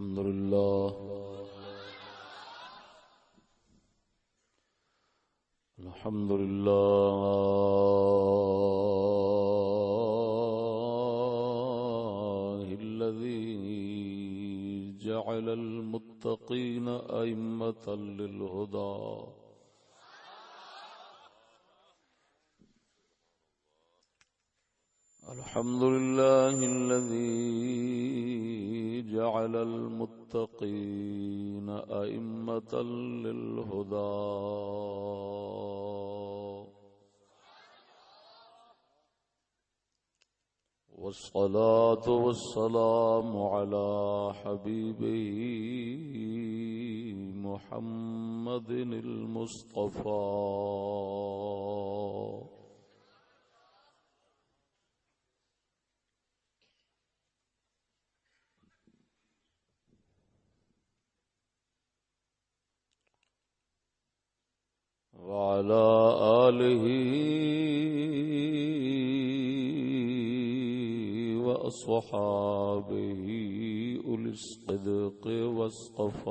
الحمد لله. الحمد لله الذي جعل المتقين أئمة للهدى. الحمد لله الذي جعل المتقين أئمة للهدى. والصلاة والسلام على حبيبه محمد المصطفى. وعلى آله وأصحابه أولي الصدق والصفاء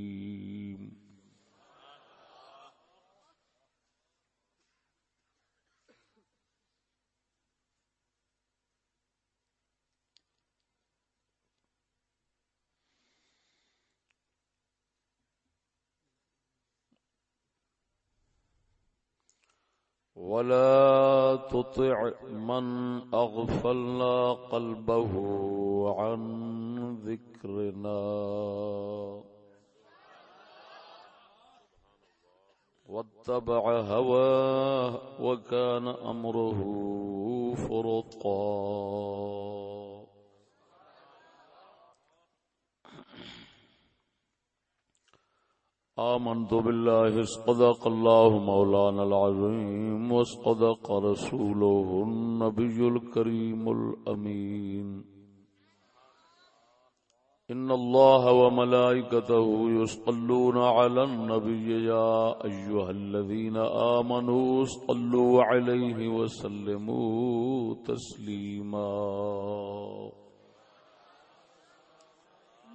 ولا تطع من أغفلنا قلبه عن ذكرنا واتبع هواه وكان أمره فرطا آمنت بالله اصدق الله مولانا العظيم واصدق رسوله النبي الكريم الأمين إن الله وملائكته يصلون على النبي يا أيها الذين آمنوا صلوا عليه وسلموا تسليما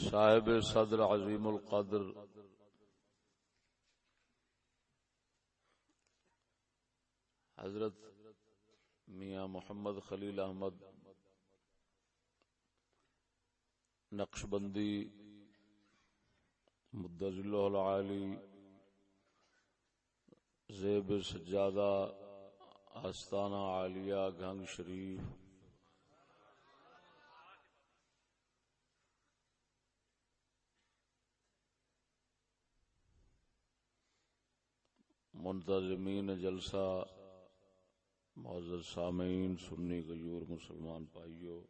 صاحب صدر عظیم القدر۔ حضرت میاں محمد خلیل احمد۔ نقش بندی مدض اللہ العالی۔ زیب سجادہ آستانہ عالیہ گنگ شریف۔ منتظمین جلسہ، معزز سامعین، سنی غیور، مسلمان پائیو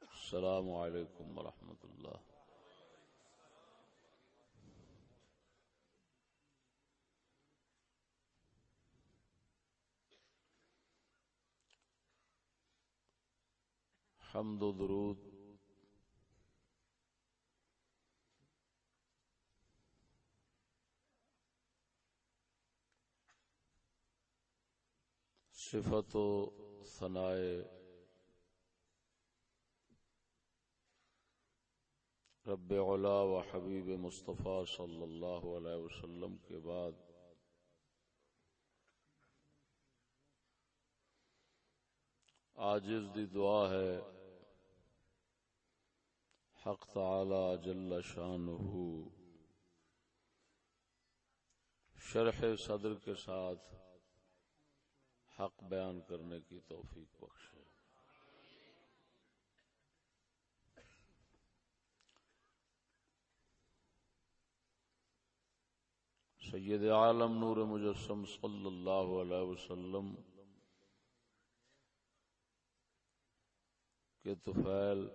السلام علیکم ورحمۃ اللہ۔ حمد و درود صفت و ثنائے رب علا و حبیب مصطفیٰ صلی اللہ علیہ وسلم کے بعد۔ آجز دی دعا ہے۔ حق تعالی جل شانہ شرح صدر کے ساتھ۔ حق بیان کرنے کی توفیق بخشے۔ سید عالم نور مجسم صلی اللہ علیہ وسلم کے طفیل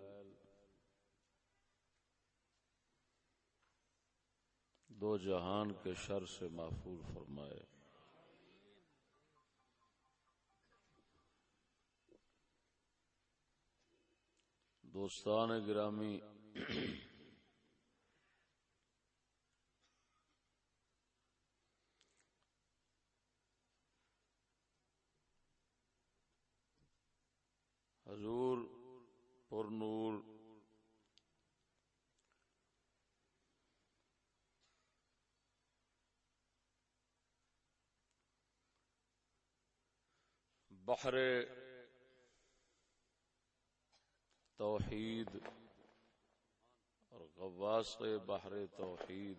دو جہان کے شر سے محفوظ فرمائے۔ دوستان گرامی حضور پر نور بحر توحید اور غواص بحر توحید۔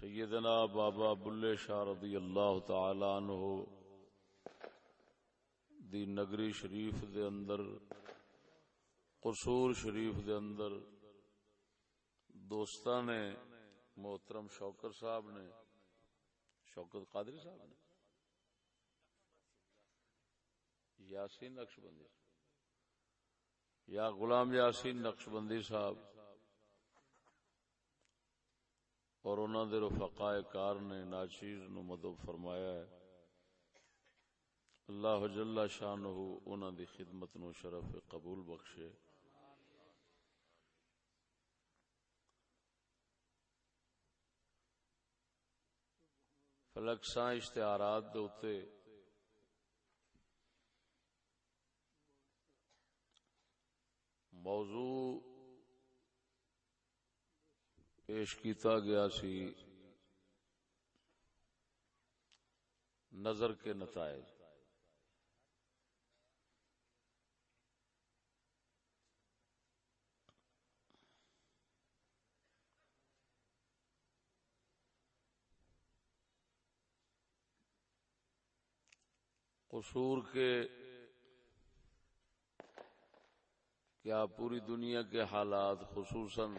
سیدنا بابا بلے شاہ رضی اللہ تعالی عنہ دی نگری شریف دے اندر، قصور شریف دے اندر دوستان نے، محترم شوکر صاحب نے شوکت قادری صاحب نے، یاسین نقش بندی۔ یا غلام یاسین نقش بندی صاحب اور انہوں نے رفقائے کار نے ناچیز نو مدب فرمایا ہے۔ اللہ جل شانہ انہوں دی خدمت نو شرف قبول بخشے۔ فلکساں اشتہارات دے اتے موضوع پیش کیتا گیا سی نظر کے نتائج۔ قصور کے کیا پوری دنیا کے حالات، خصوصاً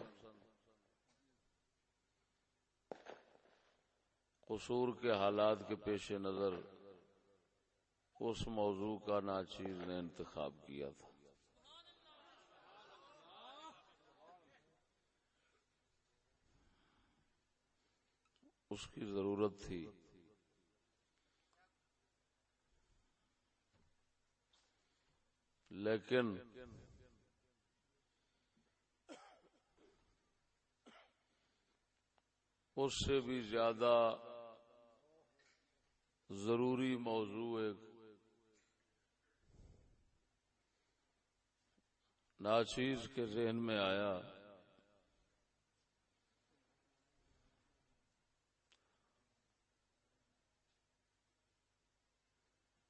قصور کے حالات کے پیش نظر، اس موضوع کا ناچیز نے انتخاب کیا تھا۔ اس کی ضرورت تھی۔ لیکن اس سے بھی زیادہ ضروری موضوع ایک ناچیز کے ذہن میں آیا۔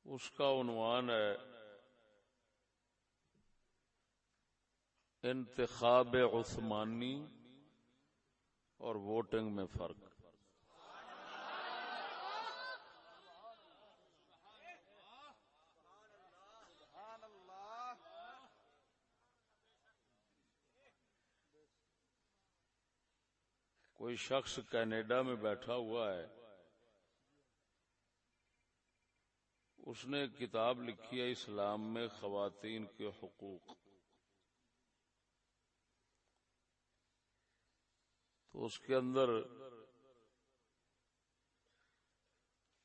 اس کا عنوان ہے انتخاب عثمانی۔ اور ووٹنگ میں فرق۔ کوئی شخص کینیڈا میں بیٹھا ہوا ہے۔ اس نے کتاب لکھی ہے اسلام میں خواتین کے حقوق۔ تو اس کے اندر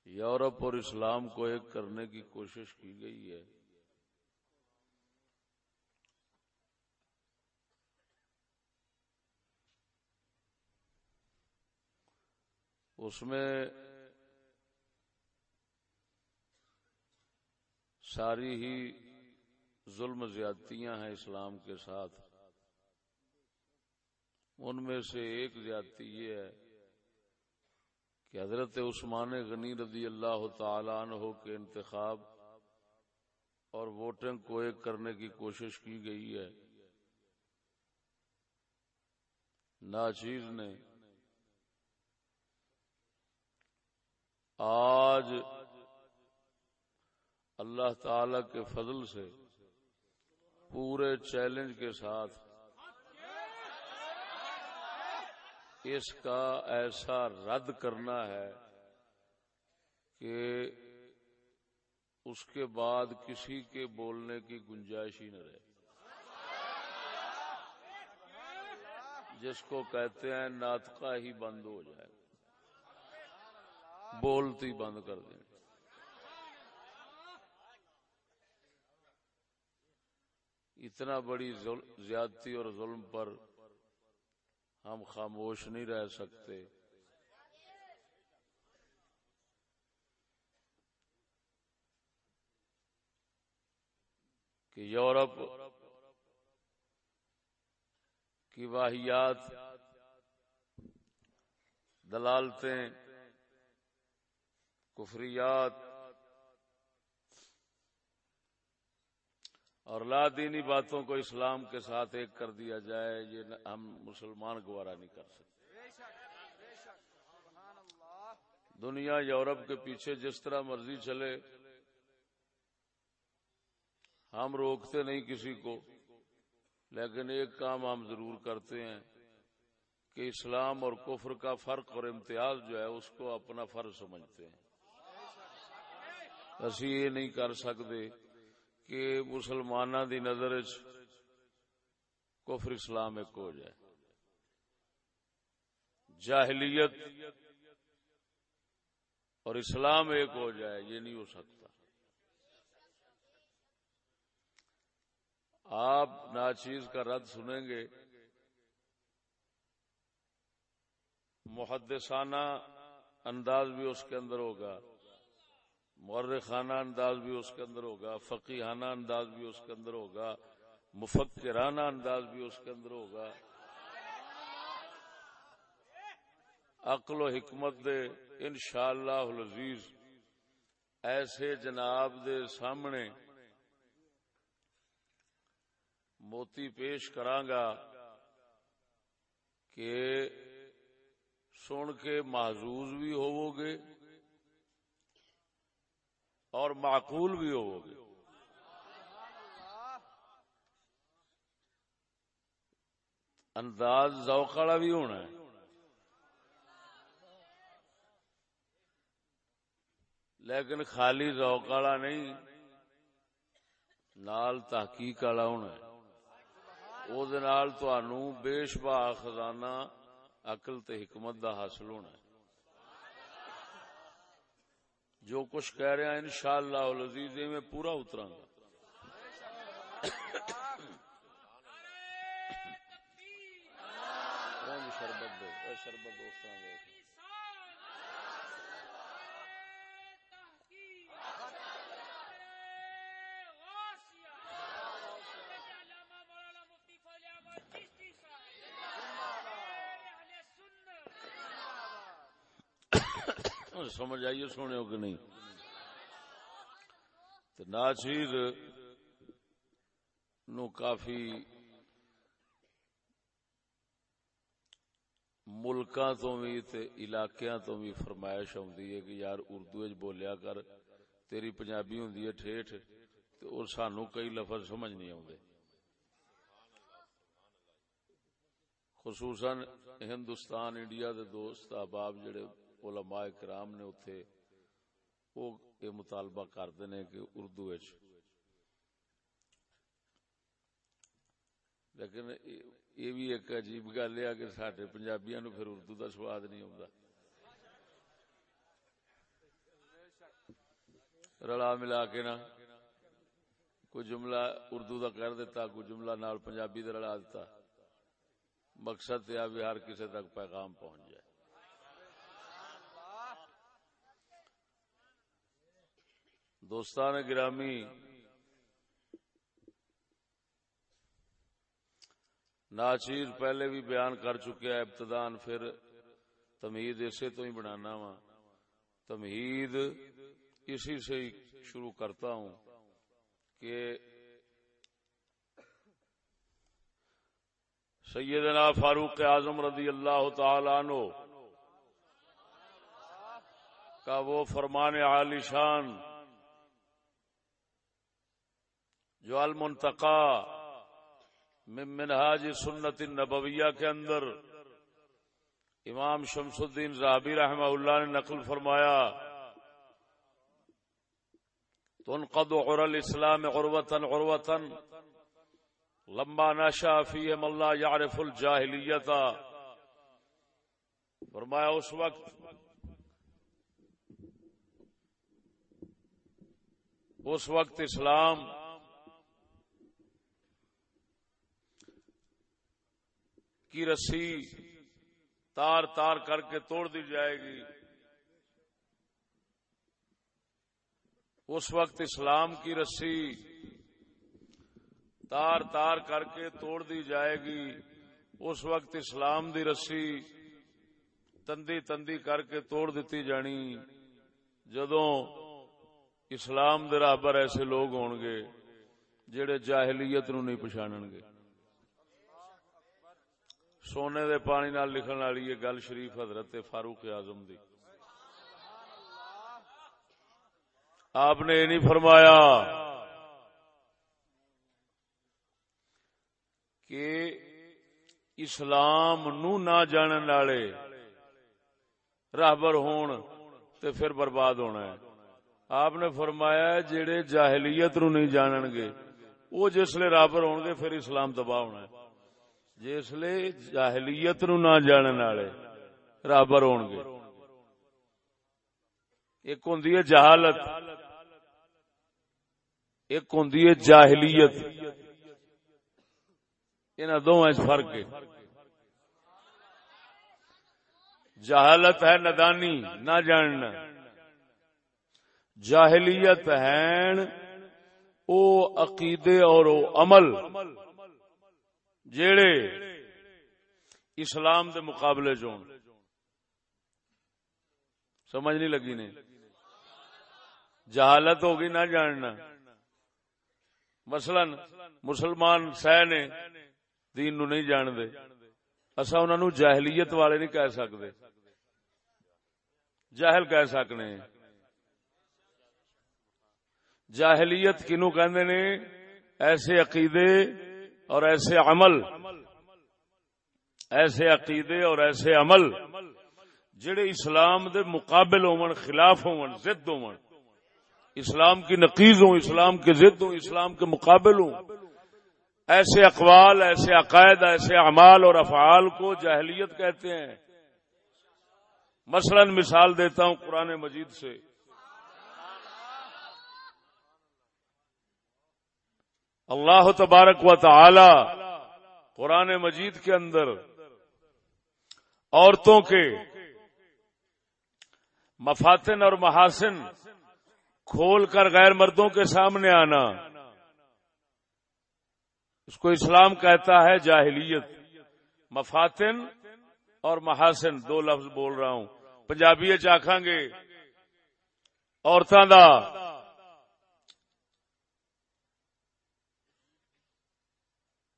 یورپ اور اسلام کو ایک کرنے کی کوشش کی گئی ہے۔ اس میں ساری ہی ظلم زیادتیاں ہیں اسلام کے ساتھ۔ ان میں سے ایک زیادتی یہ ہے کہ حضرت عثمان غنی رضی اللہ تعالی عنہ کے انتخاب اور ووٹنگ کو ایک کرنے کی کوشش کی گئی ہے۔ ناچیز نے آج اللہ تعالی کے فضل سے پورے چیلنج کے ساتھ اس کا ایسا رد کرنا ہے کہ اس کے بعد کسی کے بولنے کی گنجائش ہی نہ رہے۔ جس کو کہتے ہیں ناطقہ ہی بند ہو جائے۔ بولتی بند کر دیں۔ اتنا بڑی زیادتی اور ظلم پر ہم خاموش نہیں رہ سکتے۔ کہ یورپ کی واحیات دلالتیں کفریات اور لا دینی باتوں کو اسلام کے ساتھ ایک کر دیا جائے، یہ ہم مسلمان گوارا نہیں کر سکتے۔ دنیا یورپ کے پیچھے جس طرح مرضی چلے، ہم روکتے نہیں کسی کو، لیکن ایک کام ہم ضرور کرتے ہیں کہ اسلام اور کفر کا فرق اور امتیاز جو ہے، اس کو اپنا فرض سمجھتے ہیں۔ اسی یہ نہیں کر سکتے۔ کہ مسلمانوں دی نظر کفر اسلام ایک ہو جائے۔ جاہلیت اور اسلام ایک ہو جائے، یہ نہیں ہو سکتا۔ آپ ناچیز کا رد سنیں گے۔ محدثانہ انداز بھی اس کے اندر ہوگا۔ مورخانہ انداز بھی اس کے اندر ہوگا فقیحانہ انداز بھی اس کے اندر ہوگا، مفکرانہ انداز بھی اس کے اندر ہوگا۔ عقل و حکمت دے انشاءاللہ العزیز ایسے جناب دے سامنے موتی پیش کرانگا کہ سن کے محظوظ بھی ہوو گے اور معقول بھی ہوو گے انداز ذوق والا بھی ہونا ہے۔ لیکن خالی ذوق والا نہیں، نال تحقیق والا ہونا ہے۔ بے شبا خزانہ اقل تے حکمت دا حاصل ہونا ہے۔ جو کچھ کہہ رہے ہیں انشاءاللہ العزیز میں پورا اتراں گا۔ شربت دو شربت دوستان سمجھ آئیے سونے ہو کہ نہیں۔ تو ناچیر نو کافی ملکاں تو بھی تے علاقیاں تو بھی فرمائش آتی ہے کہ یار اردو بولیا کر، تیری پنجابی ہوں ٹھیٹ اور سانو کئی لفظ سمجھ نہیں آتے خصوصاً ہندوستان، انڈیا دے دوست، احباب جڑے علماء کرام نے اتھے وہ یہ مطالبہ کرتے ہیں کہ اردو لیکن یہ بھی ایک عجیب گل ہے کہ سڈے پنجابیاں نو پھر اردو دا سواد نہیں آتا رلا ملا کے نا کوئی جملہ اردو دا کر دیتا، کوئی جملہ نال پنجابی دا رلا دیتا۔ مقصد یہ بھی ہر کسی تک پیغام پہنچ جائے۔ دوستان گرامی، ناچیر پہلے بھی بیان کر چکے ابتدان پھر تمہید اسے تو ہی بنانا وا۔ تمہید اسی سے ہی شروع کرتا ہوں کہ سیدنا فاروق اعظم رضی اللہ تعالی عنہ کا وہ فرمان عالی شان جو المنتقا من منہاج سنت النبویہ کے اندر امام شمس الدین زابی رحمہ اللہ نے نقل فرمایا، تنقض عر الاسلام عروتن عروتن لمبا نشا فیہم اللہ یعرف الجاہلیتا فرمایا، اس وقت اس وقت اسلام کی رسی تار تار کر کے توڑ دی جائے گی۔ اس وقت اسلام کی رسی تار تار کر کے توڑ دی جائے گی۔ اس وقت اسلام دی رسی تندی تندی کر کے توڑ دیتی جانی۔ جدوں اسلام دے رابر ایسے لوگ ہون گے جڑے جاہلیت نو نہیں پچھانن گے سونے دے پانی نال لکھن والی یہ گل شریف حضرت فاروق اعظم دی۔ آپ نے یہ نہیں فرمایا کہ اسلام نو نہ جانن والے راہبر ہون تے پھر برباد ہونا ہے۔ آپ نے فرمایا جڑے جاہلیت نو نہیں جانن گے، وہ جسلے رابر ہون گے، پھر اسلام تباہ ہونا ہے۔ جس جسلے جاہلیت نو نہ جانن والے رابر ہون گے۔ ایک ہوں جہالت، ایک ہوں جاہلیت۔ ان دونوں فرق ہے۔ جہالت ہے ندانی نہ جاننا۔ جاہلیت ہیں او عقیدے اور او عمل۔ جیڑے اسلام دے مقابلے چ سمجھ نہیں لگی نے؟ جہالت ہوگی نہ جاننا۔ مثلا مسلمان سہ نے دین نو نہیں جان دے اصا انہوں جاہلیت والے نہیں کہہ سکتے۔ جاہل کہہ سکنے۔ جاہلیت کنو کہندے نے؟ ایسے عقیدے اور ایسے عمل، ایسے عقیدے اور ایسے عمل جڑے اسلام دے مقابل ہون، خلاف ہون، ضد ہون۔ اسلام کی نقیز ہوں، اسلام کے ضد ہوں، اسلام کے مقابل ہوں۔ ایسے اقوال، ایسے عقائد، ایسے اعمال اور افعال کو جاہلیت کہتے ہیں۔ مثلا مثال دیتا ہوں قرآن مجید سے۔ اللہ تبارک و تعالی قرآن مجید کے اندر عورتوں کے مفاتن اور محاسن کھول کر غیر مردوں کے سامنے آنا، اس کو اسلام کہتا ہے جاہلیت۔ مفاتن اور محاسن، دو لفظ بول رہا ہوں۔ پنجابی چاخا گے عورتوں کا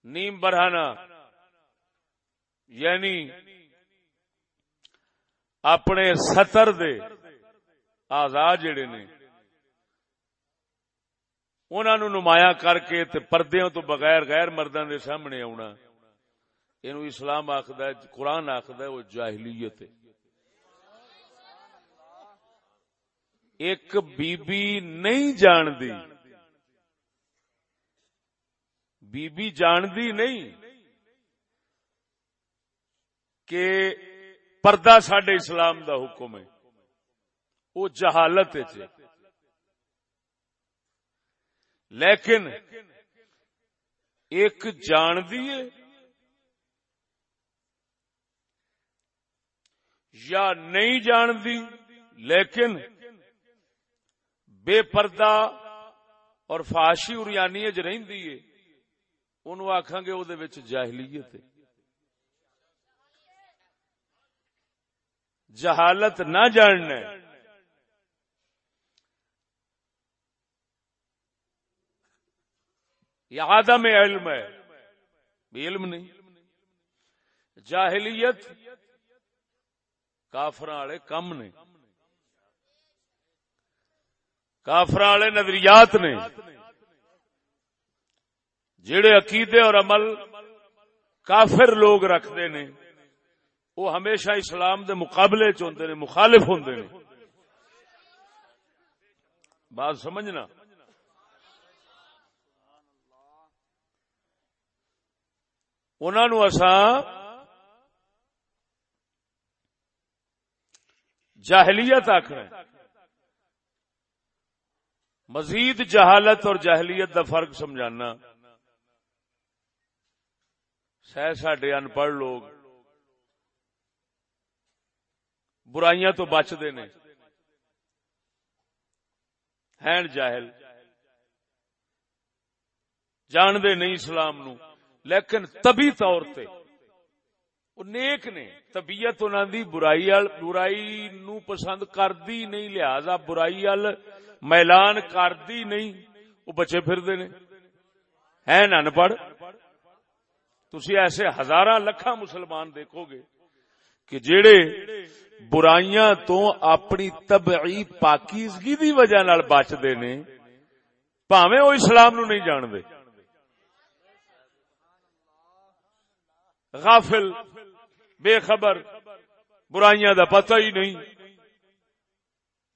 نیم برہانا یعنی اپنے ستر دے آزاد جڑے نے انہوں نے نمایاں کر کے پردے تو بغیر غیر مردوں دے سامنے آنا یہ اسلام آخد قرآن آخد وہ جاہلیت ہے۔ ایک بی بی نہیں جان دی بی بی جاندی نہیں کہ پردہ سڈے اسلام دا حکم ہے۔ وہ جہالت جی۔ لیکن ایک جاندی ہے یا نہیں جاندی، لیکن بے پردہ اور فاشی اور یعنی رہی ہے۔ انہوں آخان گے وہ جاہلیت جہالت نہ جاننا یہ آدم علم ہے۔ علم نہیں۔ جاہلیت کافر والے کم نے۔ کافر والے نظریات نے۔ جڑے عقیدے اور عمل کافر لوگ رکھتے نے، وہ ہمیشہ اسلام دے مقابلے چ مخالف ہوں بات سمجھنا؟ انہوں اساں جاہلیت آخر مزید جہالت اور جاہلیت دا فرق سمجھانا۔ سہ سڈے ان پڑھ لوگ۔ برائیاں تو بچتے نے۔ ہیں جاہل۔ جانتے نہیں اسلام نو، لیکن طبی طور تے۔ وہ نیک نے۔ طبیعت انہوں دی برائی برائی نو پسند کردی نہیں، لہذا برائی ال میلان کردی نہیں۔ وہ بچے پھرتے نے۔ ہے ان پڑھ تھی ایسے ہزار لکھا مسلمان دیکھو گے کہ جڑے برائیاں تو اپنی طبعی پاکیزگی دی وجہ نال بچتے نے، پاویں وہ اسلام نو نہیں جان غافل بے خبر برائیاں دا پتہ ہی نہیں۔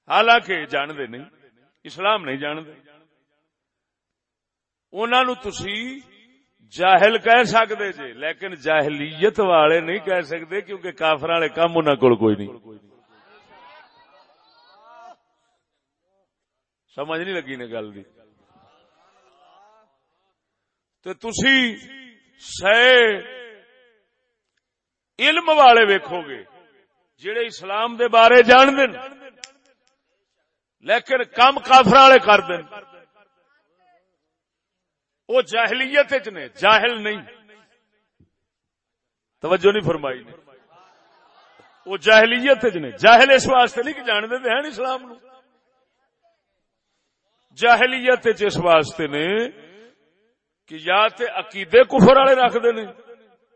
حالانکہ جاندے نہیں، اسلام نہیں جاندے انہوں نو تسی جاہل کہہ سکتے جی لیکن جاہلیت والے نہیں کہہ سکتے کیونکہ کافر والے کام انہوں کو کوئی نہیں۔ سمجھ نہیں لگی نے گل دی۔ تو تسی سہ علم والے ویکھو گے، جڑے اسلام دے بارے جان دین، لیکن کم کافر والے کر دین۔ وہ جاہلیت نے، جاہل نہیں۔ توجہ نہیں فرمائی نے۔ وہ جاہلیت نے، جاہل اس واسطے نہیں کہ جان دے ہیں اسلام نو۔ جاہلیت اس واسطے نے کہ یا تے عقیدے کفر والے رکھتے نے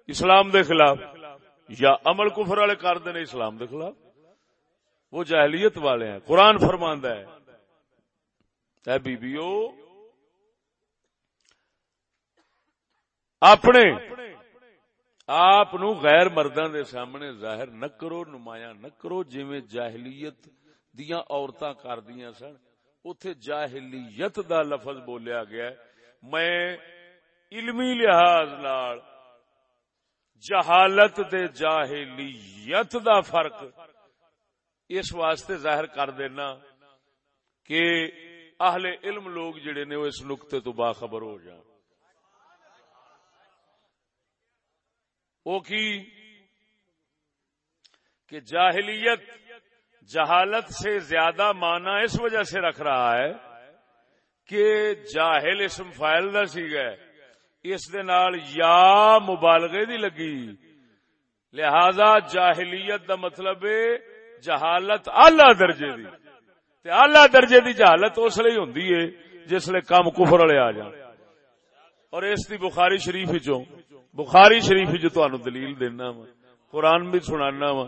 اسلام دے خلاف، یا عمل کفر والے کرتے ہیں اسلام کے خلاف۔ وہ جہلیت والے ہیں۔ قرآن فرماندہ ہے، اے بیبیو اپنے آپ غیر مردوں دے سامنے ظاہر نہ کرو، نمایاں نہ کرو جی جاہلیت دیا عورتاں کردیا سن اتے جاہلیت دا لفظ بولیا گیا میں علمی لحاظ نال جہالت دے جاہلیت دا فرق اس واسطے ظاہر کر دینا کہ اہل علم لوگ جڑے نے، وہ اس نقطے تو باخبر ہو جان۔ وہ کی کہ جاہلیت جہالت سے زیادہ مانا اس وجہ سے رکھ رہا ہے کہ جاہل اسم فائل دا سی گئے۔ اس دے نال یا مبالغے دی لگی۔ لہذا جاہلیت دا مطلب ہے جہالت اعلی درجے دی۔ تے اعلی درجے دی جہالت اس لیے ہوندی ہے جس لے کام کفر والے آ جان۔ اور اس دی بخاری شریف وچوں بخاری شریف وچ تانوں دلیل دینا وا قرآن بھی سنانا وا۔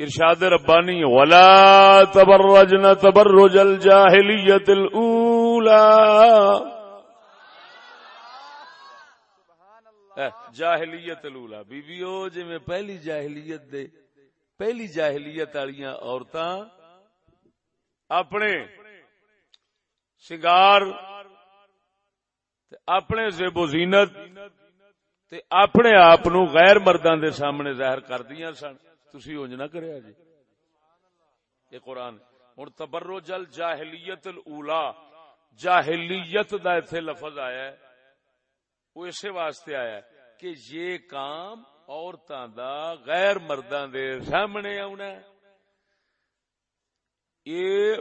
ارشاد ربانی ولا تبرجنا تبرج الجاہلیت الاولى جاہلیت لولا بیبیو جی میں پہلی جاہلیت دے پہلی جاہلیت والی عورتاں اپنے سنگار تے اپنے زیب و زینت تے اپنے آپ نو غیر مرداں دے سامنے ظاہر کر دیا سن۔ تسی اونج نہ کریا جی۔ یہ قرآن ہن تبرج الجاہلیت الاولا جاہلیت دا ایتھے لفظ آیا ہے۔ وہ اسے واسطے آیا ہے کہ یہ کام عورتوں دا غیر مردوں دے سامنے آنا یہ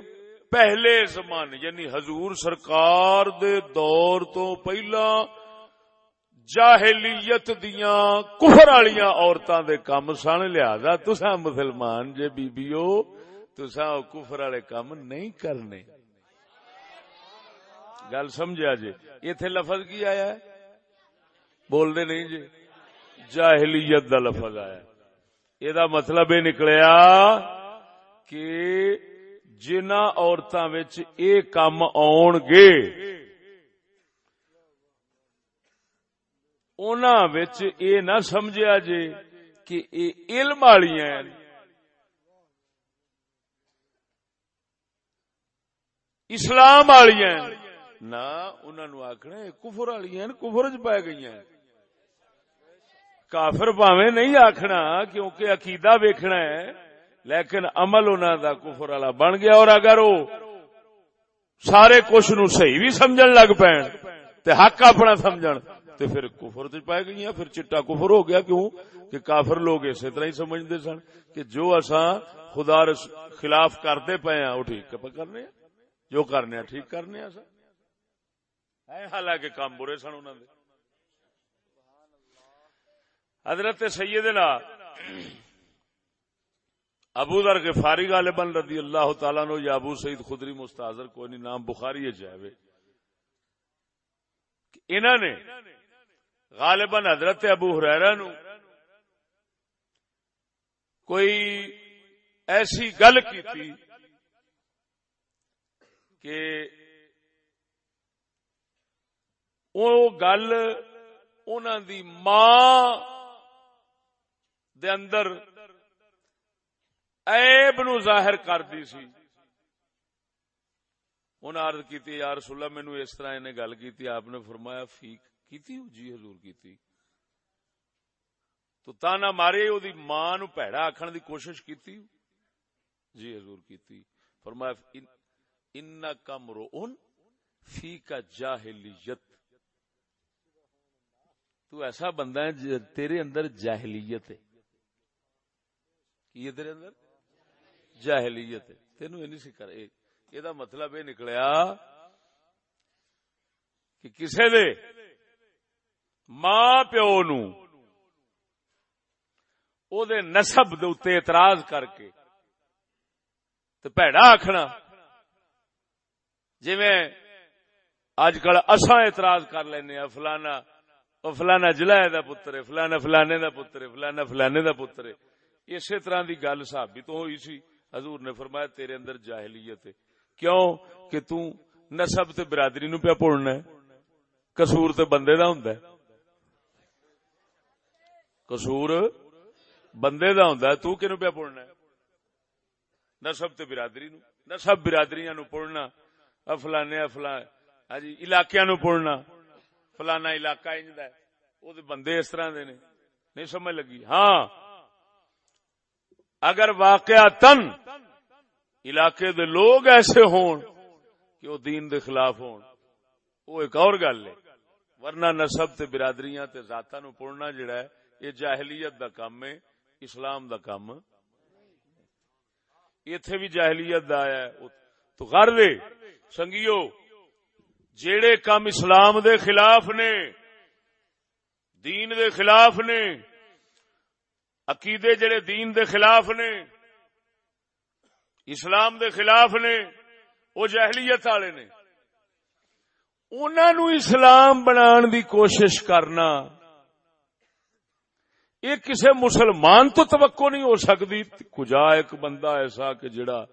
پہلے زمان یعنی حضور سرکار دے دور تو پہلا جاہلیت دیاں کفر والیاں عورتوں دے کام سن، لہذا تسا مسلمان جے بیبیو تسا کفر والے کام نہیں کرنے۔ گل سمجھا جی؟ اتنے لفظ کی آیا ہے؟ بول دے نہیں جی؟ جاہلیت دا لفظ آیا ہے۔ یہ مطلب یہ نکلیا کہ جنہ عورتوں یہ کام آن گے یہ نہ سمجھا جے کہ یہ علم والی اسلام والی نہ انہوں آخنا کفر والی کفر چ پی گئی کافر پاوے نہیں آخنا کیونکہ عقیدہ ویکھنا ہے لیکن عمل انہوں دا کفر والا بن گیا اور اگر وہ سارے کچھ نو صحیح بھی سمجھن لگ پین تے حق اپنا سمجھن تے پھر کفر چ پائے گئی پھر چٹا کفر ہو گیا کیوں؟ کہ کافر لوگ اسی طرح ہی سمجھتے سن کہ جو اساں خدا رس خلاف کرتے پے ہیں وہ ٹھیک کرنے جو کرنے ٹھیک کرنے حالانکہ کام برے سن انہوں نے حضرت سیدنا ابو در کے فارغ رضی اللہ تعالیٰ نو یا ابو سعید خدری مستحضر کوئی نہیں نام بخاری ہے جائے انہوں نے غالباً حضرت ابو حریرہ نو کوئی ایسی گل کی تھی کہ وہ گل انہوں دی ماں دے اندر عیب نو ظاہر کر دی سی۔ انہیں عرض کیتی، یا رسول اللہ مینو اس طرح انہیں گل کیتی، آپ نے فرمایا، فیق کیتی ہو؟ جی حضور کیتی۔ تو تانا مارے، او دی ماں نو پیڑا آکھن دی کوشش کیتی۔ جی حضور کیتی۔ فرمایا، ان انکا مرؤن فی کا جاہلیت۔ تو ایسا بندہ ہے تیرے اندر جاہلیت ہے۔ کی تیرے اندر؟ جاہلیت تینو یہ نہیں سکھا یہ مطلب یہ نکلیا کہ کسے دے ماں پیو نو او دے نسب دے اتے اعتراض کر کے تو پیڑا آخنا جی میں اج کل اصا اعتراض کر لینا فلانا فلانا جلائے دا پتر ہے فلانا فلانے دا پتر ہے فلانا فلانے دا پتر۔ ہے اسی طرح دی گل ثابت ہوئی سی۔ حضور نے فرمایا تیرے اندر جاہلیت ہے۔ کیوں؟ کہ تو نسب تے برادری نو پیا پڑنا ہے۔ قصور تے بندے دا ہوندا ہے۔ قصور بندے دا ہوندا ہے، تو کینو پیا پڑنا ہے؟ نسب تے برادری نو۔ نسب برادریاں نو پڑنا افلانے افلان ہاں جی علاقیاں نو پڑنا فلانا علاقہ انج دا ہے۔ او دے بندے اس طرح دے نے۔ نہیں سمجھ لگی۔ ہاں۔ اگر واقع تن علاقے دے لوگ ایسے ہون کہ وہ دین دے خلاف ہون، وہ ایک اور گل ہے۔ ورنہ نسب تے برادریاں تے ذاتا نو پڑھنا جڑا ہے، یہ جاہلیت دا کام ہے، اسلام دا کام۔ ایتھے بھی جاہلیت دا آیا ہے۔ تو غر دے سنگیو، جیڑے کام اسلام دے خلاف نے، دین دے خلاف نے عقیدے جڑے دین دے خلاف نے، اسلام دے خلاف نے، وہ جہلیت والے نے۔ انہوں نو اسلام بنان دی کوشش کرنا، یہ کسی مسلمان تو توقع نہیں ہو سکتی۔ کجا ایک بندہ ایسا کہ جڑا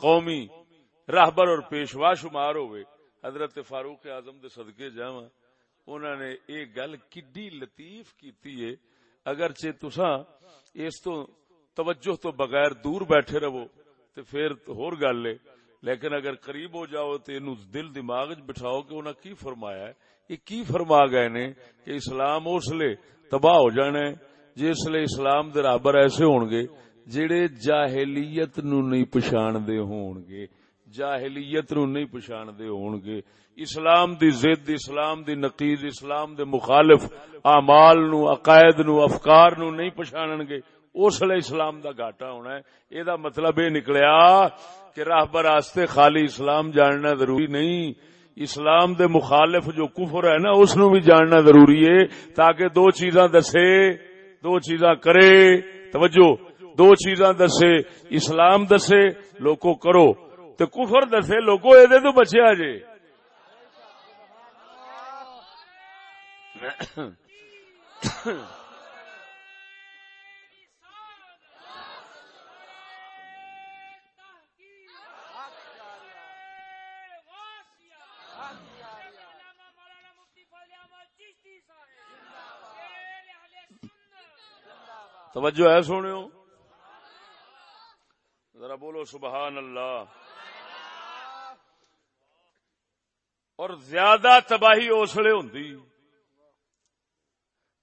قومی راہبر اور پیشوا شمار ہوئے۔ حضرت فاروق اعظم دے صدقے جاواں انہوں نے یہ گل کڈی لطیف کیتی ہے۔ اگرچہ تسا اس تو توجہ تو بغیر دور بیٹھے رہو تو پھر ہور گل ہے۔ لیکن اگر قریب ہو جاؤ تو یہ دل دماغ بٹھاؤ کہ انہیں کی فرمایا ہے، یہ کی فرما گئے نے کہ اسلام اس لیے تباہ ہو جانا ہے جس لیے اسلام دے رابر ایسے ہون گے جڑے جاہلیت نو نہیں پچھان دے ہون گے جاہلیت نو نہیں پچھان دے ہون گے اسلام دی زد اسلام دی نقیز اسلام دے مخالف اعمال نو، عقائد نو، افکار نو نہیں پچھانن گے اس لیے اسلام دا گاٹا ہونا ہے۔ دا مطلب یہ نکلیا کہ راہبر آستے خالی اسلام جاننا ضروری نہیں۔ اسلام دے مخالف جو کفر ہے نا، اس نو بھی جاننا ضروری ہے تاکہ دو چیزاں دسے، دو چیزاں کرے۔ توجہ، دو چیزاں دسے، اسلام دسے لوگوں کرو۔ تو کفر دسے لوگوں یہ تو بچے آ جے توجہ ہے سونے ذرا بولو سبحان اللہ۔ اور زیادہ تباہی اسلے ہوں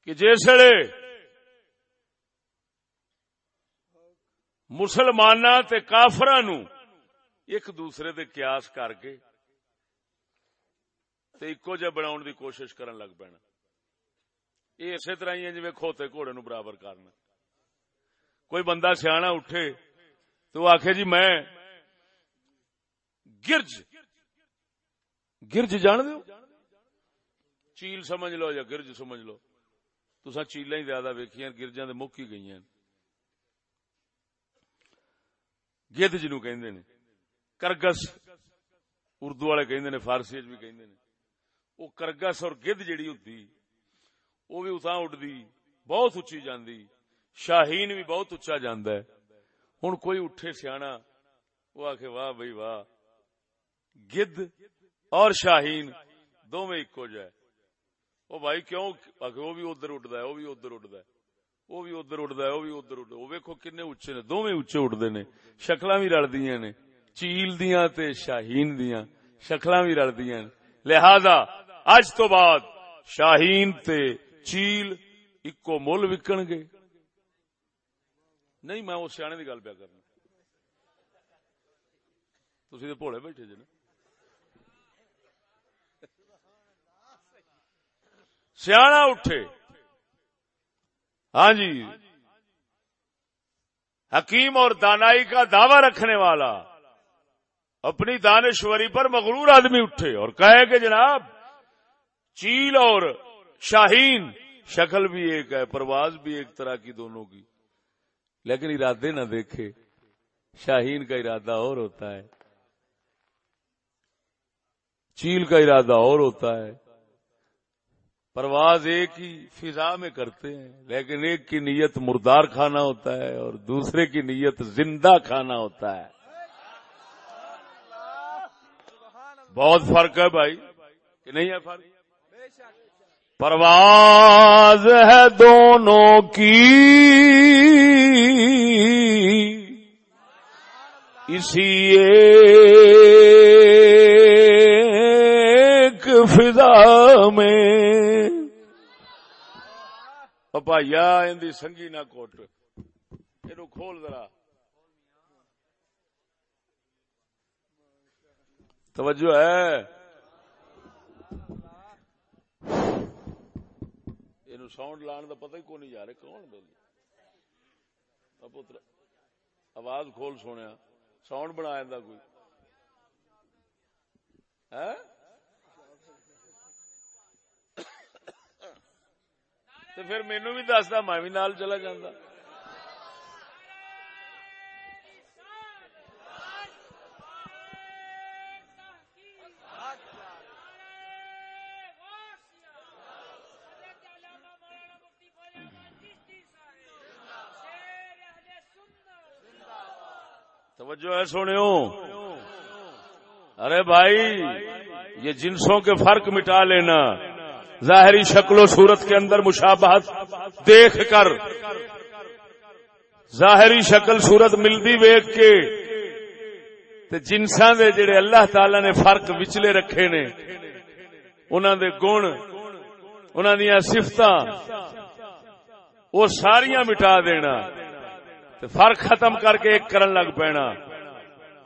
کہ جسے مسلمان کافر ایک دوسرے دے قیاس کر کے ایکو جہ بنا دی کوشش کرن لگ پینا یہ اسی طرح ہی جی کھوتے گھوڑے نو برابر کرنا۔ کوئی بندہ سیاح اٹھے تو وہ آخ جی میں گرج گرج جان دو چیل سمجھ لو یا گرج سمجھ لو۔ تسا چیلا ہی زیادہ ویکیا گرجا مک ہی گئی گد جنو کہ کرگس، اردو والے کہ فارسی بھی کہ وہ کرگس اور گد جیڑی ہوتی وہ بھی اتنا اڈتی بہت اچھی جاندی۔ شاہین بھی بہت اچا جانا ہے۔ ہوں کوئی اٹھے سیا وہ آخ واہ بھائی واہ۔ گد اور شاہین دونوں ایکو جائے۔ وہ بھائی کیوں؟ وہ بھی ادھر اڈتا ہے، وہ بھی ادھر اڈتا ہے، وہ بھی ادھر اڈتا ہے، وہ بھی ادھر اڈتا وہ ویکو کنے اچے نے، دونوں اچے اڈتے نے۔ شکل بھی رلدی نے، چیل دیا تے شاہین دیا شکل بھی رلدی نے۔ لہذا اج تو بعد شاہین تے چیل اکو مل وکن گے۔ نہیں، میں وہ سیانے کی گل پیا کرنا۔ تھی تو بھولے بیٹھے جی سیاح اٹھے۔ ہاں جی۔ حکیم اور دانائی کا دعوی رکھنے والا اپنی دانشوری پر مغرور آدمی اٹھے اور کہے کہ جناب، چیل اور شاہین، شکل بھی ایک ہے، پرواز بھی ایک طرح کی دونوں کی۔ لیکن ارادے نہ دیکھے۔ شاہین کا ارادہ اور ہوتا ہے۔ چیل کا ارادہ اور ہوتا ہے۔ پرواز ایک ہی فضا میں کرتے ہیں، لیکن ایک کی نیت مردار کھانا ہوتا ہے اور دوسرے کی نیت زندہ کھانا ہوتا ہے۔ بہت فرق ہے بھائی، کہ نہیں ہے فرق؟ پرواز ہے دونوں کی۔ اسی ایک فضا میں۔ پپا یا اندی سنگی نہ کوٹ۔ یہ کھول ذرا۔ توجہ ہے۔ ساؤنڈ لان کا پتہ ہی کون نہیں جا رہے کون بول پتر، آواز کھول سونے ساؤنڈ بنا کوئی۔ ہے تو پھر مینو بھی دستا، میں بھی نال چلا جاتا توجہ ہے سنو ارے بھائی، یہ جنسوں کے فرق مٹا لینا۔ ظاہری شکل و صورت کے اندر مشابہت دیکھ کر ظاہری شکل صورت ملتی ویک کے تے جنساں دے جڑے اللہ تعالی نے فرق وچلے رکھے نے انہوں دے گن انہوں دیا سفت وہ ساریاں مٹا دینا، تے فرق ختم کر کے ایک کرن لگ پینا۔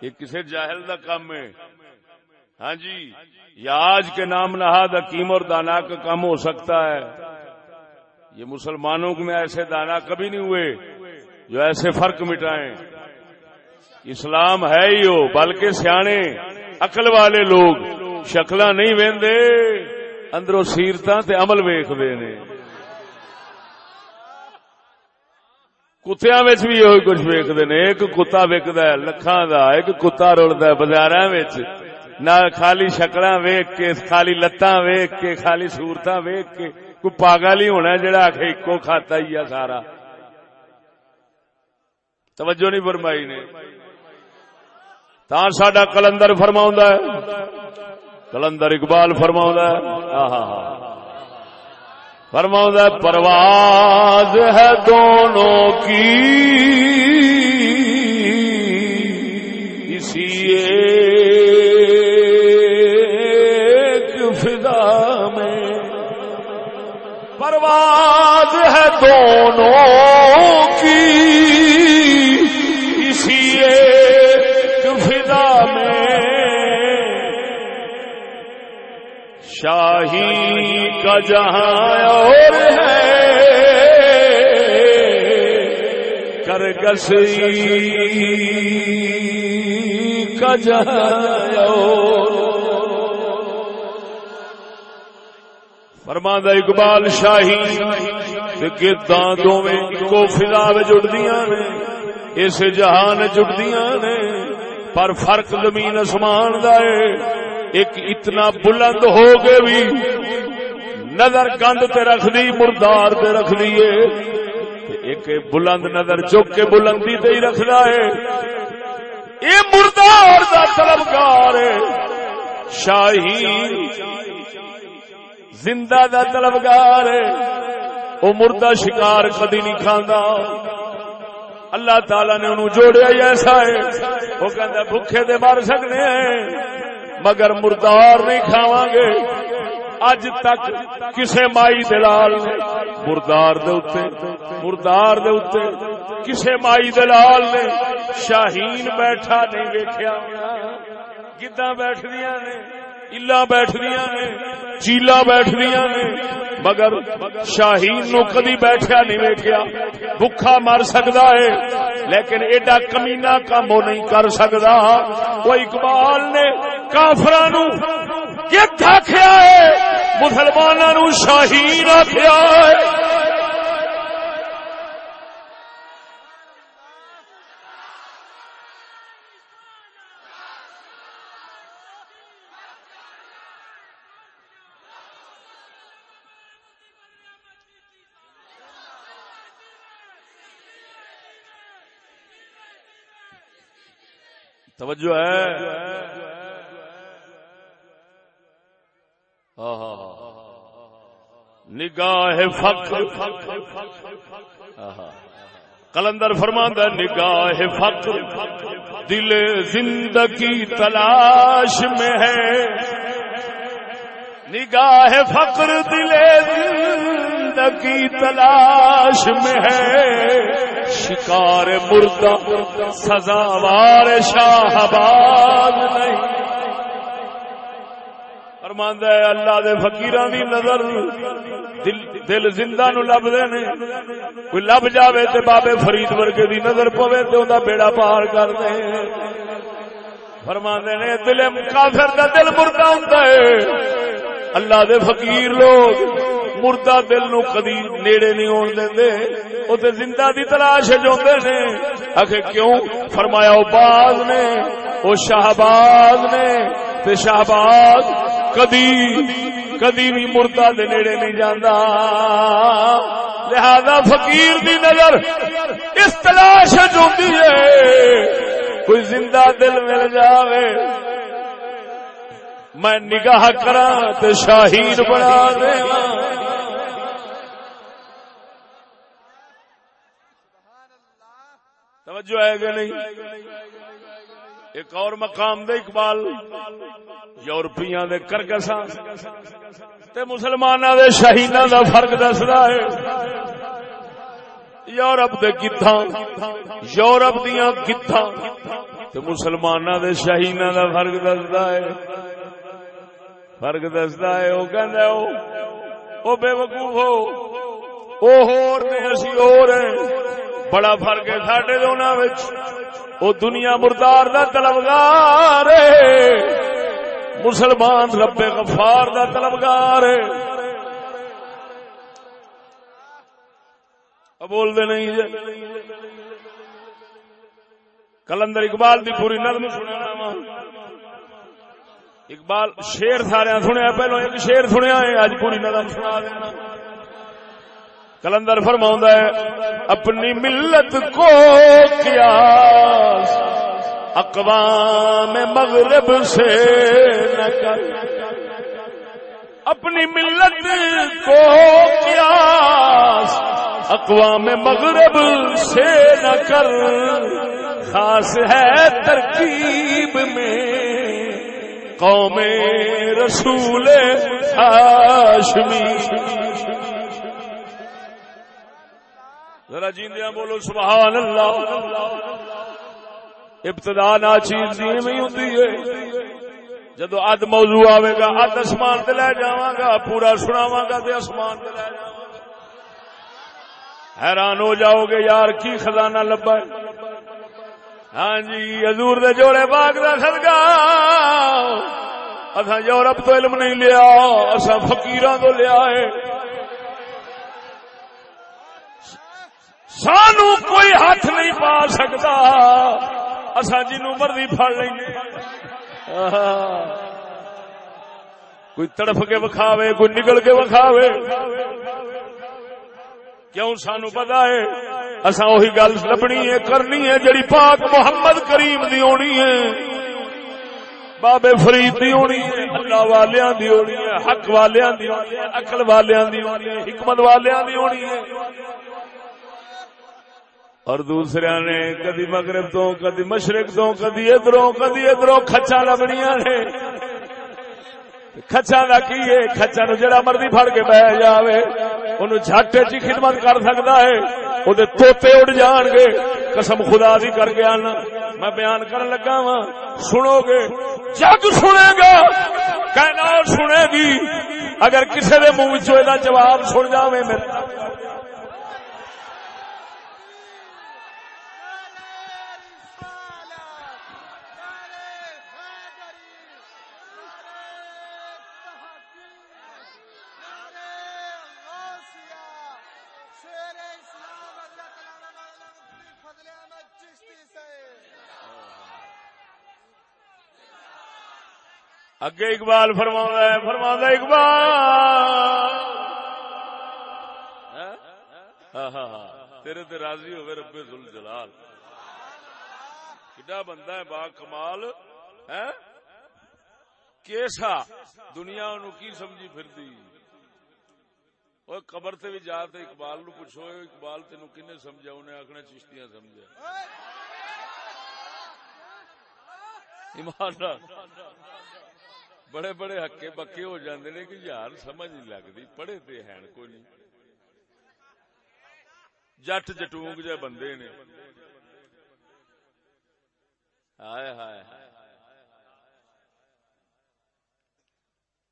یہ کسی جاہل کا کام ہے۔ ہاں جی۔ یا آج کے نام نہاد حکیم اور دانا کا کام ہو سکتا ہے۔ یہ مسلمانوں میں ایسے دانا کبھی نہیں ہوئے جو ایسے فرق مٹائیں۔ اسلام ہے ہی ہو بلکہ سیانے، عقل والے لوگ شکل نہیں وہدے اندروں سیرت عمل ویخ دے کتیا بھی یہ کچھ ویکد نے، ایک کتا وکد لکھان کا ایک کتا رلد بازار نہ خالی شکل ویک کے، خالی لتاں ویک کے، خالی سورت ویک کے، کوئی پاگل ہی ہونا جڑا آخ ایکو کھاتا ہی ہے سارا۔ توجہ نہیں فرمائی نے۔ تا ساڈا کلندر فرما ہے۔ کلندر اقبال فرما ہے۔ فرما پرواز ہے دونوں کی۔ اسی دونوں کی اسی ایک فضا میں شاہی کا جہاں اور ہے کرگسی کا جہاں فرماندہ اقبال شاہی گیتاں دونوں کو فضا جڑدیاں نے اس جہان جڑدیاں نے۔ پر فرق زمین اسمان دا ہے۔ ایک اتنا بلند ہو گئے بھی نظر گند تے رکھ دی، مردار تے رکھ دیے ایک بلند نظر چک کے بلندی تے ہی رکھنا ہے۔ یہ مردار دا طلبگار ہے۔ شاہین، زندہ دا طلبگار ہے۔ وہ مردہ شکار کدی نہیں کھانا اللہ تعالی نے انہوں جوڑیا ہی ایسا ہے۔ وہ کہتا بھوکے دے مار سکنے ہیں، مگر مردار نہیں کھاوا گے اج تک کسے مائی دلال نے مردار دے اتے مردار دے اتے کسے مائی دلال نے شاہین بیٹھا نہیں ویکھیا۔ گداں بیٹھ دیا نے۔ الا بیٹھ دیا نے، چیلا بیٹھ دیا نے، مگر شاہین نو کدی بیٹھیا نہیں ویکھیا۔ بھکھا مر سکدا ہے، لیکن ایڈا کمینا کام وہ نہیں کر سکدا۔ وہ اقبال نے کافران آخیا ہے؟ مسلمانوں شاہین آخیا ہے۔ توجہ ہے۔ ہاں، ہاں، ہاں، نگاہ فخر۔ کلندر فرماندہ نگاہ فخر۔ دل زندگی تلاش میں ہے۔ نگاہ فخر دل زندگی تلاش میں ہے۔ شکار مردہ، سزاوار شاہباد نہیں۔ فرماندا ہے، اللہ دے فقیراں دی نظر دل دل زندہ نو لب دے نے۔ کوئی لب جاوے تے بابے فرید ورگے دی نظر پوے تے اوندا بیڑا پار کر دے۔ فرماندے نے، دل کافر دا دل مردہ ہوندا ہے۔ اللہ دے فقیر لوگ مردہ دل نو کدی نیڑے نہیں ہون دیندے۔ او تے زندہ دی تلاش جوندے نے۔ اکھے کیوں؟ فرمایا او باز نے۔ او شہباز نے۔ تے شہباز کدی کدی بھی مردہ دے نیڑے نہیں جانا لہذا فقیر دی نظر اس تلاش ہوتی ہے۔ کوئی زندہ دل مل جاوے۔ میں نگاہ کرا تو شاہین بنا دے توجہ ہے کہ نہیں؟ ایک اور مقام دے اقبال، یورپیاں دے کرگسا تے مسلماناں دے شہیداں دا فرق دسدا ہے۔ یورپ دے کتھاں، یورپ دیاں کتھاں۔ تے مسلماناں دے شہیداں دا فرق دسدا ہے۔ فرق دسدا ہے او کہندا او او بے وقوف ہو۔ او ہور تے اسی ہور ہیں۔ بڑا فرق ہے ساڈے دونوں وچ۔ وہ دنیا مردار دا طلبگار مسلمان رب غفار دا طلبگار بول دے نہیں جی۔ کلندر اقبال دی پوری نظم سنیا اقبال، شیر سارے سنیا، پہلو ایک شیر سنیا ہے اج پوری نظم سنا دینا۔ کلندر فرما ہے، اپنی ملت کو کیا اقوام مغرب سے نہ کر۔ اپنی ملت کو کیا اقوام مغرب سے نہ کر۔ خاص ہے ترکیب میں۔ قوم رسول ہاشمی۔ ذرا جیندیاں بولو، سبحان اللہ۔ ابتدا نا چیز میں ہوتی ہے۔ جدو اد موضوع آئے گا اد آسمان تے لے جاواں گا، پورا سناواں گا تے آسمان تے لے جاواں گا۔ حیران ہو جاؤ گے، یار، کی خزانہ لبا ہے؟ ہاں جی حضور دے جوڑے باغ دا صدقہ۔ اسا یورپ تو علم نہیں لیا اسا فقیراں تو لیا ہے۔ سانو کوئی ہاتھ نہیں پا سکتا۔ اصا جنو مرضی پڑ لیں گے کوئی تڑف کے وکھاوے، کوئی نکل کے وکھاوے۔ کیوں سانو پتا ہے؟ اصا وہی گل لبنی ہے، کرنی ہے، جڑی پاک محمد کریم دی ہونی ہے۔ بابے فرید دی ہونی ہے، اللہ والیاں دی ہونی ہے، حق والیاں دی ہونی ہے، عقل والیاں دی ہونی ہے، حکمت والیاں دی ہونی ہے۔ اور دوسرے نے کدی مغرب تو، کدی مشرق تو، کدی ادھروں کدی ادھروں کچا لبنیاں نے۔ کچا کا کی ہے؟ کچا نو جڑا مرضی پھڑ کے بہ جاوے ان جھٹ چ خدمت کر سکتا ہے وہ توتے اڑ جان گے۔ قسم خدا دی کر کے آنا۔ میں بیان کر لگا وا سنو گے۔ جگ سنے گا کہنا سنے گی۔ اگر کسی کے منہ چواب جواب سن جائے میرے اگے اقبال فرما ہے فرما اقبال تیرے تے راضی ہوئے رب ذل جلال کڈا بندہ ہے با کمال ہے کیسا دنیا نو کی سمجھی پھر دی وہ قبر تے بھی جا تے اقبال نو پوچھو اقبال تینو کنے سمجھا انہیں آخنا چشتیاں سمجھا ایمان بڑے بڑے ہکے بکے ہو جاندے نے کہ یار سمجھ نہیں لگتی پڑھے تے ہیں کوئی نہیں۔ جٹ جٹونگ جے بندے نے۔ ہائے ہائے۔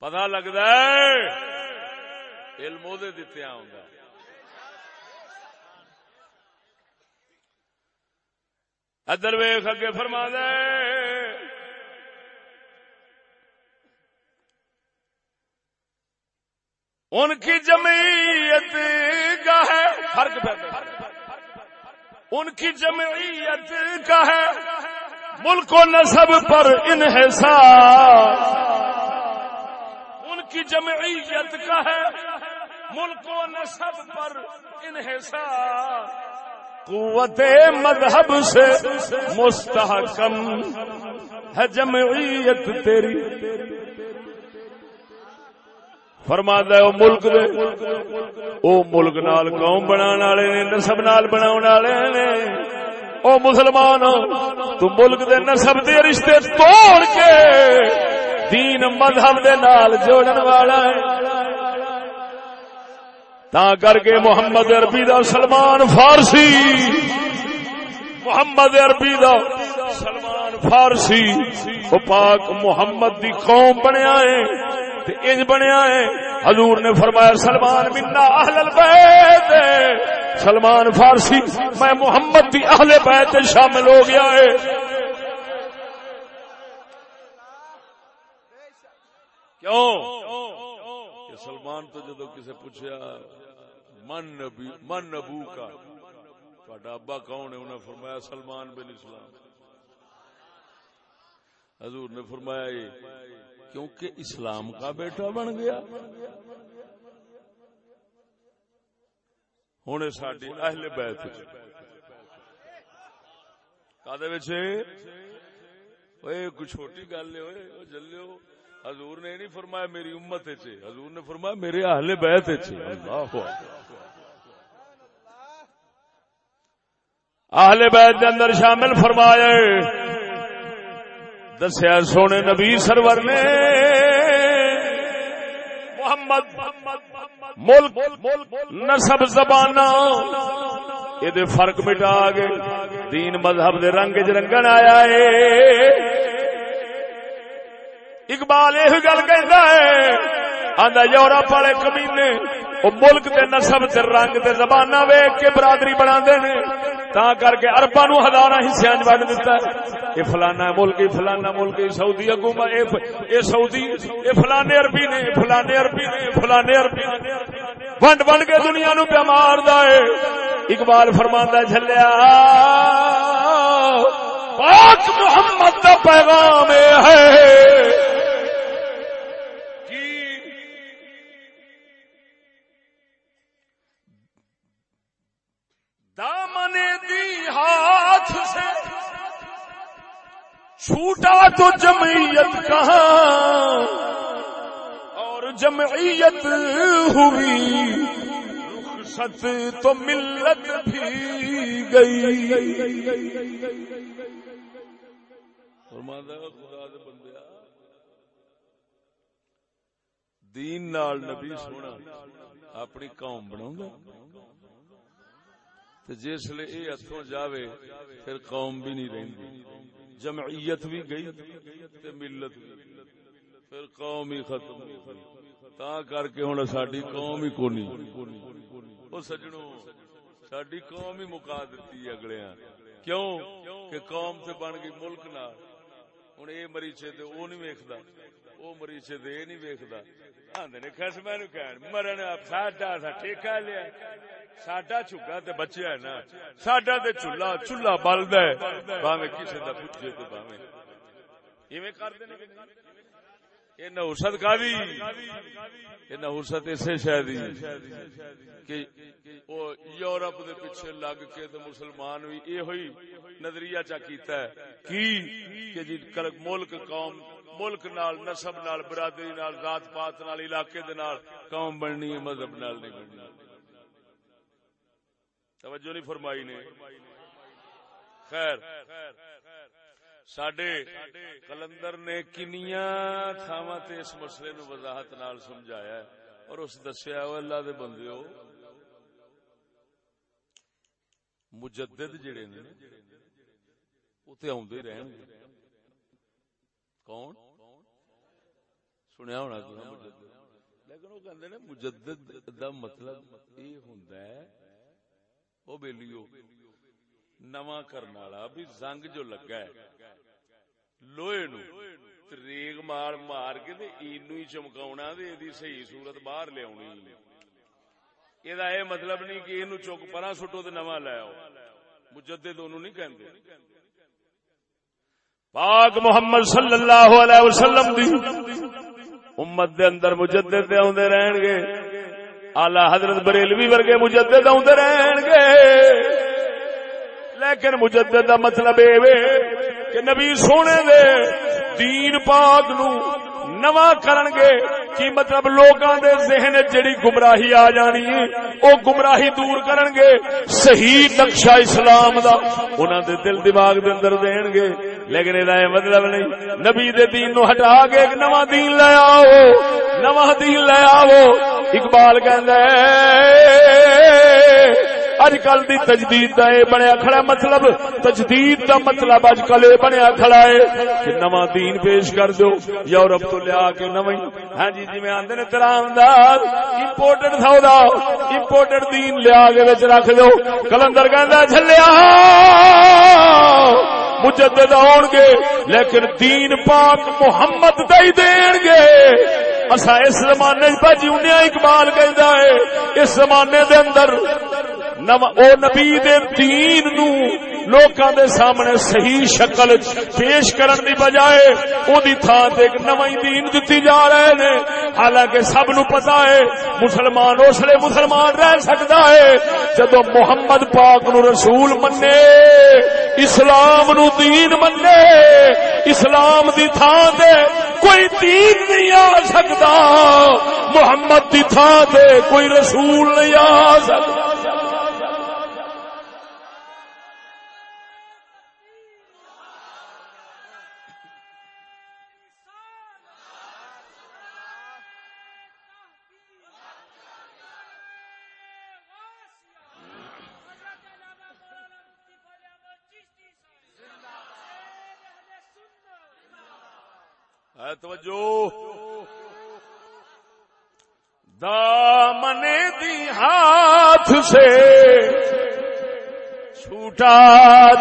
پتا لگتا ہے، علم وہ دتے ادر ویخ اگے فرما دے ان کی جمعیت کا ہے فرق ان کی جمعیت کا ہے ملک و نصب پر انحصار۔ ان کی جمعیت کا ہے ملک و نصب پر انحصار۔ قوت مذہب سے مستحکم ہے جمعیت تیری۔ فرما ہے وہ ملک دے، او ملک نال قوم بنا والے نے، نسب نال بنا والے نے، او مسلمان تو ملک دے نسب دے رشتے توڑ کے دین مذہب دے نال جوڑن والا ہے. تا کر کے محمد عربی دا سلمان فارسی، محمد عربی دا سلمان فارسی، وہ پاک محمد دی قوم بنیا ہے انج بنیا ہے۔ حضور نے فرمایا، سلمان منا اہل البیت۔ سلمان فارسی، میں محمد دی اہل بیت شامل ہو گیا ہے۔ کیوں؟ کہ سلمان تو جدو کسی پوچھا من نبی، من نبو کا ابا کون ہے؟ انہیں فرمایا، سلمان بن اسلام۔ حضور نے فرمایا کیونکہ اسلام کا بیٹا بن گیا۔ ہوں ساری اہل بیت کوئی چھوٹی گل ہے جلو حضور نے نہیں فرمایا میری امت حضور نے فرمایا میرے اہل بیت اہل بیت اندر شامل فرمایا دسیا سونے نبی سرور نے۔ محمد ملک نسب زبان یہ فرق مٹا گئے۔ دین مذہب دے رنگ چ رنگن آیا ہے اقبال یہ گل کہ یورپ والے کمینے وہ ملک دے نسب تے رنگ تے زبان ویگ کے برادری بنا دے تا کر کے اربا نو ہزار حصے بن دتا یہ فلانا ملک فلانا ملک سعودی حکومت یہ سعودی یہ فلانے عربی نے فلانے عربی نے فلانے عربی نے۔ ونڈ ونڈ کے دنیا نو پیا مار ہے۔ اقبال فرماندہ چلیا پاک محمد کا پیغام ہے۔ ہاتھ سے۔ چھوٹا تو جمعیت کہاں اور جمعیت ہوئی۔ رخصت تو ملت بھی گئی۔ دین نال نبی سونا، اپنی قوم بناؤں گا۔ بنا جس لے یہ ہاتھوں جاوے، پھر قوم بھی نہیں رہی جمعیت بھی گئی تے ملت بھی۔ پھر قوم ہی ختم تا کر کے ہوں ساری قوم ہی کونی۔ وہ سجنوں ساری قوم ہی مکا دیتی اگلے کیوں؟ کہ قوم سے بن گئی ملک نہ ہوں یہ مریچے تے وہ نہیں ویکھدا۔ وہ مریچے دے نہیں ویکھدا۔ آندے نے خسمے نو کہن، مرن ساڈا سا ٹھیکہ لیا۔ ساڈا چگا تے بچیا ہے نا۔ ساڈا تے چولہا چولہا بلد ہے۔ باویں کسی کا پوچھے تو باویں ایویں کر دے یہ نہوست کا بھی یہ نہوست اسے شاید کہ وہ یورپ دے پیچھے لگ کے تے مسلمان بھی یہ ہوئی نظریہ چا کیتا ہے۔ کی؟ کہ جی ملک قوم، ملک نال، نسب نال، برادری نال، ذات پات نال، علاقے دے نال قوم بننی ہے مذہب نال نہیں بننی۔ توجہ نہیں فرمائی نے؟ خیر۔ سڈے کلندر نے کنیا تھاوا اس مسئلے نو وضاحت نال سمجھایا اور اس دسیا اللہ دے بندے مجدد جڑے نے اتنے آدھے رہن گے کون سنیا ہونا مجدد لیکن وہ کہ مجدد دا مطلب یہ ہوں وہ بیلیو نواں کرنے والا بھی زنگ جو لگا ہے لوہے نو ریگ مار مار کے اینو ہی چمکا صحیح صورت باہر لے اونی لیا یہ مطلب نہیں کہ یہ چک پرا سٹو تو نواں لے آؤ مجدے دونوں نہیں کہتے پاک محمد صلی اللہ علیہ وسلم دی امت دے اندر مجدد دے آدھے رہن گے آلہ حضرت بریلوی ورگے مجدد آدھے رہن گے لیکن مجدد دا مطلب یہ کہ نبی سونے دے دین پاک نو نواں کرن گے، کی مطلب لوکاں دے ذہن جڑی گمراہی آ جانی ہے، او گمراہی دور کرن گے، صحیح نقشہ اسلام دا انہاں دے دل دماغ دے اندر دین گے۔ لیکن اے مطلب نہیں، نبی دے دین نو ہٹا کے ایک نواں دین لے آو نواں دین لے آو اقبال کہندا ہے اج کل دی تجدید کا یہ بنیا کھڑا مطلب تجدید دا مطلب اج کل یہ بنیا کھڑا ہے کہ نواں دین پیش کر دو یورپ تو لیا کے نو ہاں جی جی میں آدھے نے ترامدار امپورٹڈ سودا امپورٹڈ دین لیا کے وچ رکھ دو کلندر کہ چلیا مجدد آن گے، لیکن دین پاک محمد دئی دین گے۔ اسا اس زمانے پہ جیونے اقبال کہندا ہے، اس زمانے دے اندر او نبی دے دین نو لوکاں دے سامنے صحیح شکل پیش کرن دی بجائے او دی تھان تے ایک نویں دین دتی جا رہے نے۔ حالانکہ سب نو پتا ہے مسلمان اس لیے مسلمان رہ سکتا ہے جدو محمد پاک نو رسول منے اسلام نو دین منے اسلام دی تھان تے کوئی دین نہیں آ سکتا۔ محمد دی تھان تے کوئی رسول نہیں آ سکتا ہے توجہ دامن دی ہاتھ سے چھوٹا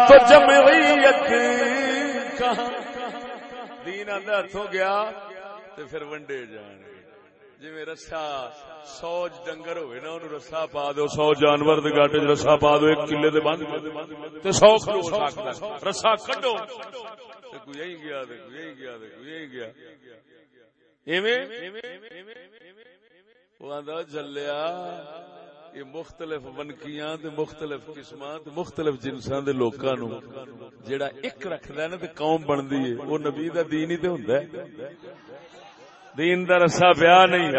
تو جمعیت کہاں دین آدھا ہاتھوں گیا تو پھر ونڈے جانے جی رسا سو ڈنگر ہوئے نا، انہوں رسا پا دو، سو جانور دے گاٹے رسا پا دو، ایک کلے دے بند تے سو کھلو سکتا رسا کڈو۔ تے کوئی یہی گیا، تے کوئی یہی گیا، تے کوئی یہی گیا۔ ایویں وہ آندا، جلیا، یہ مختلف ونکیاں تے مختلف قسماں تے مختلف جنساں دے لوکاں نو جیڑا ایک رکھدا ہے نا تے قوم بندی ہے، وہ نبی دا دین ہی تے ہوندا ہے۔ دین دا رسا پیا نہیں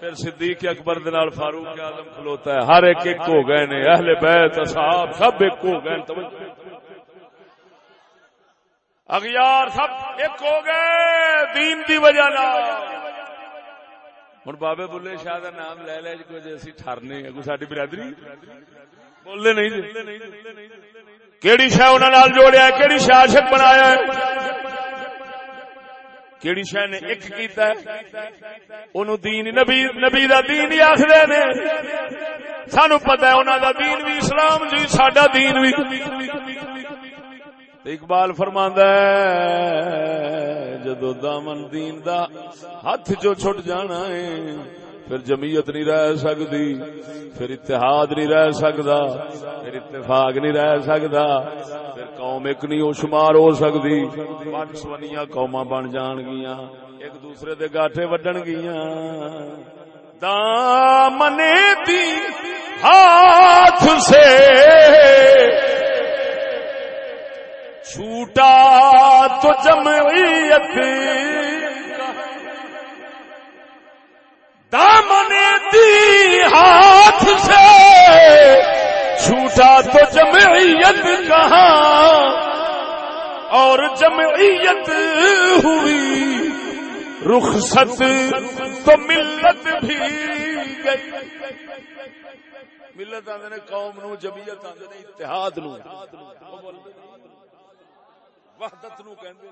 پھر صدیق اکبر دنال فاروق اعظم کھلوتا ہے۔ ہر ایک ایک ہو گئے نے، اہل بیت، اصحاب، سب ایک ہو گئے اغیار سب ایک ہو گئے دین دی وجہ ہوں بابے بلے شاہ کا نام لے لے جی کوئی اسی ٹھرنے کوئی ساری برادری؟ بولے نہیں جی۔ کہڑی شہ انہوں جوڑیا کہڑی شہ عاشق بنایا ہے؟ کیڑی شہ نے ایک کیتا ہے؟ اونوں دین نبی نبی دا دین ہی آکھدے نے۔ سانو پتہ ہے انہاں دا دین بھی اسلام جی ساڈا دین بھی اقبال فرماندا ہے جدو دامن دین دا ہاتھ جو چھٹ جانا ہے، پھر جمعیت نہیں رہ سکتی پھر اتحاد نہیں رہ سکتا پھر اتفاق نہیں رہ سکتا قوم ایک نہیں شمار ہو سکتی۔ بن سونیاں قوما بن جان گیا ایک دوسرے دے گاٹے وڈن گیا دامن دی ہاتھ سے چھوٹا تو جمعیت۔ دامن دی ہاتھ سے چھوٹا تو جمعیت کہاں اور جمعیت ہوئی؟ رخصت تو ملت بھی گئی۔ ملت آدھے نے قوم نو، جمعیت آدھے نے اتحاد نو۔ وحدت نو کہندے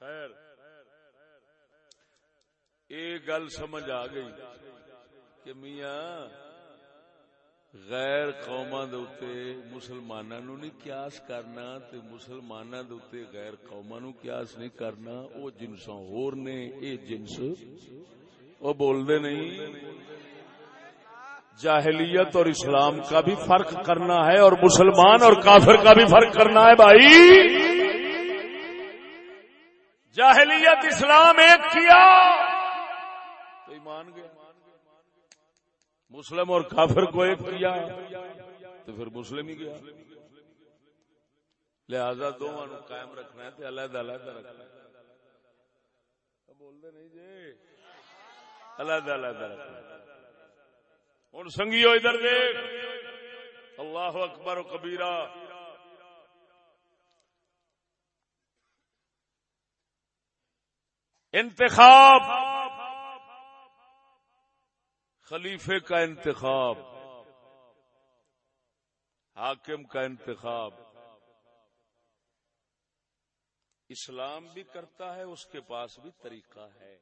خیر یہ گل سمجھ آ گئی۔ کہ میاں، غیر قوما مسلمانوں نو نہیں قیاس کرنا تے مسلمانوں دے غیر قوما نو قیاس نہیں کرنا، او جنساں ہور نے، اے جنس۔ او بول دے نہیں، جاہلیت اور اسلام کا بھی فرق کرنا ہے اور مسلمان اور کافر کا بھی فرق کرنا ہے بھائی۔ جاہلیت اسلام ایک کیا؟ تو ایمان گیا مسلم اور کافر کو ایک کیا تو پھر مسلم ہی گیا۔ لہذا دونوں قائم رکھنا ہے علیحدہ علیحدہ رکھنا ہے۔ بولتے نہیں جی۔ علیحدہ علیحدہ رکھنا ہوں سنگیو ادھر دیکھ۔ اللہ اکبر و کبیرہ۔ انتخاب۔ خلیفے کا انتخاب، حاکم کا انتخاب۔ اسلام بھی کرتا ہے، اس کے پاس بھی طریقہ ہے۔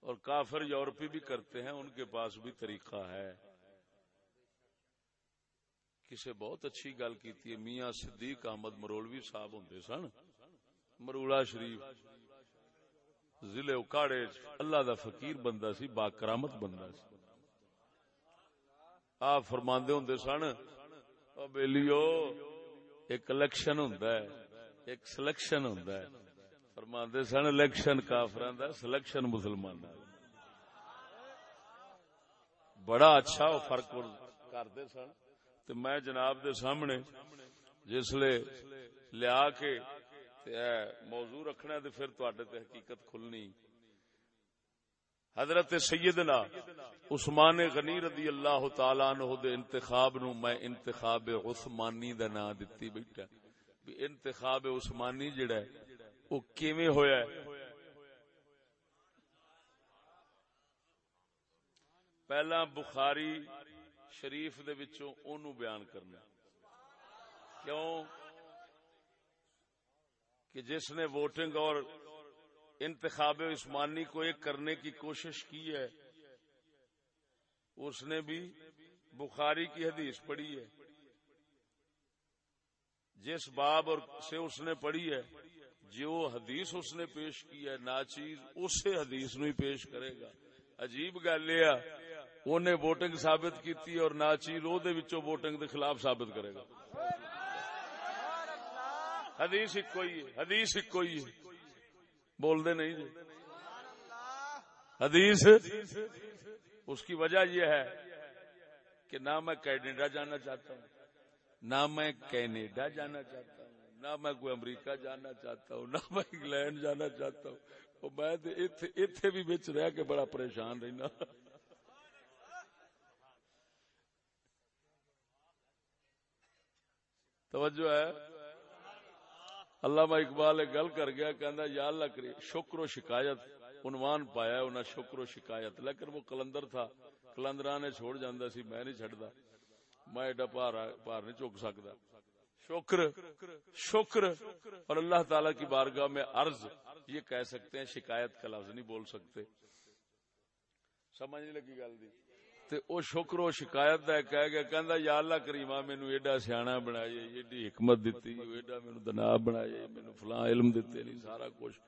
اور کافر یورپی بھی کرتے ہیں، ان کے پاس بھی طریقہ ہے۔ کسے بہت اچھی گل کی میاں صدیق احمد مرولوی صاحب ہوں سن، مروڑا شریف۔ ضلع اکاڑے اللہ دا فقیر بندہ سی، با کرامت بندہ سی۔ آ فرما ہوں سن بیلیو، ایک الیکشن ہوں ایک سلیکشن ہوں فرما سن، الیکشن کافران دا، سلیکشن مسلمان بڑا اچھا فرق کرتے سن۔ تو میں جناب دے سامنے جسلے لیا کے موضوع رکھنا تو پھر تے حقیقت کھلنی۔ حضرت سیدنا عثمان غنی رضی اللہ تعالی عنہ دے انتخاب نو میں انتخاب عثمانی دا نام دتی بیٹھا۔ بھی انتخاب عثمانی جڑا ہے او کیویں ہویا ہے؟ پہلا بخاری شریف دے وچوں اونوں بیان کرنا۔ کیوں؟ کہ جس نے ووٹنگ اور انتخاب عثمانی کو ایک کرنے کی کوشش کی ہے، اس نے بھی بخاری کی حدیث پڑھی ہے۔ جس باب اور سے اس نے پڑھی ہے، جو حدیث اس نے پیش کی ہے ناچیز اسے حدیث نو ہی پیش کرے گا۔ عجیب گل یہ انہیں ووٹنگ ثابت کی اور ناچیز وہ ووٹنگ دے خلاف ثابت کرے گا۔ حدیث ایک کوئی ہے، حدیث ایک کوئی ہے۔ بول دے نہیں جی۔ حدیث، اس کی وجہ یہ ہے کہ نہ میں کینیڈا جانا چاہتا ہوں، نہ میں کینیڈا جانا چاہتا ہوں، نہ میں کوئی امریکہ جانا چاہتا ہوں، نہ میں انگلینڈ جانا چاہتا ہوں۔ میں اتے بھی بچ رہ کے بڑا پریشان رہنا۔ توجہ ہے۔ علامہ اقبال ایک گل کر گیا، کہندا، یا اللہ کرے شکر و شکایت، عنوان پایا انہاں شکر و شکایت۔ لیکن وہ کلندر تھا کلندرا نے چھوڑ جاندا سی، میں نہیں چھڑدا میں ایڈا پار پار نہیں چک سکدا۔ شکر شکر، اور اللہ تعالی کی بارگاہ میں عرض، یہ کہہ سکتے ہیں، شکایت کا لفظ نہیں بول سکتے۔ سمجھ نہیں لگی گل دی۔ تے او شکر و شکایت دا کہہ گیا، کہندا، یا اللہ کریما مینوں ایڈا سیاںا بنایا، ایڈی حکمت دتی، ایڈا مینوں دنا بنایا، مینوں فلاں علم دتے نہیں، سارا کچھ۔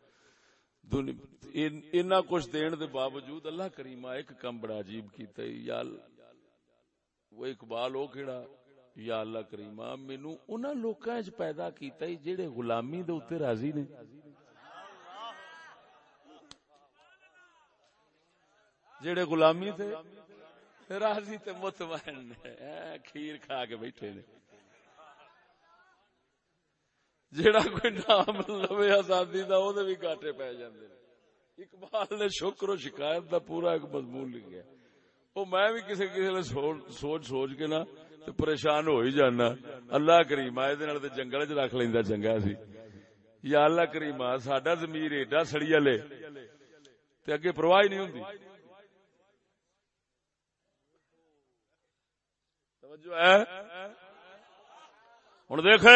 اینا کچھ دین دے باوجود اللہ کریما ایک کم بڑا عجیب کیتا یا وہ اقبال، او کیڑا؟ یا اللہ کریما مینوں انہاں لوکاں وچ پیدا کیتا جڑے غلامی دے اوتے راضی نے۔ جڑے غلامی تھے راضی تے مطمئن کھیر کھا کے بیٹھے نے۔ جڑا کوئی نام لوے آزادی دا، او دے بھی گاٹے پے جاندے نے۔ اقبال نے شکر و شکایت دا پورا ایک مضمون لکھیا۔ او میں بھی کسی کسی نے سوچ سوچ کے نا تے پریشان ہو ہی جانا۔ اللہ کریم آئے دے نال تے جنگل وچ رکھ لیندا چنگا سی۔ یا اللہ کریم ساڈا ضمیر ایڈا سڑیا لے تے اگے پرواہ نہیں ہوندی۔ ہوں دیکھا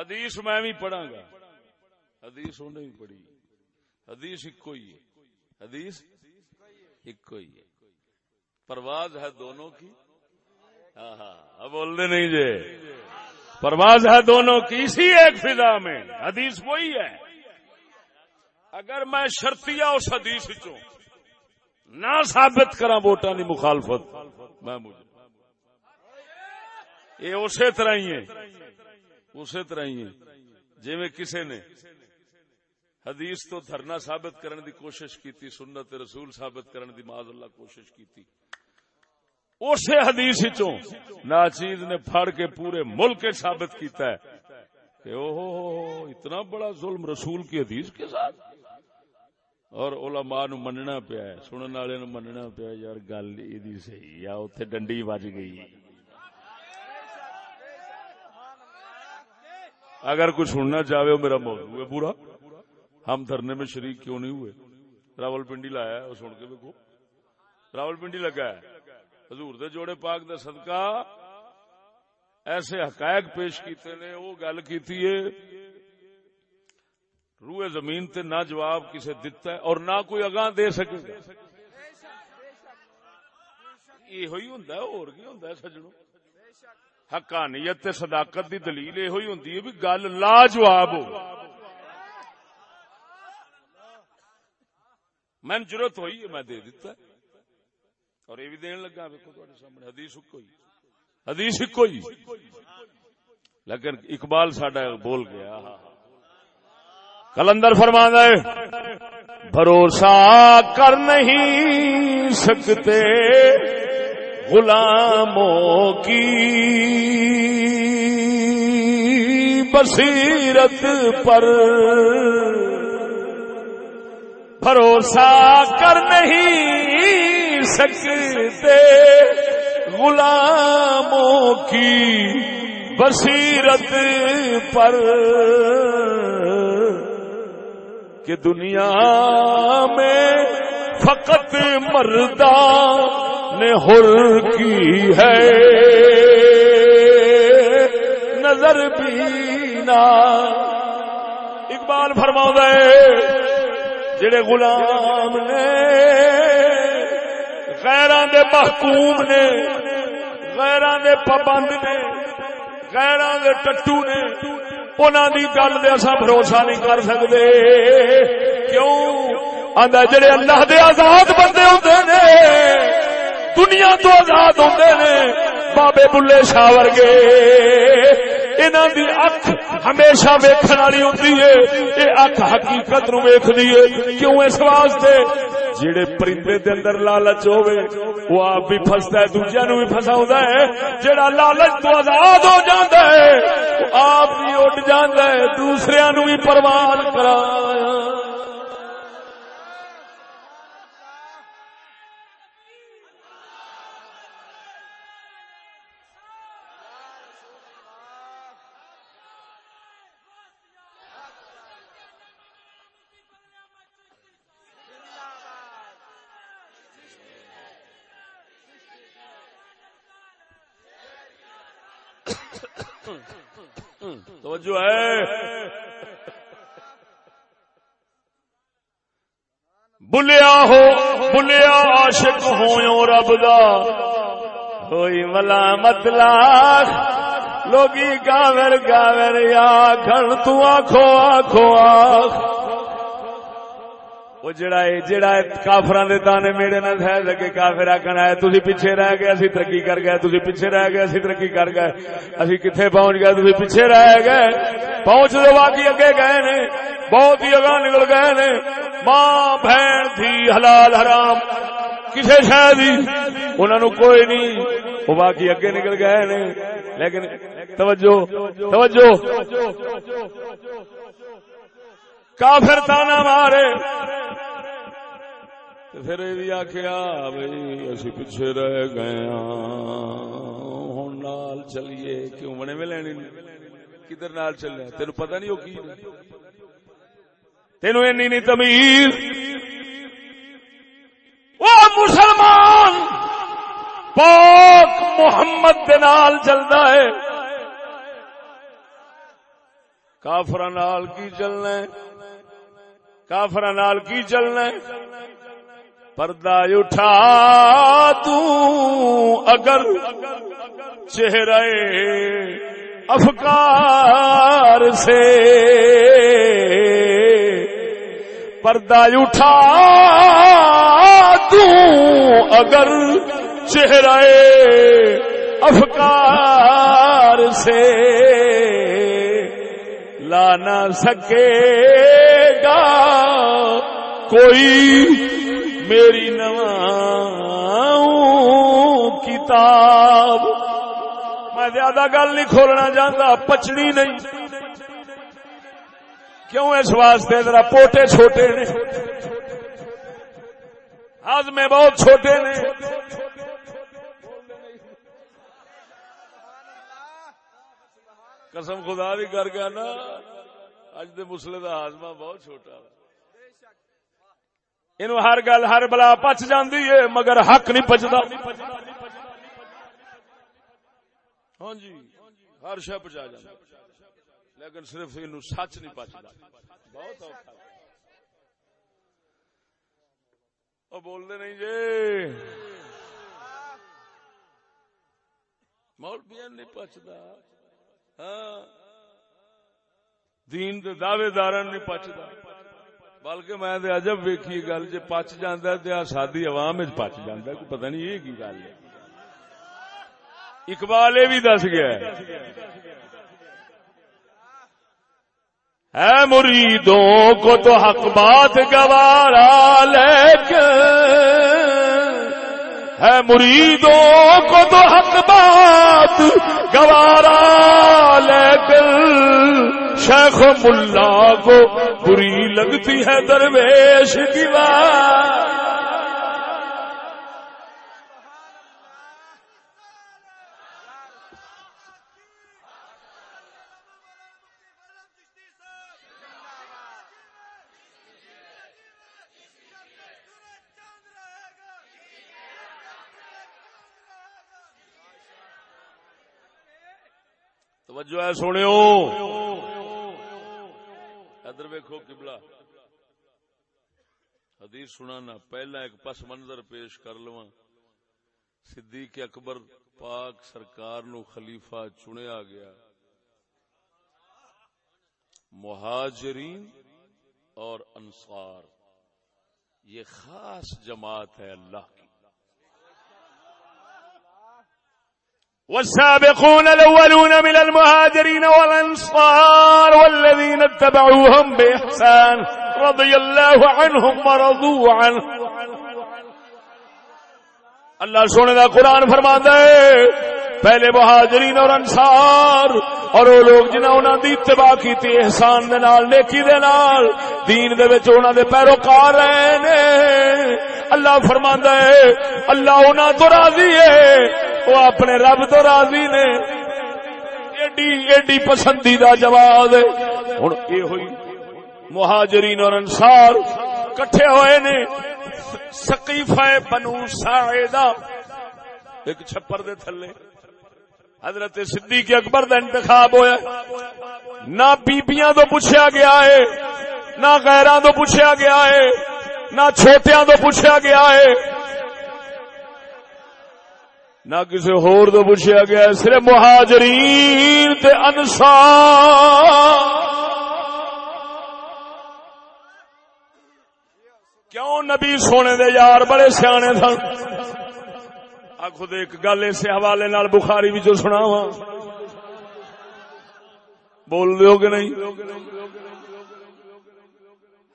حدیث میں بھی پڑھا گا۔ حدیث انہیں بھی پڑھی۔ حدیث ایک ہی ہے۔ حدیث ایک ہی ہے۔ پرواز ہے دونوں کی؟ ہاں ہاں۔ بولنے نہیں جے۔ پرواز ہے دونوں کی۔ اسی ایک فضا میں۔ حدیث وہی ہے۔ اگر میں شرطیا اس حدیث چو نہ ثابت کرا ووٹاں کی مخالفت، میں مجھے یہ اسی طرح ہی ہے اسی طرح ہی ہے جی میں کسی نے حدیث تو دھرنا ثابت کرنے دی کوشش کی سنت رسول ثابت کرنے دی معاذ اللہ کوشش کی اسی حدیث چوں ناچیز نے پھڑ کے پورے ملک ثابت کیتا ہے کہ او اتنا بڑا ظلم رسول کی حدیث کے ساتھ۔ اور علماء نو مننا پیا ہے، سنن والے نو مننا پیا یار گل ایدی صحیح یا اوتھے ڈنڈی وج گئی۔ اگر کوئی سننا چاہے وہ میرا موضوع ہے پورا۔ ہم دھرنے میں شریک کیوں نہیں ہوئے؟ راول پنڈی لایا ہے سن کے دیکھو۔ راول پنڈی لگا ہے۔ حضور دے جوڑے پاک دا صدقہ ایسے حقائق پیش کیتے نے، وہ گل کیتی ہے۔ روئے زمین تے نہ جواب کسے دیتا ہے اور نہ کوئی اگاں دے سکے۔ یہ ہوئی ہوں اور کی ہوں سجنوں؟ حقانیت تے صداقت دی دلیل یہ ہوئی ہوندی ہے بھی گل لاجواب ہو۔ میں ضرورت ہوئی ہے، میں دے دیتا اور یہ بھی دین لگا ویکو تھوڑے سامنے حدیث ایک ہوئی حدیث ایک ہوئی لیکن اقبال ساڈا بول گیا۔ کلندر فرما ہے، بھروسہ کر نہیں سکتے۔ غلاموں کی بصیرت پر بھروسہ کر نہیں سکتے غلاموں کی بصیرت پر کہ دنیا میں فقط مردہ نے ہر کی ہے۔ نظر بینا۔ اقبال فرما جڑے غلام نے غیران دے محکوم نے، غیران دے پابند نے، غیران دے ٹٹو نے انہوں دی گل دے اصا بھروسہ نہیں کر سکتے کیوں؟ آدھا جڑے اللہ دے آزاد بندے ہوتے نے دنیا تو آزاد ہوتے نے۔ بابے بلے شاہ ورگے۔ انہوں دی اکھ ہمیشہ ویکھن والی ہوتی ہے۔ یہ اکھ حقیقت نو ویکھدی ہے۔ کیوں اس واسطے؟ جڑے پرندے دے اندر لالچ ہوے وہ آپ بھی پھستا ہے دوجیا نو بھی پھساوندا ہے۔ جڑا لالچ تو آزاد ہو جاندا ہے آپ بھی اٹھ جاندا ہے، دوسریاں نو بھی پروان کرایا۔ توجہ ہے۔ بلیا ہو، بلیا عاشق ہو رب دا۔ ہوئی ملامت لاکھ، لوگی گاور گاور یا گھر تو آخو آخو آخ وہ جڑا ہے جڑا کافران دے تانے میڑے نہ تھے لگے کافر آکھنا ہے تسی پیچھے رہ گئے، اسی ترقی کر گئے، تسی پیچھے رہ گئے، اسی ترقی کر گئے۔ اسی کتھے پہنچ گئے، تسی پیچھے رہ گئے۔ پہنچ دے واقعی اگے گئے نے، بہت ہی اگاں نکل گئے نے۔ ماں بہن تھی، حلال، حرام، کسے شاید ہی انہوں نے کوئی نہیں وہ باقی اگے نکل گئے نے۔ لیکن توجہ توجہ۔ کافر تانا مارے۔ پھر یہ بھی آخیا بھائی اسی پیچھے رہ گئے ہوں نال چلیے کیوں بنے میں لینی کدھر نال چلے تین پتا نہیں وہ کی تین این نہیں تمیز وہ مسلمان پاک محمد دے نال چلتا ہے کافر نال کی چلنا ہے کافر نال کی چلنا پردہ اٹھا تو اگر چہرے افکار سے پردہ اٹھا تو اگر چہرے افکار سے لا نہ سکے گا کوئی میری کتاب۔ میں زیادہ گل نہیں کھولنا چاہتا پچڑی نہیں۔ کیوں اس واسطے؟ ذرا پوٹے چھوٹے نے۔ ہز میں بہت چھوٹے نے۔ قسم خدا بھی کر گیا نا اج دے مسلے کا ہاضمہ بہت چھوٹا۔ یہ ہر گل، ہر بلا پچ جاندی ہے، مگر حق نہیں پچتا ہاں جی ہر شہ پچا جا لیکن صرف یہ سچ نہیں پچتا بہت اور بولتے نہیں جی۔ مولوی نہیں پچتا ہاں۔ دین دے دعوے دار نہیں پچتا بلکہ میں تے عجب ویکھی گل، جے پچ جاندا ہے تے سادی عوام وچ پچ جاندا ہے، کوئی پتہ نہیں یہ کی گل ہے۔ اقبال یہ بھی دس گیا ہے۔ ہے مریدوں کو تو حق بات گوارا لیکن ہے مریدوں کو تو حق بات گوارا لیکن شیخ ملا کو بری لگتی ہے درویش کی بات توجہ ہے سنو ادھر ویکو کبلا حدیث سنانا، پہلا ایک پس منظر پیش کر لوا صدیق اکبر پاک سرکار نو خلیفہ چنیا گیا۔ مہاجرین اور انصار۔ یہ خاص جماعت ہے اللہ کی۔ والسابقون الأولون من المهاجرين والأنصار والذين اتبعوهم بإحسان رضي الله عنهم ورضوا عنه. اللہ سونے دا قرآن فرما دے پہلے مہاجرین اور انصار اور وہ لوگ جنہاں انہاں دی اتباع کیتی احسان دے نال، نیکی دے نال، دین دے وچ انہاں دے پیروکار رہے نے۔ اللہ فرماندا ہے، اللہ انہاں تو راضی ہے۔ وہ اپنے رب تو راضی نے۔ ایڈی ایڈی پسندیدہ جواب ہوں یہ ہوئی مہاجرین اور انصار کٹھے ہوئے نے۔ سقیفہ بنو ساعدہ۔ ایک چھپر دے تھلے۔ حضرت صدیق اکبر دا انتخاب ہویا۔ نہ بیبیاں تو پوچھا گیا ہے، نہ غیراں تو پوچھا گیا ہے، نہ چھوٹیاں تو پوچھا گیا ہے۔ نہ کسی ہور تو پوچھا گیا، صرف مہاجرین تے انصار۔ کیوں نبی سونے دے یار بڑے سیانے سن؟ خود ایک گل اس حوالے نال بخاری بھی جو سنا وا بول دو کہ نہیں؟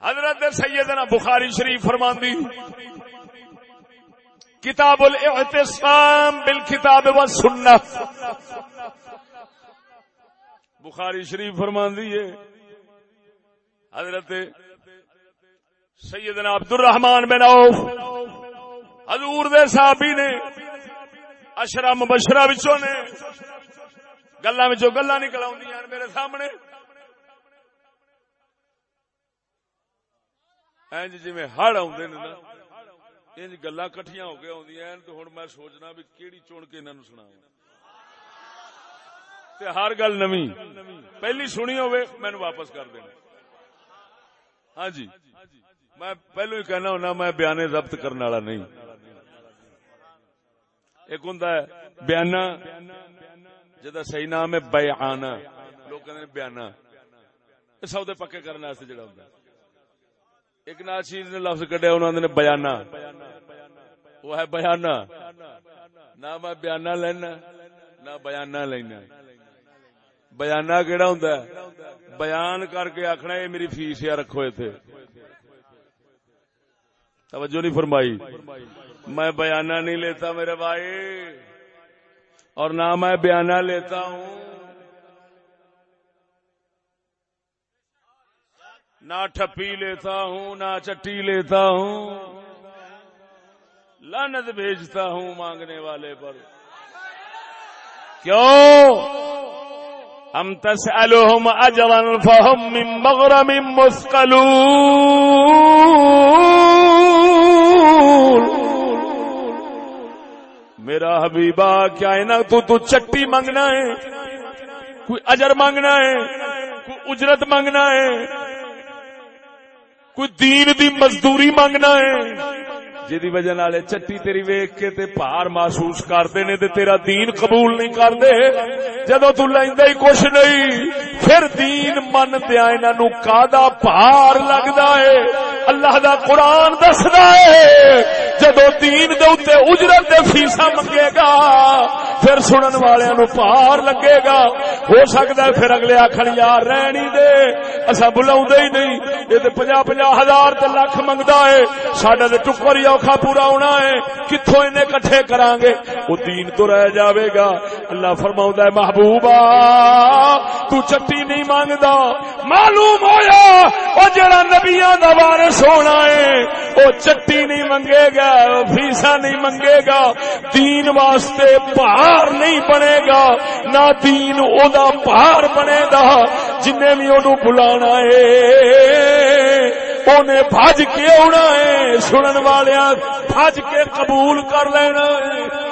حضرت سیدنا بخاری شریف فرماندی کتاب الاعتصام بالکتاب والسنہ۔ بخاری شریف فرمان دیئے حضرت سیدنا عبد الرحمن بن عوف، حضور دے صحابی نے اشرا مبشرہ وچوں نے گلاں وچوں گلاں نکل آوندیاں میرے سامنے۔ اینج جی جویں ہڑ اوندے نے نا۔ انج گلا کٹیاں ہو کے آدی تو ہوں میں سوچنا بھی کیڑی چون کے انہوں سنا ہر گل نمی۔ پہلی سنی ہوئے مینو واپس کر دینا۔ ہاں جی۔ میں پہلو ہی کہنا ہونا، میں بیانے ضبط کرنے والا نہیں۔ ایک ہوں بیانا۔ جا صحیح نام ہے بیانا لوگ کہ بیانا۔ سودے پکے کرنے جڑا ہوں ایک ناچیز نے لفظ کڈیا، انہوں نے بیانا وہ ہے بیانا نہ میں بیانا لینا، نہ بیانا لینا۔ بیانا کہڑا ہوں بیان کر کے آخنا یہ میری فیس یا رکھو تھے توجہ نہیں فرمائی۔ میں بیانا نہیں لیتا میرے بھائی۔ اور نہ میں بیانا لیتا ہوں۔ نہ ٹھپی لیتا ہوں، نہ چٹی لیتا ہوں۔ لانت بھیجتا ہوں مانگنے والے پر۔ کیوں؟ ہم تسألهم اجرا فهم من مغرم مثقلون۔ میرا حبیبہ، کیا ہے نا؟ تو تو چٹی مانگنا ہے، کوئی اجر مانگنا ہے، کوئی اجرت مانگنا ہے۔ کوئی دین دی مزدوری مانگنا ہے۔ جدی وجہ نال چٹی تیری ویک کے تے پار محسوس کرتے نے تے تیرا دین قبول نہیں کرتے جدو تو لینا ہی کچھ نہیں، پھر دین من دیا انہوں نو کا پار لگتا ہے۔ اللہ دا قرآن دسدا ہے جدو دین دے اوتے اجرت دے فیسا منگے گا پھر سنن والے نو پار لگے گا۔ ہو سکتا ہے پھر اگلے آخر یار رہنی دے اصا بلا ہی نہیں۔ یہ تو پنجا پنجا ہزار تے لکھ منگتا ہے۔ سڈا تو ٹکر ہی اوکھا پورا ہونا ہے۔ کتوں ان کٹھے کران گے وہ دین تو رہ جاوے گا۔ اللہ فرما ہے محبوبہ تو چٹی نہیں مانگدا۔ معلوم ہویا وہ جڑا نبیاں دا وارث ہونا ہے وہ چٹی نہیں منگے گا فیسا نہیں منگے گا۔ دین واسطے پہاڑ بھار نہیں بنے گا، نہ دین او دا بھار بنے گا۔ جن بھی انہوں بلانا ہے انہیں بج کے آنا ہے۔ سنن والیا بج کے قبول کر لینا ہے۔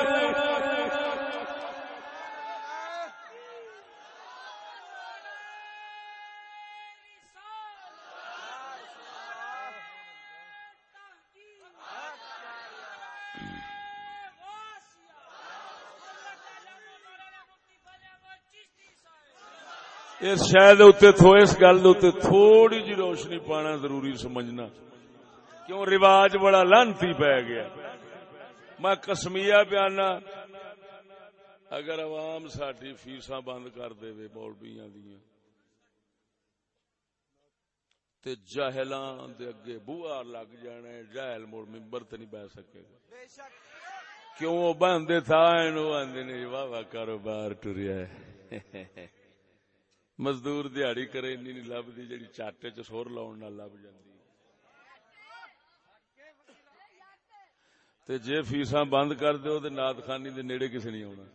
اس شاید تھو اس گل تھوڑی جی روشنی پانا ضروری سمجھنا۔ کیوں رواج بڑا لانتی پی گیا۔ میں کسمیا پیانا۔ اگر عوام ساری فیساں بند کر دے مولبیاں دیا تے جاہلاں دے اگے بوار لگ جانا ہے، جاہل مڑ ممبر تے نہیں بہ سکے گا۔ کیوں وہ بندے تھا آندے نے، واہ واہ کاروبار ٹریا ہے۔ مزدور دیہڑی کرے نہیں لبھی جی چاٹے چور لاؤن لب تے جے فیساں بند کر دو تو نات خانی دے نیڑے کسی نہیں آنا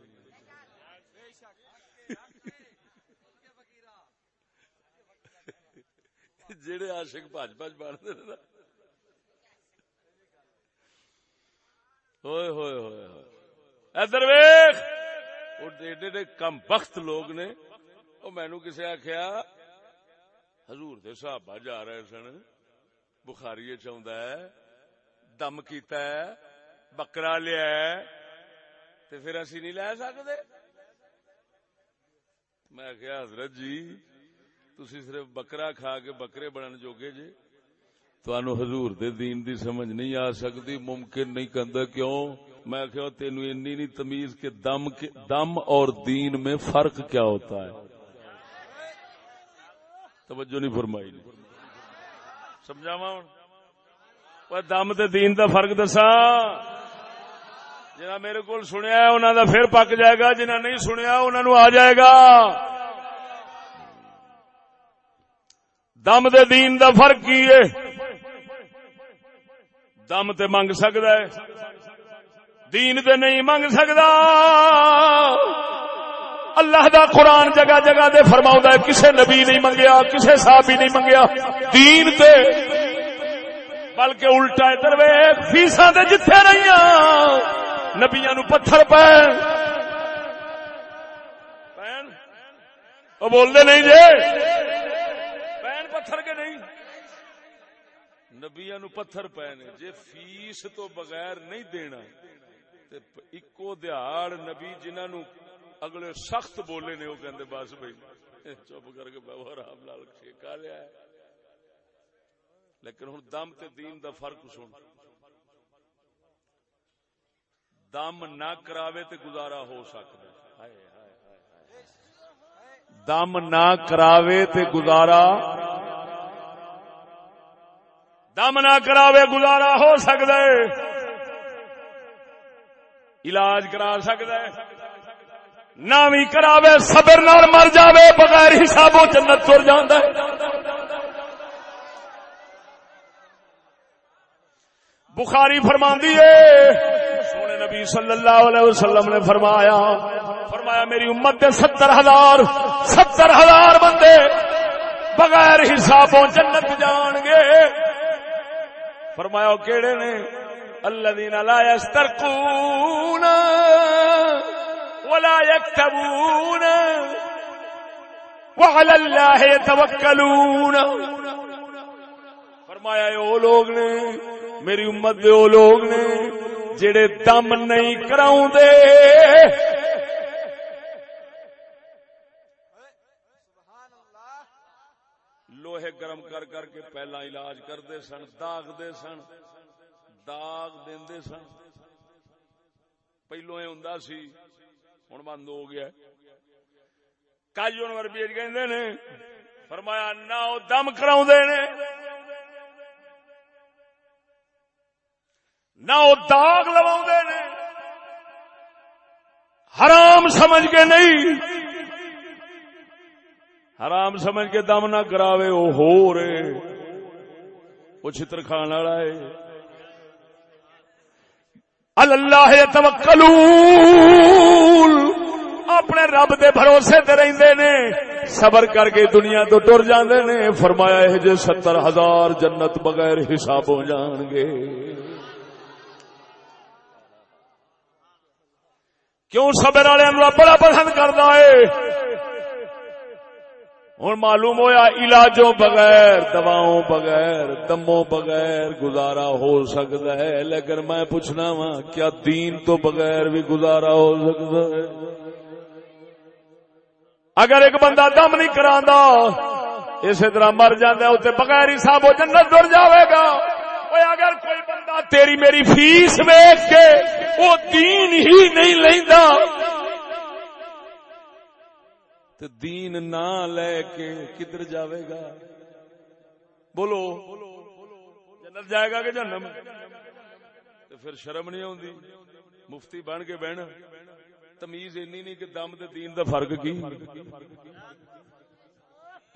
جڑے آشک بج بج بنتے ہوئے ہوئے ہوئے ہوئے۔ ادھر ویخ ایڈے کم بخت لوگ نے۔ مینو کسی آخیا ہزور دے صحابہ جا رہے سن بخاری چاہتا ہے دم کیتا ہے بکرا لیا تے پھر اسی نہیں لے سکتے میں کیا حضرت جی تسی صرف بکرا کھا کے بکرے بنن جوگے جی تہن حضور دے دین دی سمجھ نہیں آ سکتی ممکن نہیں کہندا کیوں میں کہ تینو انی نہیں تمیز کہ دم دم اور دین میں فرق کیا ہوتا ہے توجہ نہیں فرمائی سمجھاوا دم تے دین دا فرق دسا جنا میرے کو سنیا انہوں دا پھر پک جائے گا جنہ نہیں سنیا انہوں آ جائے گا۔ دم دے دین دا فرق کی ہے؟ دم تے منگ سکتا ہے۔ دین تے نہیں منگ سکتا اللہ دا قرآن جگہ جگہ دے فرماؤں ہے، کسے نبی نہیں منگیا، کسے صحابی نہیں منگیا۔ دین تے، بلکہ الٹا ادھر وے فیسا دے جتھے رہی نبیا نو پتھر پین بولتے نہیں جے۔ پین پتھر کے نہیں۔ نبیا نو پتھر پے جے فیس تو بغیر نہیں دینا اکو دیہڑ نبی جنہوں نو اگلے سخت بولے نے، وہ کہندے، بس بھائی، چپ کر کے بہو آرام لال ٹھیکا لیا ہے۔ لیکن ہوں دم تے دین دا فرق سن۔ دم نہ کراوے تے گزارا ہو سکتا دم نہ کراوے تے گزارا۔ دم نہ کراوے گزارا ہو سکتا ہے۔ علاج کرا سکتا ہے۔ نہ بھی کراوے، صبر نال مر جاوے، بغیر حسابوں جنت تر جاندا ہے۔ بخاری فرماندی ہے، سونے نبی صلی اللہ علیہ وسلم نے فرمایا فرمایا میری امت کے ستر ہزار ستر ہزار بندے بغیر حسابوں جنت جان گے۔ فرمایا کیڑے نے؟ اللہ دینا لا یسترقون۔ ولا يكتبون. وعلى الله يتوكلون. فرمایا وہ لوگ نے، میری امت دے وہ لوگ نے، جڑے دم نہیں کراؤں دے لوہے گرم کر کر کے پہلا علاج کرتے سن داغ دے سن، داغ دے سن۔ پہلو یہ ہوں سی ہوں بند ہو گیا کئی جانور بیچ کہ فرمایا نہ وہ دم کرا نے نہ وہ داغ لوا نے حرام سمجھ کے نہیں حرام سمجھ کے دم نہ کراوے وہ ہو رہے وہ چتر کھان والا ہے اللہ توکلون اپنے رب دے بھروسے تے رہندے نے، صبر کر کے دنیا تو ٹر جاندے نے۔ فرمایا ہے جے ستر ہزار جنت بغیر حساب ہو جان گے۔ کیوں صبر والے بڑا پسند کرتا ہے؟ ہوں معلوم ہویا علاجوں بغیر، دواؤں بغیر، دموں بغیر گزارا ہو سکتا ہے۔ لیکن میں پوچھنا وا، کیا دین تو بغیر بھی گزارا ہو سکتا ہے؟ اگر ایک بندہ دم نہیں کرا اسی طرح مر جانا اتنے بغیر ہی صاحب جنت دور جاوے گا۔ اگر کوئی بندہ تیری میری فیس ویچ کے، وہ دین ہی نہیں لینا تو دین نہ لے کے کدھر جاوے گا؟ بولو۔ جنت جائے گا کہ جنم تو پھر شرم نہیں آتی مفتی بن کے بہنا تمیز اینی نہیں کہ دم تے دین دا فرق کی؟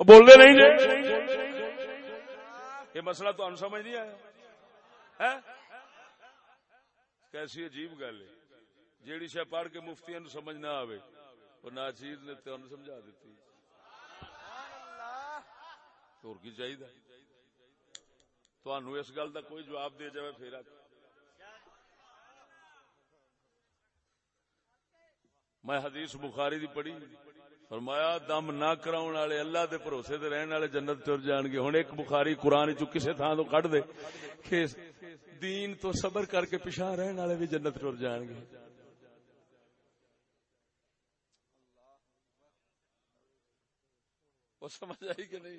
بولتے نہیں جی یہ مسئلہ تو سمجھ نہیں آیا۔ کیسی عجیب گل ہے۔ جیڑی شہ پڑھ کے مفتی سمجھ نہ آئے وہ ناچیز نے تمہیں سمجھا دیتی۔ اور کی چاہیے؟ تو اس گل کا کوئی جواب دے جائے پھر میں حدیث بخاری دی پڑھی۔ فرمایا، دم نہ کراؤن والے اللہ دے بھروسے دے رہن والے جنت چر جان گے۔ ہن ایک بخاری قرآن چ کسے تھان تو کڈ دے کہ دین تو صبر کر کے پیچھا رہن والے بھی جنت چر جان گے۔ وہ سمجھ آئی کہ نہیں؟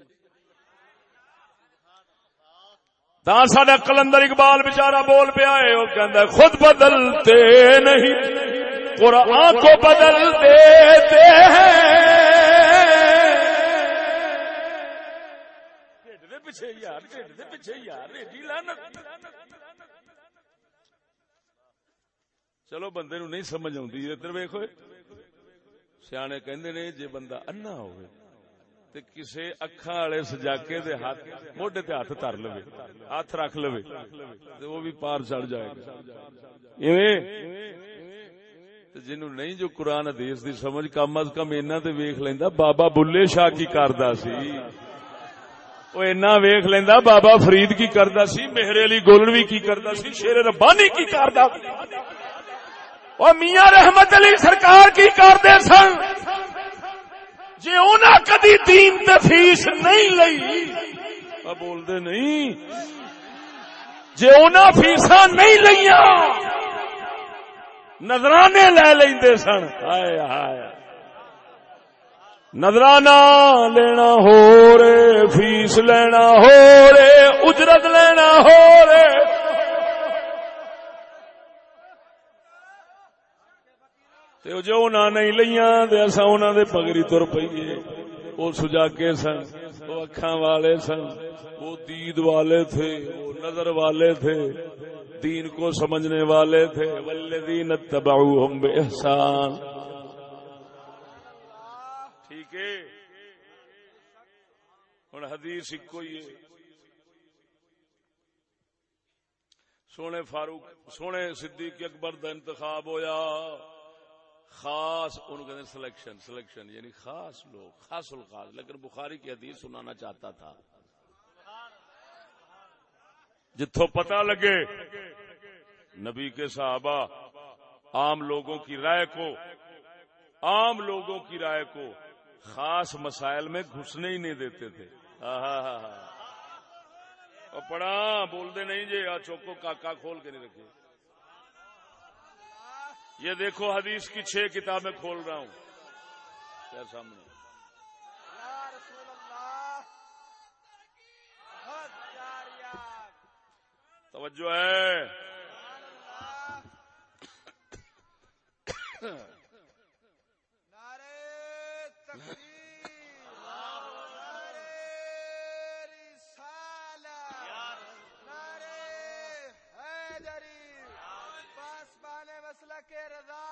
سڈا کلندر اقبال بچارا بول پیا ہے، وہ کہ خود بدلتے نہیں، قرآن کو بدل دیتے ہیں پیچھے یار پیچھے یار چلو، بندے نو نہیں سمجھ آتی ادھر ویخو سیانے کہندے نے، جے بندہ انا ہوئے تے کسے اکھاں والے سجاکے دے ہاتھ موڈے تے ہاتھ تر لوے، ہاتھ رکھ لوے، تے وہ بھی پار چڑھ جائے گا۔ ایویں؟ جنو نہیں جو قرآن حدیث دی سمجھ، کم از کم اینا تے ویکھ لیندا، بابا بلے شاہ کی کردا سی۔ او اینا ویکھ لیندا، بابا فرید کی کردا سی مہر علی گولنوی کی کردا سی، شیر ربانی کی کردا او میاں رحمت علی سرکار کی کردے سن۔ جے انہاں کدی دین تے فیس نہیں لئی۔ بول دے نہیں۔ جے انہاں فیساں نہیں لئیاں۔ نظرانے لے لیں سن۔ ہائے ہائے۔ نظرانہ لینا ہو رے، فیس لینا ہو رے، اجرت لینا ہو رے۔ تے جو نہیں لیاں لیا اصا انہوں نے پگڑی تر پیے وہ سجا کے سن وہ اکھا والے سن وہ دید والے تھے وہ نظر والے تھے دین کو سمجھنے والے تھے والذین اتبعوہم بے ٹھیک ہے ہوں حدیث ایک ہی سونے فاروق سونے صدیق اکبر دا انتخاب ہویا خاص ان کے سلیکشن سلیکشن یعنی خاص لوگ، خاص الخاص لیکن بخاری کی حدیث سنانا چاہتا تھا۔ جتوں پتا لگے نبی کے صحابہ عام لوگوں کی رائے کو، عام لوگوں کی رائے کو خاص مسائل میں گھسنے ہی نہیں دیتے تھے۔ اور پڑھا بول دے نہیں جی آ چوکو کاکا کھول کے نہیں رکھے۔ یہ دیکھو حدیث کی چھ کتابیں کھول رہا ہوں۔ کیا سامنے؟ توجہ ہے سبحان اللہ نعرے تکبیر نعرے رسالت نعرے حیدری پاسبان مسلک رضا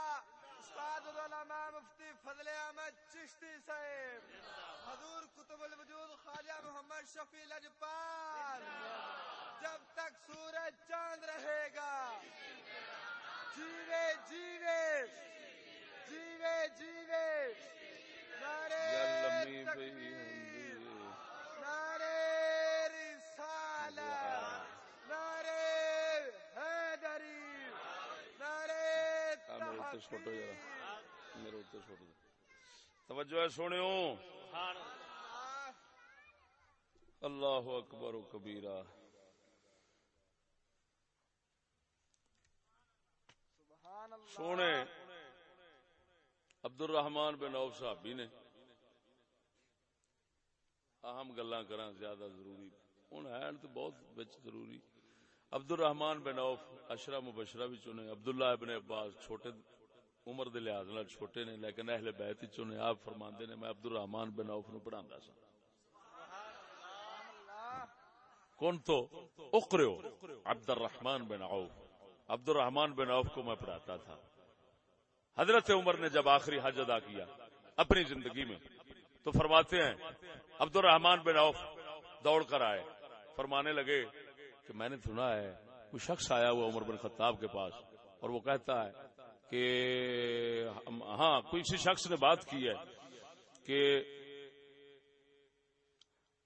استاد العلماء مفتی فضل احمد چشتی صاحب حضور کتب الوجود خواجہ محمد شفیع لجپال جب تک سورج چاند رہے گا جیوے جیوے جیوے جیوے۔ نعرے نعرے رسالت نعرے حیدری نعرے آ چھوٹو ذرا تحقیر میرے اتنے چھوٹو توجہ ہے سونے اللہ اکبر و کبیرہ سونے عبد الرحمان بن عوف صحابی نے اہم گلا کرا زیادہ ضروری ہوں ہے تو بہت بچ ضروری عبد الرحمان بن عوف اشرا مبشرہ بھی چنے عبداللہ ابن عباس چھوٹے عمر دے لحاظ نال چھوٹے نے، لیکن اہل بیت ہی چنے آپ فرماندے نے، میں عبد الرحمان بن عوف نو پڑھاندا سا کون تو؟ اقرو عبد الرحمان بن عوف۔ عبد الرحمان بن عوف کو میں پڑھاتا تھا۔ حضرت عمر نے جب آخری حج ادا کیا، اپنی زندگی میں، تو فرماتے ہیں عبد الرحمان بن عوف دوڑ کر آئے۔ فرمانے لگے کہ میں نے سنا ہے، کوئی شخص آیا ہوا عمر بن خطاب کے پاس اور وہ کہتا ہے کہ ہاں کوئی کسی شخص نے بات کی ہے کہ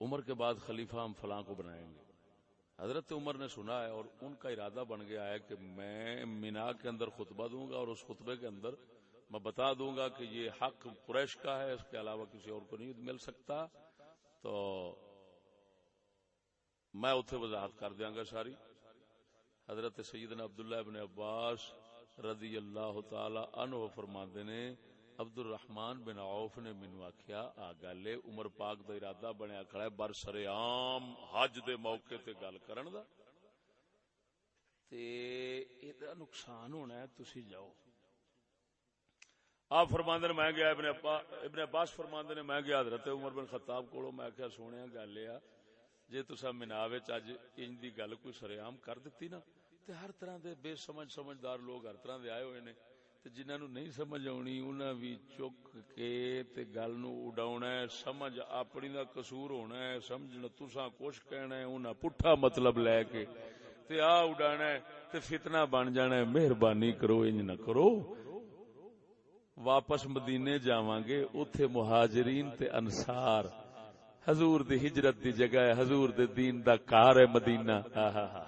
عمر کے بعد خلیفہ ہم فلاں کو بنائیں گے۔ حضرت عمر نے سنا ہے اور ان کا ارادہ بن گیا ہے کہ میں مینا کے اندر خطبہ دوں گا اور اس خطبے کے اندر میں بتا دوں گا کہ یہ حق قریش کا ہے، اس کے علاوہ کسی اور کو نہیں مل سکتا۔ تو میں اتنے وضاحت کر دیا گا ساری۔ حضرت سیدنا عبداللہ ابن عباس رضی اللہ تعالی عنہ فرماندے نے عبد الرحمان بن عوف نے مینو آخیا آ گل ہے عمر پاک دا ارادہ بنیا کھڑا ہے، بر سر عام حج دے موقع تے گل کرن دا۔ تے ایدا نقصان ہونا ہے، تسی جاؤ۔ آپ فرماندے نے، میں گیا ابن ابن عباس فرماندے نے، میں گیا حضرت عمر بن خطاب کولو، میں کہیا سونیا، گل ہے جے تسا مینا وچ اج انج دی گل کوئی سریام کر دتی نا۔ تے ہر طرح دے بے سمجھ سمجھدار لوگ ہر طرح دے آئے ہوئے نے۔ تے جنہاں نو نہیں سمجھ آونی انہاں وی چک کے تے گل نو اڈاونا ہے۔ سمجھ اپنی دا قصور ہونا ہے۔ سمجھنا تساں کچھ کہنا ہے، انہاں پٹھا مطلب لے کے تے آ اڈانا ہے تے فتنہ بن جانا ہے۔ مہربانی کرو، انج نہ کرو۔ واپس مدینے جاواں گے، اوتھے مہاجرین تے انصار۔ حضور دی ہجرت دی جگہ ہے، حضور دے دین دا کار ہے مدینہ۔ آہا ہا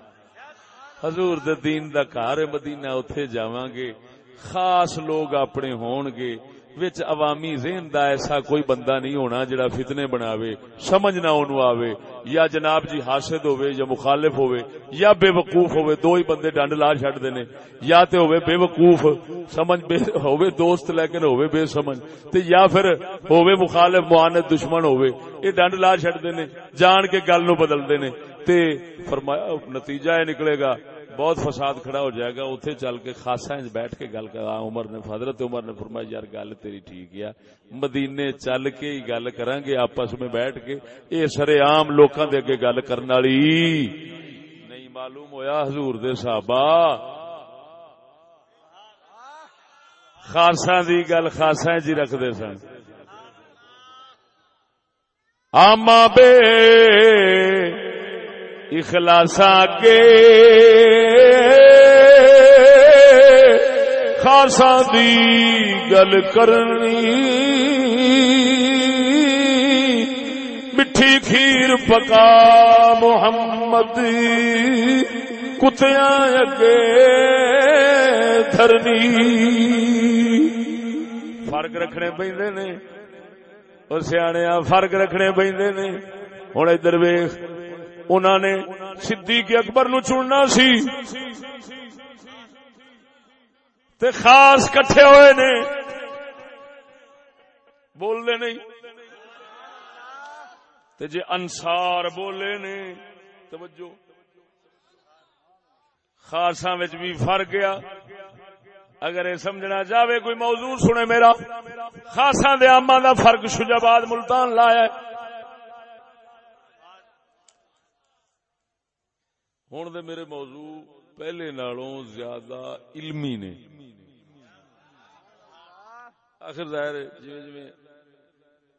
حضور دے دین دا کار مدینہ، اوتھے جاواں گے۔ خاص لوگ اپنے ہون گے۔ وچ عوامی ذہن دا ایسا کوئی بندہ نہیں ہونا جڑا فتنے بناوے، سمجھ نہ اونوں آوے۔ یا جناب جی حاسد ہوے یا مخالف ہوے یا بے وقوف ہوے دو ہی بندے ڈنڈ لا چھڈ نے یا تے ہوے بے وقوف، سمجھ بے ہوے دوست لیکن ہوے بے سمجھ۔ تے یا پھر ہوے مخالف، معاند دشمن ہوے اے ڈنڈ لا چھڈ نے جان کے گل نو بدل نے تے فرمایا، نتیجہ یہ نکلے گا۔ بہت فساد کھڑا ہو جائے گا اتنے چل کے خاصا بیٹھ کے گل کر عمر نے، حضرت عمر نے فرمایا، یار، گل تیری ٹھیک ہے۔ مدینے چل کے ہی گل کریں گے آپس میں بیٹھ کے۔ یہ سرے عام لوکاں دے اگے گل کرنے والی۔ نہیں معلوم ہویا حضور دے صحابہ۔ خاصا دی گل خاصا جی رکھتے سن۔ آما بے اخلاصا کے خاصا دی گل کرنی۔ مٹھی کھیر پکا محمد، کتیاں اگے دھرنی۔ فرق رکھنے پیندے نے۔ اور سیانے فرق رکھنے پیندے نے۔ ہوں ادھر ویخ انہوں نے صدیق اکبر نو چننا سی۔ تے خاص کٹھے ہوئے نے۔ بولنے نہیں۔ تے جے انصار بولے نے، توجہ۔ خاصا بھی فرق گیا۔ اگر یہ سمجھنا چاہے کوئی موضوع سنے میرا۔ خاصا دے آما دا فرق شجاباد ملتان لایا ہے۔ ہوں دے میرے موضوع پہلے نالوں زیادہ علمی نے۔ آخر ظاہر ہے جی جی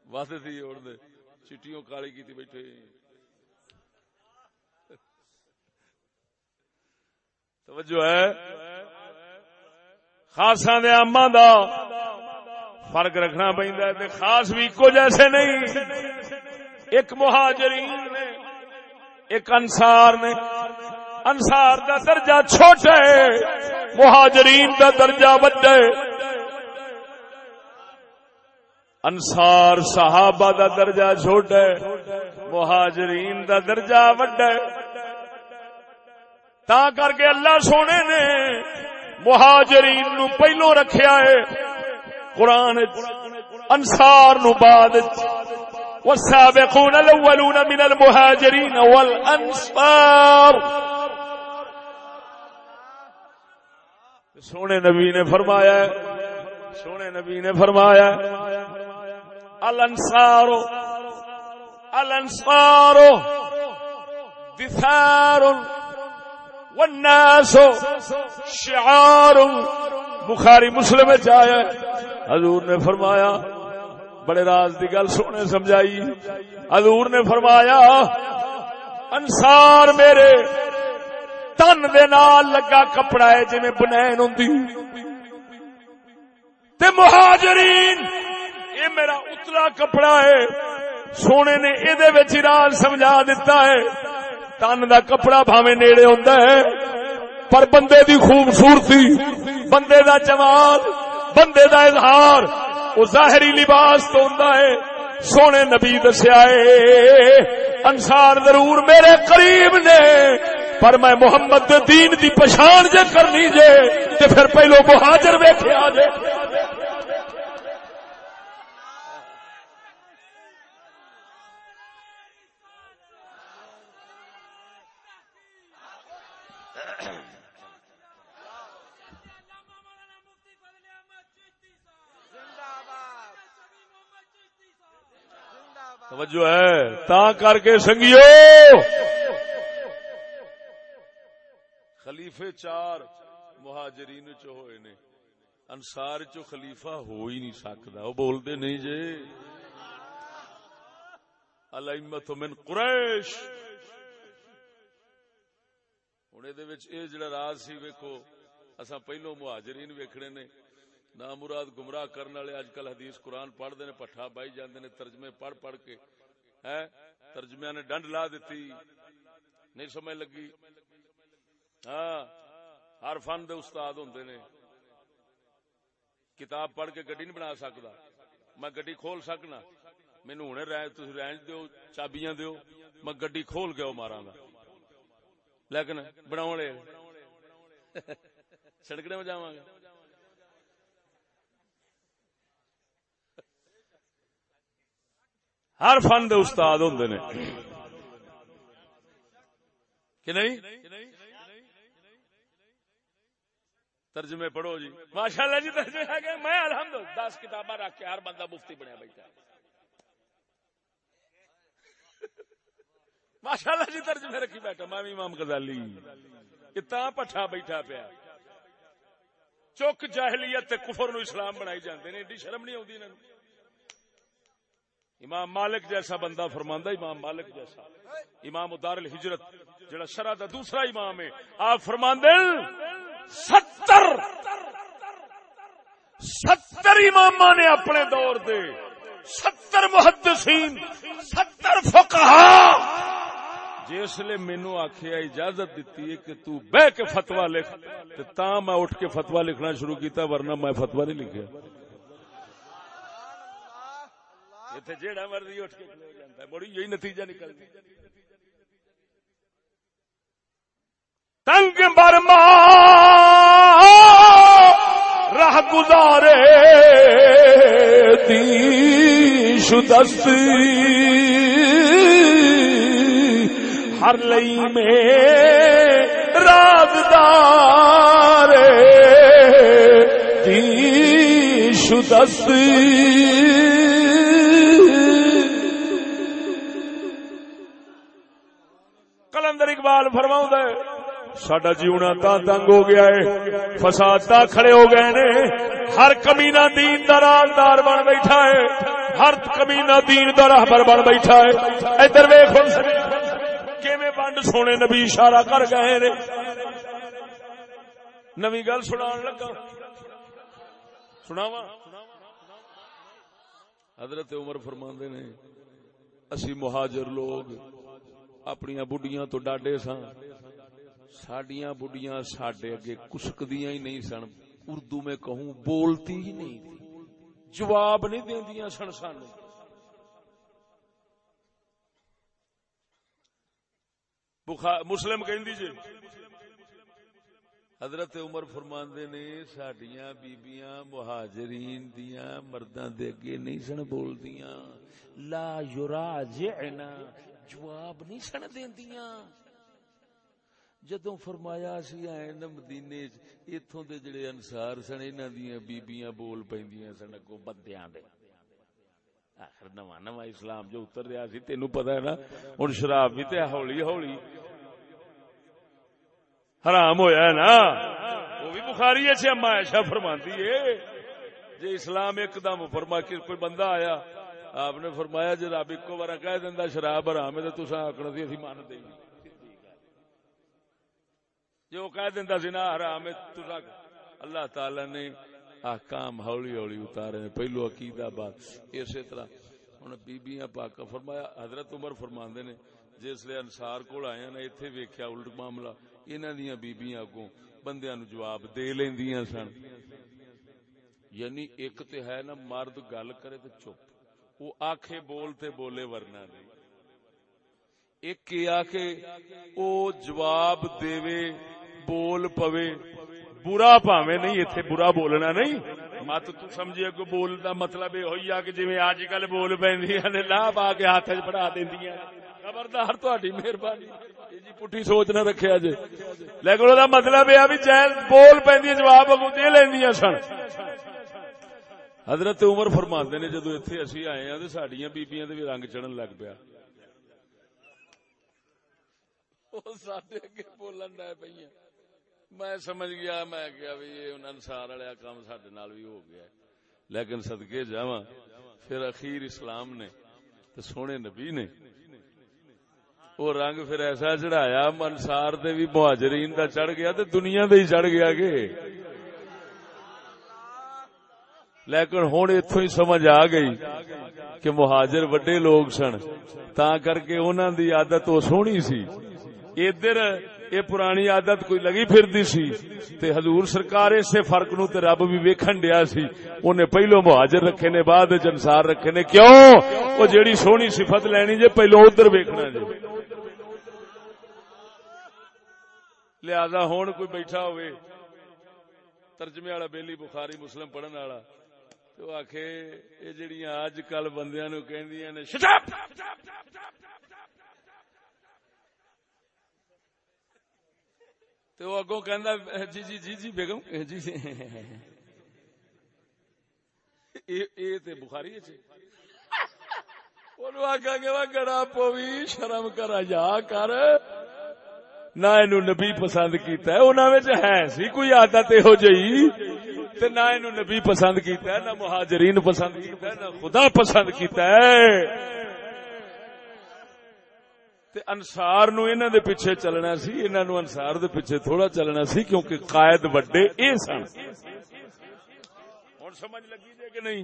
وقت تھی اور دے، چٹیوں کالی کی بیٹھے۔ توجہ ہے۔ خاصا دے آما دا فرق رکھنا پہنتا ہے تے خاص بھی کو جیسے نہیں۔ ایک مہاجرین نے، ایک انصار نے۔ انصار دا درجہ چھوٹا ہے مہاجرین دا درجہ بڑا ہے انصار صحابہ دا درجہ چھوٹا ہے مہاجرین دا درجہ بڑا ہے تا کر کے اللہ سونے نے مہاجرین نو پہلو رکھیا ہے۔ قرآن انصار نو بعد والسابقون الاولون من المهاجرين والانصار۔ سونے نبی نے فرمایا ہے، سونے نبی نے فرمایا ہے، الانصار دثار والناس، شعار، بخاری مسلم چایا حضور نے فرمایا، بڑے راز کی گل سونے سمجھائی۔ حضور نے فرمایا انسار میرے تن دے نال لگا کپڑا ہے جی بنین ہوں تے مہاجرین یہ میرا اتلا کپڑا ہے سونے نے یہ راز سمجھا دیتا ہے تن دا کپڑا بھاوے نیڑے ہوندا ہے پر بندے دی خوبصورتی بندے دا جمال بندے دا اظہار وہ ظاہری لباس تو ہوندا ہے سونے نبی دسیا انسار ضرور میرے قریب نے، پر میں محمد دین دی پچھان جے کرنی جے، تے پھر پہلو مہاجر ویکھیا جے۔ توجہ ہے۔ تا کر کے سنگیو۔ خلیفے چار مہاجرین چ ہوئے نے۔ انصار چو خلیفہ ہو ہی نہیں سکتا۔ وہ بولتے نہیں جے الائمت من قریش۔ ہوں یہ جڑا راز سی ویکو اصا پہلو مہاجرین ویکھنے نے۔ نہ مراد گمراہ کرنے والے اج کل حدیث قرآن پڑھتے نے، پٹھا بائی جاندے نے، ترجمے پڑھ پڑھ کے ہے ترجمے نے ڈنڈ لا دیتی، نہیں سمجھ لگی۔ ہاں ہر فن دے استاد ہوندے نے۔ کتاب پڑھ کے گڈی نہیں بنا سکتا میں گڈی کھول سکنا۔ مینو ہوں تھی رینج دیو، چابیاں دیو۔ میں گڈی کھول کے وہ مارا گا۔ لیکن بنا سڑکنے میں جاواں گا ہر فن دے استاد ہوندے نے۔ کہ نہیں؟ ترجمے پڑھو جی۔ ماشاء اللہ جی ترجمے ہے کہ میں الحمد دس کتاباں رکھ کے ہر بندہ مفتی بنیا بیٹھا ماشاء اللہ جی ترجمے رکھی بیٹھا۔ میں امام غزالی۔ اتنا پٹھا بیٹھا پیا۔ چک جاہلیت کفر نو اسلام بنائی جاندے نے۔ ایڈی شرم نہیں آتی انہوں امام مالک جیسا بندہ فرماندہ، امام مالک جیسا۔ امام ادار الحجرت جڑا شرح دا دوسرا امام ہے۔ آپ فرماندے ستر ستر امام نے اپنے دور دے۔ ستر محدثین، ستر فقہا۔ جس لیے مینو آخیا اجازت دیتی ہے کہ تو بہ کے فتوا لکھ۔ تے تاں میں اٹھ کے فتوا لکھنا شروع کیتا، ورنہ میں فتوا نہیں لکھیا۔ اتنے جیڑا مرضی اٹھ کے کھلو جاتا ہے بڑی یہی نتیجہ نکلتی تنگ برما راہ گزارے دی شدست ہر لئی میں رازدار دی شدست کلندر اقبال فرماؤں دے سڈا جیونا تا تنگ ہو گیا ہے، فساد تا کھڑے ہو گئے نے، ہر کمینا دین دا رازدار بن بیٹھا ہے، ہر کمینا دین دا راہبر بن بیٹھا ہے۔ ادھر ویخ کیویں بنڈ سونے نبی اشارہ کر گئے نے۔ نوی گل سنا لگا۔ سناوا حضرت عمر فرماندے نے، اسی مہاجر لوگ اپنی بڈیاں تو ڈاڈے ساں۔ ساڈیاں بڈیاں ساڈے اگے کسکدیاں ہی نہیں سن۔ اردو میں کہوں بولتی ہی نہیں۔ تھی جواب نہیں دیندیاں سن سانو۔ بخار مسلم کہندی جی۔ حضرت عمر فرماندے نے، ساڈیاں بیبیاں مہاجرین دیاں مرداں دے اگے نہیں سن بولدیاں۔ لا یراجعنا جواب نہیں سن دیندیاں۔ جدوں فرمایا سی آئے نا مدینے ایتھوں دے جڑے انصار سن، انہاں دیاں بیبییاں بول پیندیاں سن اگوں بندیاں دے۔ آخر نواں نواں اسلام جو اتر رہا سی، تینوں پتہ ہے نا؟ ہن شراب بھی تے ہولی ہولی۔ حرام ہویا ہے نا؟ وہ بھی بخاری ہے اما عائشہ فرماندی ہے۔ جی اسلام ایک دم فرما کہ کوئی بندہ آیا آپ نے فرمایا جی رب ایک بار کہہ دینا شراب حرام ہے تو تصا آخنا سی اسی مان دیں جی وہ کہہ دینا سی نا حرام ہے تسا اللہ تعالی نے احکام ہولی ہولی اتارے نے پہلو عقیدہ بات، اسی طرح ہن بیبییاں پاک فرمایا، حضرت عمر فرماندے نے، جس لے انصار کول آیا نا، ایتھے ویکھیا الٹ معاملہ، انہاں دیاں بیبییاں اگوں بندیاں نو جواب دے لیندیاں سن۔ یعنی ایک تے ہے نا، مرد گل کرے تے چپ۔ وہ آکھے بول تے بولے ورنہ نہیں۔ ایک یہ آکھے او جواب دیوے، بول پوے۔ برا پاوے نہیں، ایتھے برا بولنا نہیں۔ مت تو سمجھے کہ بول دا مطلب یہ ہوئی آ کہ جویں اج کل بول پیندیاں نے لا پا کے ہاتھ وچ پڑا دیندیاں خبردار تہاڈی مہربانی۔ جی پٹھی سوچ نہ رکھیا جے لیکن او دا مطلب یہ بھی جائز بول پیندی جواب اگوں دے لیندیاں سن۔ حضرت عمر فرماندے نے جدو ایتھے اسی آئے ہیں تے ساڈیاں بیبییاں بھی رنگ چڑھن لگ پیا۔ او ساڈے بولن ڈے پئیاں۔ میں سمجھ گیا، میں کیا بھی یہ انصار والے کام سڈے نال بھی ہو گیا لیکن صدقے جاواں، پھر اخیر اسلام نے تو سونے نبی نے وہ رنگ پھر ایسا چڑھایا منسار دے بھی مہاجرین دا چڑھ گیا تو دنیا دے ہی چڑھ گیا کہ لیکن ہوں اتو ہی سمجھ آ گئی کہ مہاجر وڈے لوگ سن، تا کر کے انہوں دی عادت وہ سونی سی۔ ادھر یہ پرانی عادت کوئی لگی پھر سی تے حضور سرکار اسے فرق نو تے رب بھی ویکھن ڈیا سی۔ انہیں پہلو مہاجر رکھے نے، بعد انصار رکھے نے۔ کیوں؟ وہ جیڑی سونی صفت لینی جے، پہلو ادھر ویکھنا جے۔ لہذا ہون کوئی بیٹھا ہوئے، ترجمے والا بیلی بخاری مسلم پڑھن والا۔ تو آخے یہ جڑیاں اج کل بندیاں نو کہندیاں تو اگوں کہندا جی جی جی جی بیگم جی, جی. اے تے بخاری ہے اونوں آکھا کہ وا گڑا پوی شرم کر جا کر، نہ نبی پسند کیتا ہے انہاں وچ ہے سی، کوئی عادت ہو جئی؟ تے نہ اینو نبی پسند کیتا ہے، نہ مہاجرین پسند کیتا ہے، نہ خدا پسند کیتا ہے۔ تے انصار نو انہاں دے پیچھے چلنا سی، انہاں نو انصار دے پیچھے تھوڑا چلنا سی کیونکہ قائد وڈے اے سن۔ ہن سمجھ لگی جے کہ نہیں؟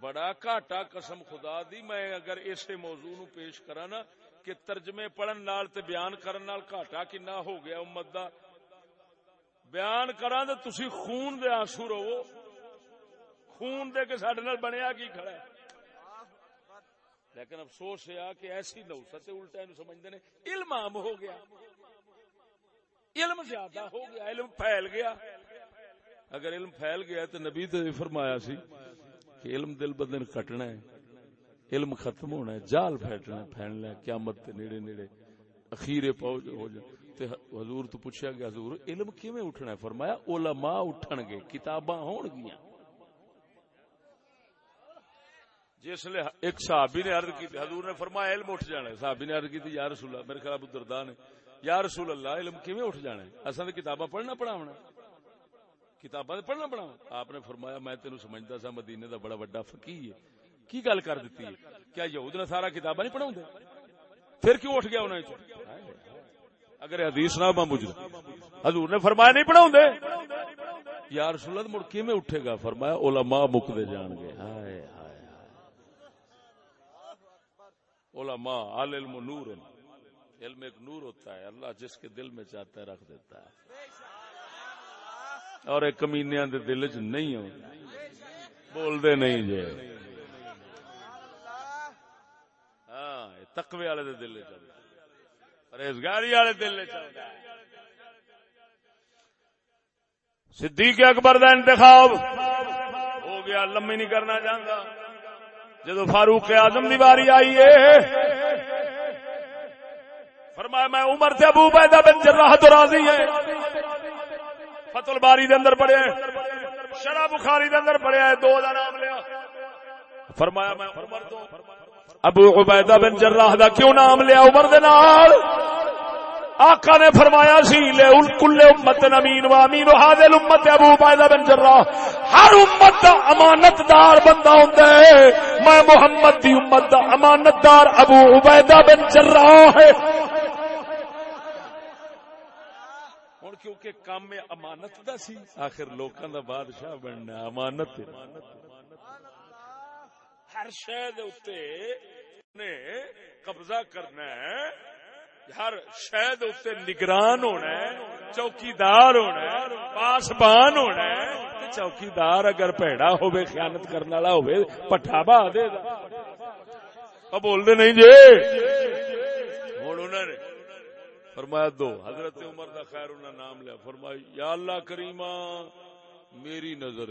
بڑا گھاٹا قسم خدا دی، میں اگر اسے موضوع نو پیش کراں نا کہ ترجمے پڑھن نال تے بیان کرن نال گھاٹا کنا ہو گیا امت دا بیان کراں تے تسی خون دے آنسو رو خون دے کے ساڈے نال بنیا کی کھڑا ہے۔ لیکن افسوس یہ کہ ایسی نوست الٹا نو سمجھتے نے۔ علم عام ہو گیا۔ علم زیادہ ہو گیا، علم پھیل گیا۔ اگر علم پھیل گیا تو نبی تو فرمایا سی کہ علم دل بدن کٹنا ہے، علم ختم ہونا ہے، جال پھیٹنا ہے پھیلنا ہے، قیامت تے نیڑے نیڑے، اخیرے پہنچ ہو جا تے حضور تو پوچھا گیا، حضور علم کیویں اٹھنا ہے؟ فرمایا، علماء اٹھن گے کتاباں ہون گیاں۔ جس لیے ایک صحابی نے عرض کی، حضور نے فرمایا، علم اٹھ جانا ہے۔ صحابی نے عرض کی تھی، یا رسول اللہ، میرے خیال ابو درداء نے، یا رسول اللہ، علم کیویں اٹھ جانا ہے؟ اساں تے کتاباں پڑھنا پڑھاونا کتاباں تے پڑھنا پڑھاونا آپ نے فرمایا، میں تینوں سمجھدا سا، مدینے دا بڑا بڑا فقیہ ہے۔ کی گل کر دیتی ہے؟ کیا یہود نے سارا کتاباں نہیں پڑھاوندے پھر کیوں اٹھ گیا انہاں وچ اگر حدیث نہ میں مجھ حضور نے فرمایا نہیں پڑھاوندے یا رسول اللہ، مڑ کیویں اٹھے گا؟ فرمایا علماء مکدے جان گے۔ ہائے ہائے علماء العلم نور۔ علم ایک نور ہوتا ہے۔ اللہ جس کے دل میں چاہتا ہے رکھ دیتا ہے۔ اور ایک کمینیاں دے دل چ نہیں ہو بول دے نہیں جے۔ ہاں تقوی والے دے دل چ پرہیزگاری والے دل چ صدیق اکبر دا انتخاب ہو گیا، لمبی نہیں کرنا چاہتا جدو فاروق اعظم دی باری آئی ہے، فرمایا، میں عمر سے ابو بیدہ بن جراح تو راضی ہے فتح الباری دے اندر پڑھیا شرح بخاری دے اندر پڑھیا ہے دو دا نام لیا۔ فرمایا، میں عمر تو ابو عبیدہ بن جراح دا کیوں نام لیا؟ عمر دے نال۔ آقا نے فرمایا سی، لے ان کل امت امین و امین و حاضر امت ابو عبیدہ بن جراح، ہر امت دا امانت دار بندہ ہوندا ہے میں محمد دی امت دا امانت دار ابو عبیدہ بن جراح ہے۔ ہن کیونکہ کام میں امانت دا سی، آخر لوکاں دا بادشاہ بننا امانت ہے۔ ہر شے دے اوتے نے قبضہ کرنا ہے۔ ہر شہد اتنے نگران ہونا ہے، چوکیدار ہونا ہے، پاسبان ہونا ہے چوکیدار اگر پیڑا ہوے خیانت کرنے والا ہوے پٹھا بہا دے گا۔ بول دے نہیں جی۔ ہوں انہوں نے فرمایا دو، حضرت عمر دا خیر انہوں نے نام لیا۔ فرمایا، یا اللہ کریمہ، میری نظر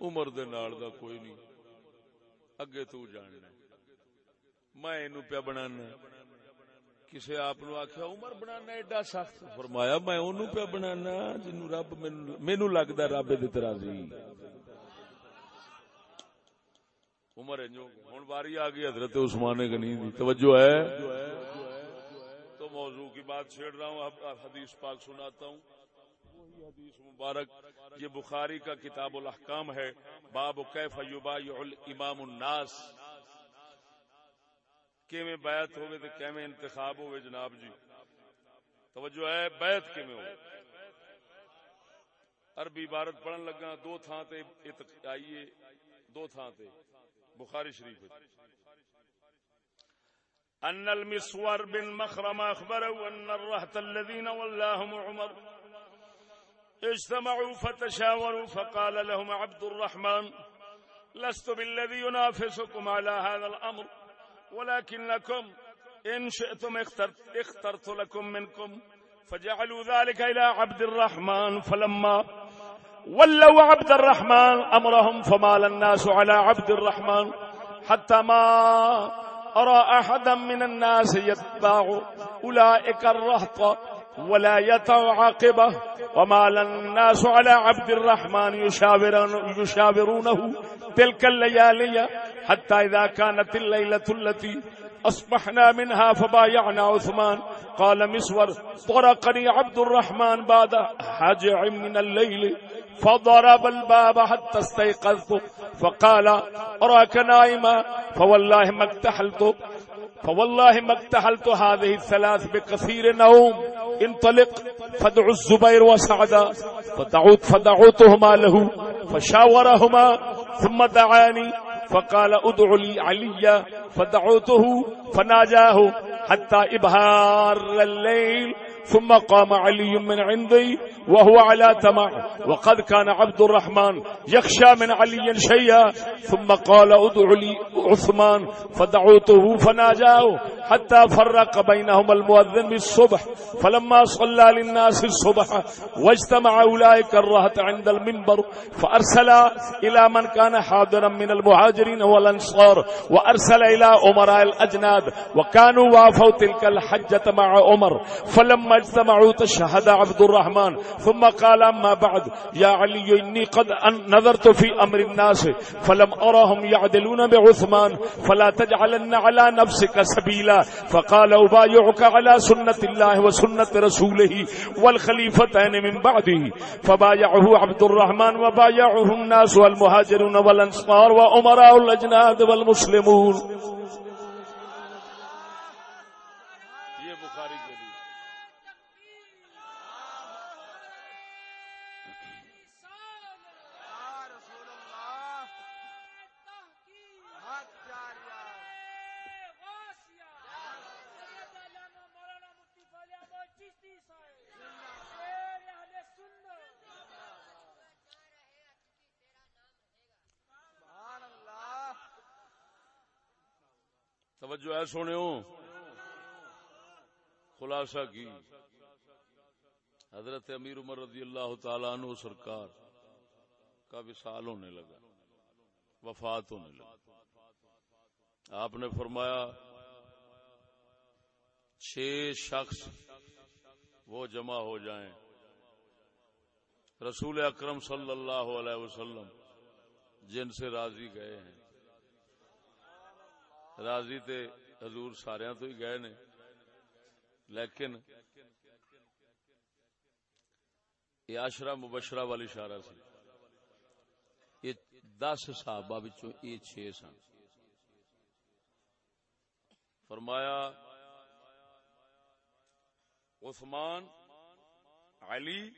عمر دے نال دا کوئی نہیں۔ اگے تو جاننا میں پیا بنانا کسی آپ آخیا عمر بنانا ایڈا سخت؟ فرمایا، میں انہوں پہ بنانا جنو رب مینو لگتا رب راضی عمر ہوں باری آ گئی حضرت عثمان غنی دی۔ توجہ ہے؟ تو موضوع کی بات چھیڑ رہا ہوں، اب حدیث پاک سناتا ہوں۔ حدیث مبارک، یہ بخاری کا کتاب الاحکام ہے۔ باب کیف یبایع الامام الناس۔ کیویں بیعت ہوئے تے کیویں انتخاب ہوئے جناب جی؟ توجہ ہے، بیعت کیویں ہوئے عربی عبارت پڑھن لگا دو تھاں تے آئیے، دو تھاں تے، بخاری شریف ان المسور بن مخرم اخبره ان الرهط الذين ولاهم عمر اجتمعوا فتشاوروا فقال لهم عبد الرحمن، لست بالذي ينافسكم على هذا الامر ولكن لكم إن شئتم اخترت, اخترت لكم منكم فجعلوا ذلك إلى عبد الرحمن فلما ولوا عبد الرحمن أمرهم فمال الناس على عبد الرحمن حتى ما أرى أحدا من الناس يتباع أولئك الرهط ولا يتع عاقبه ومال الناس على عبد الرحمن يشاورون يشاورونه تلك الليالي حتى إذا كانت الليلة التي أصبحنا منها فبايعنا عثمان. قال مسور، طرقني عبد الرحمن بعد حجع من الليل، فضرب الباب حتى استيقظت، فقال، أراك نائما؟ فوالله ما اكتحلت فوالله ما اكتحلت هذه الثلاث بكثير نوم. انطلق فدعو الزبير وسعدا فدعوت فدعوتهما له، فشاورهما، ثم دعاني، فقال ادعو لي عليا، فدعوته، فناجاه، حتى إبهار الليل ثم قام علي من عندي وهو على تمع وقد كان عبد الرحمن يخشى من علي شيئا. ثم قال ادع لي عثمان. فدعوته فناجاه حتى فرق بينهما المؤذن بالصبح. فلما صلى للناس الصبح واجتمع أولئك الرهة عند المنبر فأرسل إلى من كان حاضرا من المهاجرين والأنصار وأرسل إلى أمراء الأجناد. وكانوا وافوا تلك الحجة مع عمر. فلما اجتمعوا تشهد عبد الرحمن. ثم قال أما بعد، يا علي، إني قد نظرت في أمر الناس، فلم أرهم يعدلون بعثمان، فلا تجعلن على نفسك سبيلا. فقال، أبايعك على سنة الله وسنة رسوله والخليفتين من بعده. فبايعه عبد الرحمن وبايعه الناس والمهاجرون والأنصار وأمراء الأجناد والمسلمون یہ بخاری کے لیے یا رسول اللہ حق جاریہ سبحان اللہ توجہ ہے سونے خلاصہ کی؟ حضرت امیر عمر رضی اللہ تعالیٰ عنہ سرکار کا وصال ہونے لگا، وفات ہونے لگا۔ آپ نے فرمایا، چھ شخص وہ جمع ہو جائیں۔ رسول اکرم صلی اللہ علیہ وسلم جن سے راضی گئے ہیں۔ راضی تے حضور سارے تو ہی گئے نے۔ لیکن یہ آشرا مبشرہ والی اشارہ سی۔ یہ دس صحابہ بچوں یہ چھ سن۔ فرمایا، عثمان، علی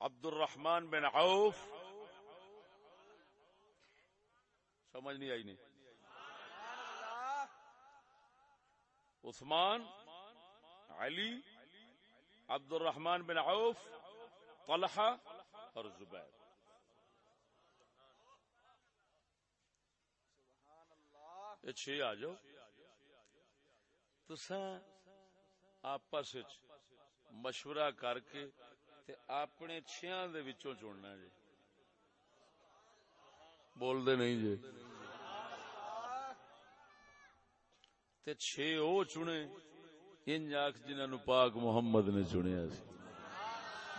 عبد الرحمن بن عوف سمجھ نہیں آئی نہیں۔ عثمان، علی عبد الرحمن بن عوف، طلحہ اور زبیر۔ یہ چھ آ جاؤ۔ تسا آپس مشورہ کر کے تے اپنے چھیاں دے وچوں چننا جی۔ بول دے نہیں جی۔ تے چھ او چنے ان آخ جنہاں نو پاک محمد نے چنیا سی۔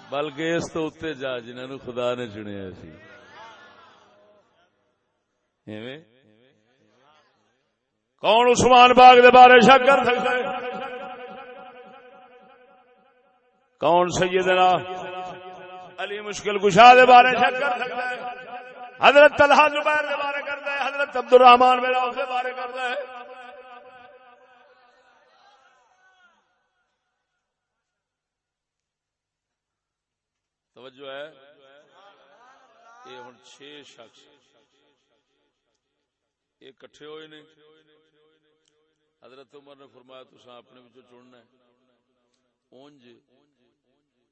بلکہ اس تو اتنے جا جنہاں نو خدا نے چنیا سی۔ ایویں؟ کون عثمان باغ دے بارے شک کر سکتا ہے؟ کون سیدنا علی مشکل کشا دے بارے شک کر سکتا ہے؟ حضرت طلحہ زبیر دے بارے کرتا ہے، حضرت عبد الرحمان بن عوف دے بارے کرتا ہے۔ توجہ ہے۔ یہ ہوں چھ شخص۔ یہ کٹھے ہوئے نے۔ حضرت عمر نے فرمایا تسا اپنے چننا ہے۔ اونج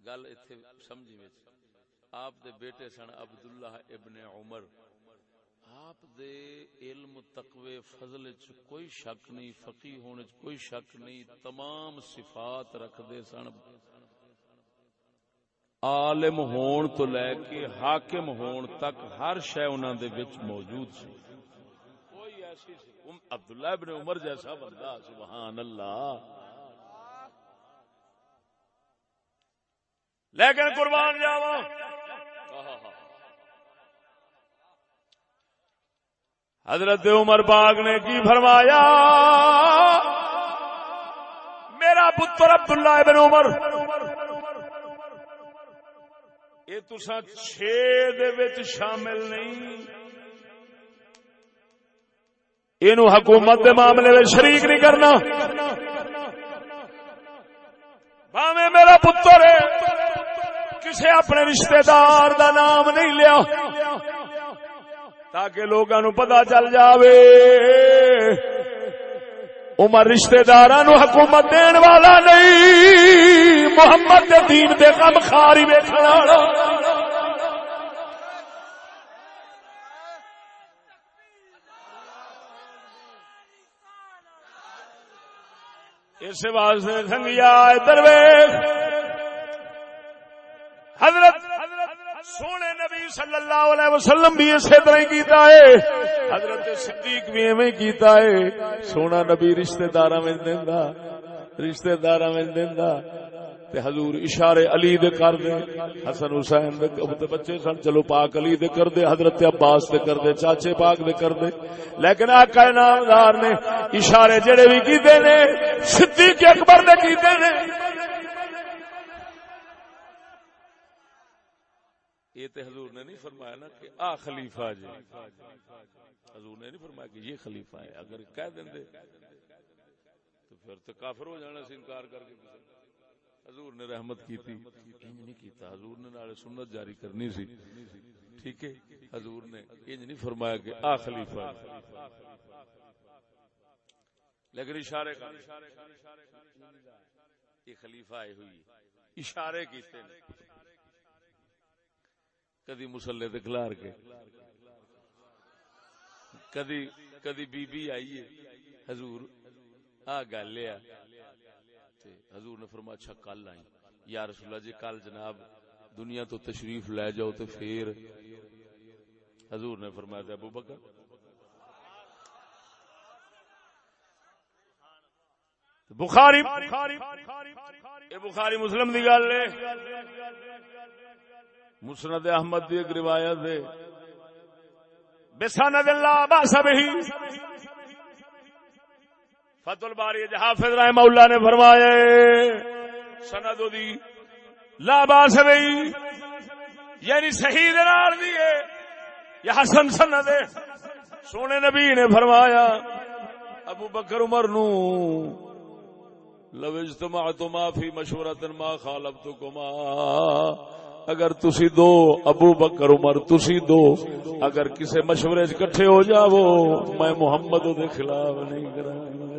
گل ایتھے سمجھی وچ۔ آپ دے بیٹے سن عبداللہ ابن عمر، آپ دے علم، تقوی، فضل چ کوئی شک نہیں فقی ہونے چ کوئی شک نہیں، تمام صفات رکھ دے سن۔ عالم ہون تو لے کے حاکم ہون تک ہر شے انہاں دے وچ موجود سی۔ کوئی ایسی ام- عبداللہ ابن عمر جیسا بندہ، سبحان اللہ۔ لیکن قربان جاوا حضرت عمر باغ نے کی فرمایا؟ میرا پتر عبداللہ ابن عمر۔ یہ تسا چھ دے وچ شامل نہیں۔ اینو حکومت دے معاملے میں شریک نہیں کرنا۔ باویں میرا پتر ہے۔ کسے اپنے رشتہ دار دا نام نہیں لیا تاکہ لوگاں نو پتا چل جاوے۔ عمر رشتہ دار حکومت دین والا نہیں، محمد دے دین دے کم خاری ویکھن والا۔ اس واسطے سنگیا درویش سونے نبی صلی اللہ علیہ وسلم بھی اسی طرح کیتا ہے۔ حضرت صدیق بھی ایویں کیتا ہے۔ سونا نبی رشتہ دار میں دیندا، رشتہ دار میں دیندا۔ تے حضور اشارے علی دے کر دے، حسن حسین دے بچے سن، چلو پاک علی دے کر دے، حضرت عباس دے کر دے، چاچے پاک دے کر دے۔ لیکن آقا نامدار نے اشارے جڑے بھی کیتے نے، صدیق اکبر نے کیتے نے۔ یہ تے حضور نے نہیں فرمایا نا کہ آ خلیفہ جی۔ حضور نے نہیں فرمایا کہ یہ خلیفہ ہے۔ اگر کہہ دیں دے تو پھر تو کافر ہو جانا سی انکار کر کے حضور نے رحمت کی تھی۔ انج نہیں کیتا۔ حضور نے نالے سنت جاری کرنی سی۔ ٹھیک ہے؟ حضور نے انج نہیں فرمایا کہ آ خلیفہ ہے۔ لیکن اشارے کا یہ خلیفہ آئے ہوئی اشارے کیتے نے۔ کدی مسلے تے کھلار کے۔ کدی کدی بی بی آئی ہے۔ حضور آ گل ہے۔ تے حضور نے فرمایا اچھا کل آئی یا رسول اللہ جی کل جناب دنیا تو تشریف لے جاؤ تے پھر۔ حضور نے فرمایا تے ابو بکر۔ بخاری یہ بخاری مسلم دی گل ہے۔ مسند احمد دی ایک روایت ہے۔ بسند اللہ باس بہی۔ فتح الباری حافظ رحمہ اللہ نے فرمایا سند دی۔ لا باس بہی۔ یعنی صحیح دلال دی ہے۔ یا حسن سند ہے۔ سونے نبی نے فرمایا، ابو بکر عمر نو۔ لو اجتماعتما فی مشورت ما خالفتکما۔ اگر تسی دو، ابو بکر، عمر، تسی دو، اگر کسی مشورے کٹھے ہو جاو میں محمد دے خلاف نہیں کراں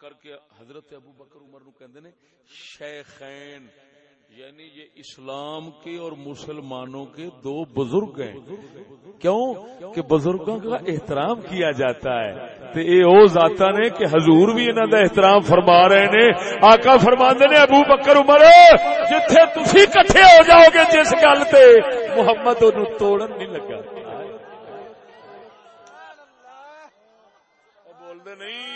کر کے حضرت ابو بکر، عمر نو کہندے نے، شیخین یعنی یہ اسلام کے اور مسلمانوں کے دو بزرگ ہیں۔ کیوں؟ کہ بزرگوں کا احترام کیا جاتا ہے۔ تے اے او ذاتا نے کہ حضور بھی انہاں دا احترام فرما رہے نے۔ آقا فرماندے نے، ابو بکر عمر، جتھے تسی کٹھے ہو جاؤ گے جس گل تے محمد اونوں توڑن نہیں لگا بول دے نہیں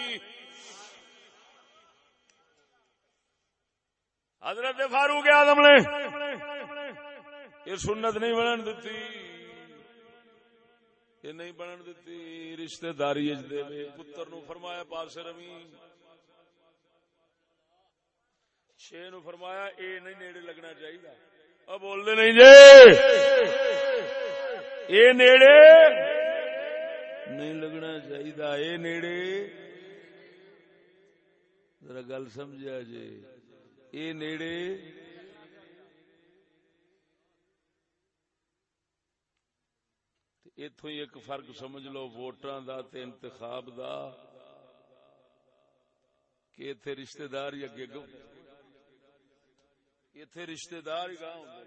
حضرت فاروق آدم نے یہ سنت نہیں بنن دیتی یہ نہیں بنن دیتی رشتہ داری اج دے پتر نو فرمایا پاس روی۔ چھ نو فرمایا، اے نہیں نیڑے لگنا چاہیے اب بول دے نہیں جی اے نیڑے نہیں لگنا چاہیے اے نیڑے۔ ذرا گل سمجھا جی اے نیڑے۔ اتو ایک فرق سمجھ لو ووٹر دا انتخاب دا، کہ اتنے رشتے دار ہی اگے گو۔ اتنے رشتہ دار ہی گاہ ہوندے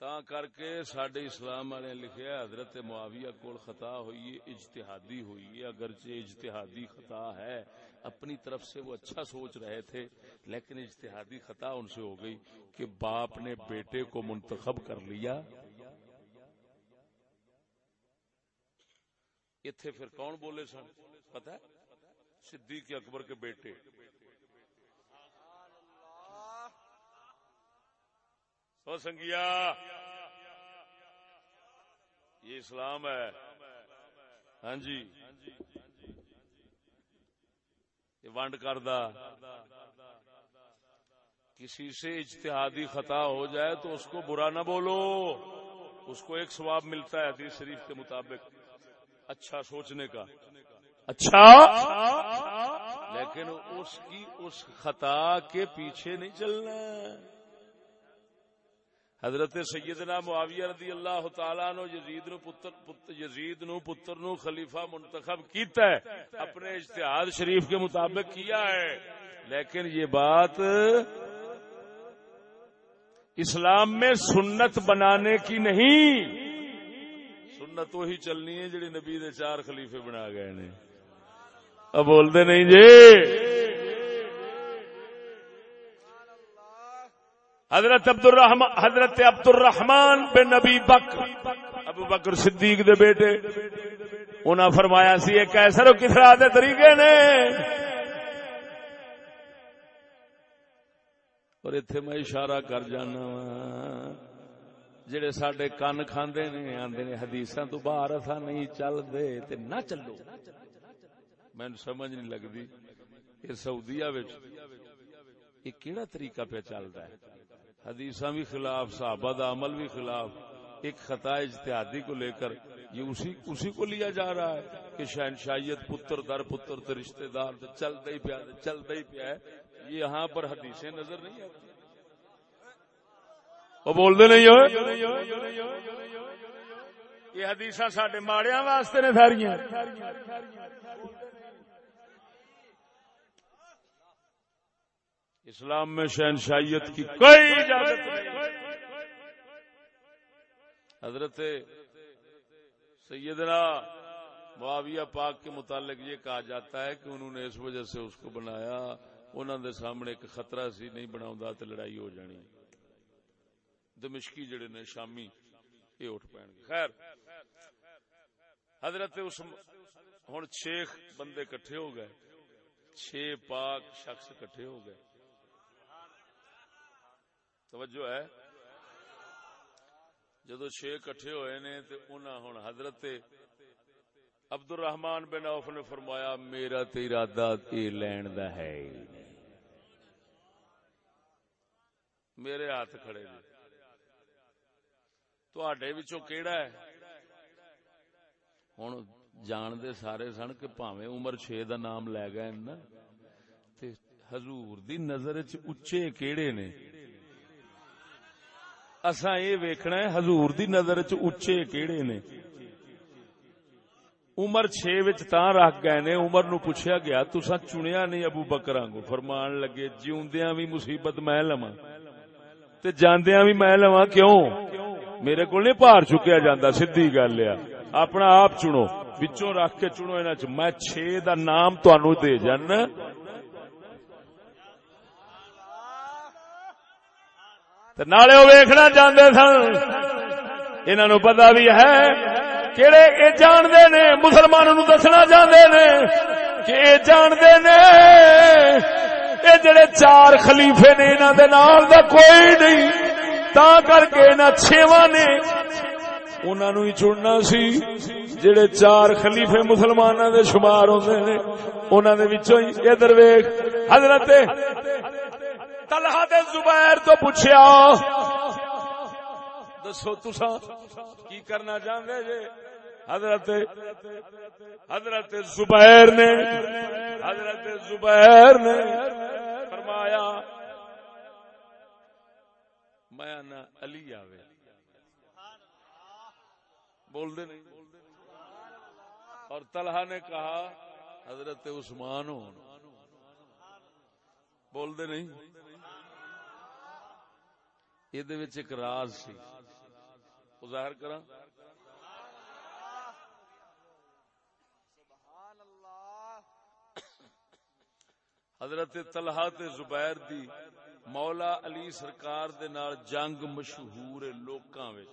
تا کر کے سڈے اسلام والے لکھیا حضرت معاویہ کول خطا ہوئی ہے، اجتہادی ہوئی ہے۔ اگرچہ اجتہادی خطا ہے، اپنی طرف سے وہ اچھا سوچ رہے تھے، لیکن اجتہادی خطا ان سے ہو گئی کہ باپ نے بیٹے کو منتخب کر لیا۔ اتنے پھر کون بولے سن؟ پتہ ہے؟ صدیق اکبر کے بیٹے۔ او سنگیا۔ یہ اسلام ہے۔ ہاں جی۔ یہ ونڈ کردہ۔ کسی سے اجتہادی خطا ہو جائے تو اس کو برا نہ بولو۔ اس کو ایک ثواب ملتا ہے حدیث شریف کے مطابق۔ اچھا سوچنے کا۔ اچھا؟ لیکن اس کی، اس خطا کے پیچھے نہیں چلنا۔ حضرت سیدنا معاویہ رضی اللہ تعالیٰ نو یزید نو پتر پت- یزید نو پتر نو خلیفہ منتخب کیتا ہے، اپنے اجتہاد شریف کے مطابق کیا ہے۔ لیکن یہ بات اسلام میں سنت بنانے کی نہیں۔ سنت وہی چلنی ہے جڑی نبی دے چار خلیفے بنا گئے نے۔ اب بولتے نہیں جی۔ حضرت عبد الرحمان حضرت عبد الرحمان بن نبی بکر ابو بکر صدیق دے بیٹے۔ انہاں فرمایا سی ایک ایسا کسرا دے طریقے نے۔ اور ایتھے میں اشارہ کر جانا جڑے ساڈے کن کھاندے نے، آندے نے، حدیثاں تو باہر اساں نہیں چل دے تے نہ چلو۔ مینوں سمجھ نہیں لگدی۔ یہ سعودیہ وچ یہ کیڑا طریقہ پہ چلتا ہے؟ حدیثاں بھی خلاف، صحابہ دا عمل بھی خلاف، ایک خطا اجتہادی کو لے کر یہ اسی اسی کو لیا جا رہا ہے کہ شہنشائیت پتر در پتر، تے رشتہ دار چلتا ہی پیا چلتا ہی پیا ہے۔ یہ یہاں پر حدیثیں نظر نہیں آتی۔ وہ بول دے نہیں ہو یہ حدیث سڈے ماڑیا واسطے نے ساریاں اسلام میں شہنشائیت کی کوئی اجازت نہیں۔ حضرت سیدنا معاویہ پاک کے متعلق یہ کہا جاتا ہے کہ انہوں نے اس وجہ سے اس کو بنایا، انہوں نے سامنے ایک خطرہ سی نہیں بنا تو لڑائی ہو جانی۔ دمشقی جڑے نے شامی، یہ اٹھ پین گے خیر، حضرت اس ہوں چھ بندے کٹھے ہو گئے۔ چھ پاک شخص کٹھے ہو گئے۔ توجہ ہے۔ جدو چھ کٹھے ہوئے نے تے انہاں ہن حضرت عبد الرحمان بن عوف نے فرمایا، میرا تے ارادہ اے لین دا ہے میرے ہاتھ کھڑے نے۔ تواڈے وچوں کیڑا ہے؟ ہن جان دے سارے سن کہ پاویں عمر 6 دا نام لے گئے نا۔ تے حضور دی نظر وچ اچے کیڑے نے۔ اساں یہ ویکھنا ہے حضور دی نظر چ اچے کیڑے نے؟ عمر 6 وچ تاں رکھ گئے نے، عمر نو پوچھیا گیا، تساں چنیا نہیں ابو بکراں کو فرمان لگے، جیوندیاں بھی مصیبت میں لواں۔ تے جاندیاں بھی میں لواں کیوں؟ میرے کول نہیں پار چکیا جاندا سیدھی گل ہے۔ اپنا آپ چنو، وچوں رکھ کے چنو، انہاں چ میں 6 دا نام تانوں دے جانا۔ تے نالے وہ ویکھنا چاہتے سن۔ انہوں نے پتا بھی ہے کہڑے یہ جانتے نے، مسلمانوں نو دسنا چاہتے نے کہ یہ جانتے نے یہ جڑے چار خلیفے نے انہوں دے نال دا کوئی نہیں۔ تا کر کے انہوں چھواں نے انہوں نے ہی چننا سی۔ جڑے چار خلیفے مسلمانوں دے شمار ہوندے نے انہوں نے وچوں ہی۔ ادھر ویکھ، حضرت طلحہ دے زبیر تو پوچھیا، دسو تسا کی کرنا چاہتے جے؟ حضرت حضرت زبیر نے حضرت زبیر نے فرمایا، میں نہ علی آوے۔ بول دے نہیں۔ اور طلحہ نے کہا، حضرت عثمان ہو بول دے نہیں۔ یہ ایک راز سی۔ وہ ظاہر کرا سبحان اللہ حضرت طلحہ تے زبیر دی مولا علی سرکار دے نال جنگ مشہور لوکاں وچ۔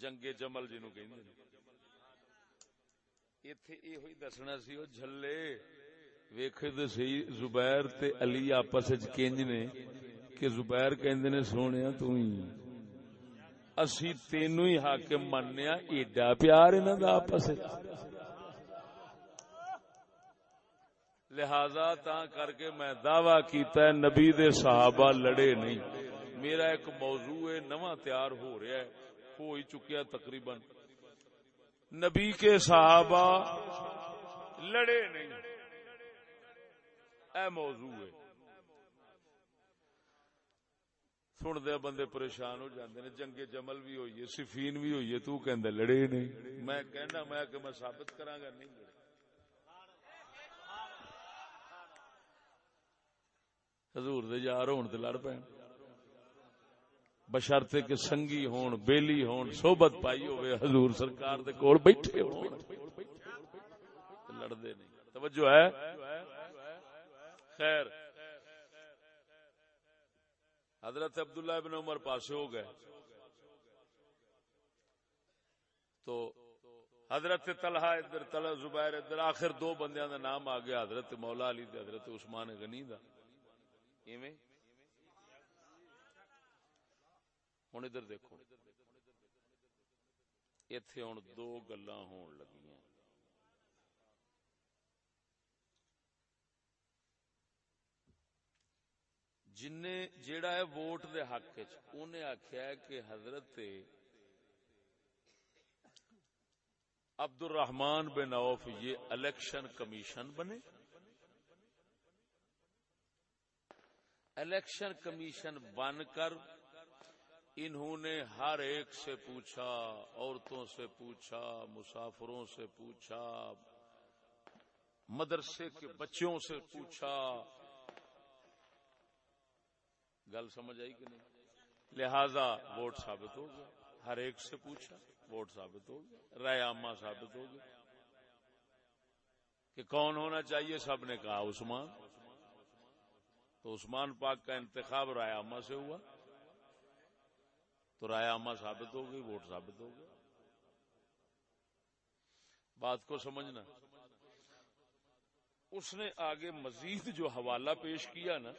جنگ جمل جنوں کہندے نے۔ ایتھے ایہو ہی دسنا سی، او جھلے۔ ویکھے تے صحیح زبیر تے علی آپس وچ کنج نے۔ کہ زبیر کہندے نے، سونیا تو ہی۔ اسی تینوں ہی حاکم منیا ایڈا پیار انہاں دا آپس لہذا تا کر کے میں دعویٰ کیتا ہے، نبی دے صحابہ لڑے نہیں۔ میرا ایک موضوع ہے، نواں تیار ہو رہا ہے، ہو ہی چکیا تقریباً۔ نبی کے صحابہ لڑے نہیں۔ اے موضوع ہے۔ سن دیا بندے پریشان ہو جاندے نے، جنگ جمل بھی ہوئی ہے، سفین بھی ہوئی ہے، تو کہندے لڑے نہیں میں کہنا میں کہ میں ثابت کراں گا نہیں لڑے۔ حضور دے یار ہون تے لڑ پین۔ بشرتے کہ سنگی ہون، بیلی ہون، صحبت پائی ہوئے، حضور سرکار دے کول بیٹھے ہون۔ لڑدے نہیں۔ توجہ ہے؟ خیر۔ حضرت عبداللہ ابن عمر پاسے ہو گئے۔ تو حضرت طلحہ ادھر، طلحہ زبیر ادھر، آخر دو بندیاں دا نام آ گیا، حضرت مولا علی تے حضرت عثمان غنی دا۔ ایویں؟ ہن ادھر دیکھو۔ ایتھے ہن دو گلاں ہون لگیاں جن جیڑا ہے ووٹ دے حق چ آخیا ہے کہ حضرت عبد الرحمان بن عوف یہ الیکشن کمیشن بنے۔ الیکشن کمیشن بن کر انہوں نے ہر ایک سے پوچھا، عورتوں سے پوچھا، مسافروں سے پوچھا، مدرسے کے بچوں سے پوچھا۔ گل سمجھ آئی کہ نہیں؟ لہذا ووٹ ثابت ہو گیا۔ ہر ایک سے پوچھا، ووٹ ثابت ہو گیا۔ رائے عامہ ثابت ہو گیا۔ کہ کون ہونا چاہیے؟ سب نے کہا عثمان۔ تو عثمان پاک کا انتخاب رائے عامہ سے ہوا۔ تو رائے عامہ ثابت ہو گئی، ووٹ ثابت ہو گیا۔ بات کو سمجھنا۔ اس نے آگے مزید جو حوالہ پیش کیا نا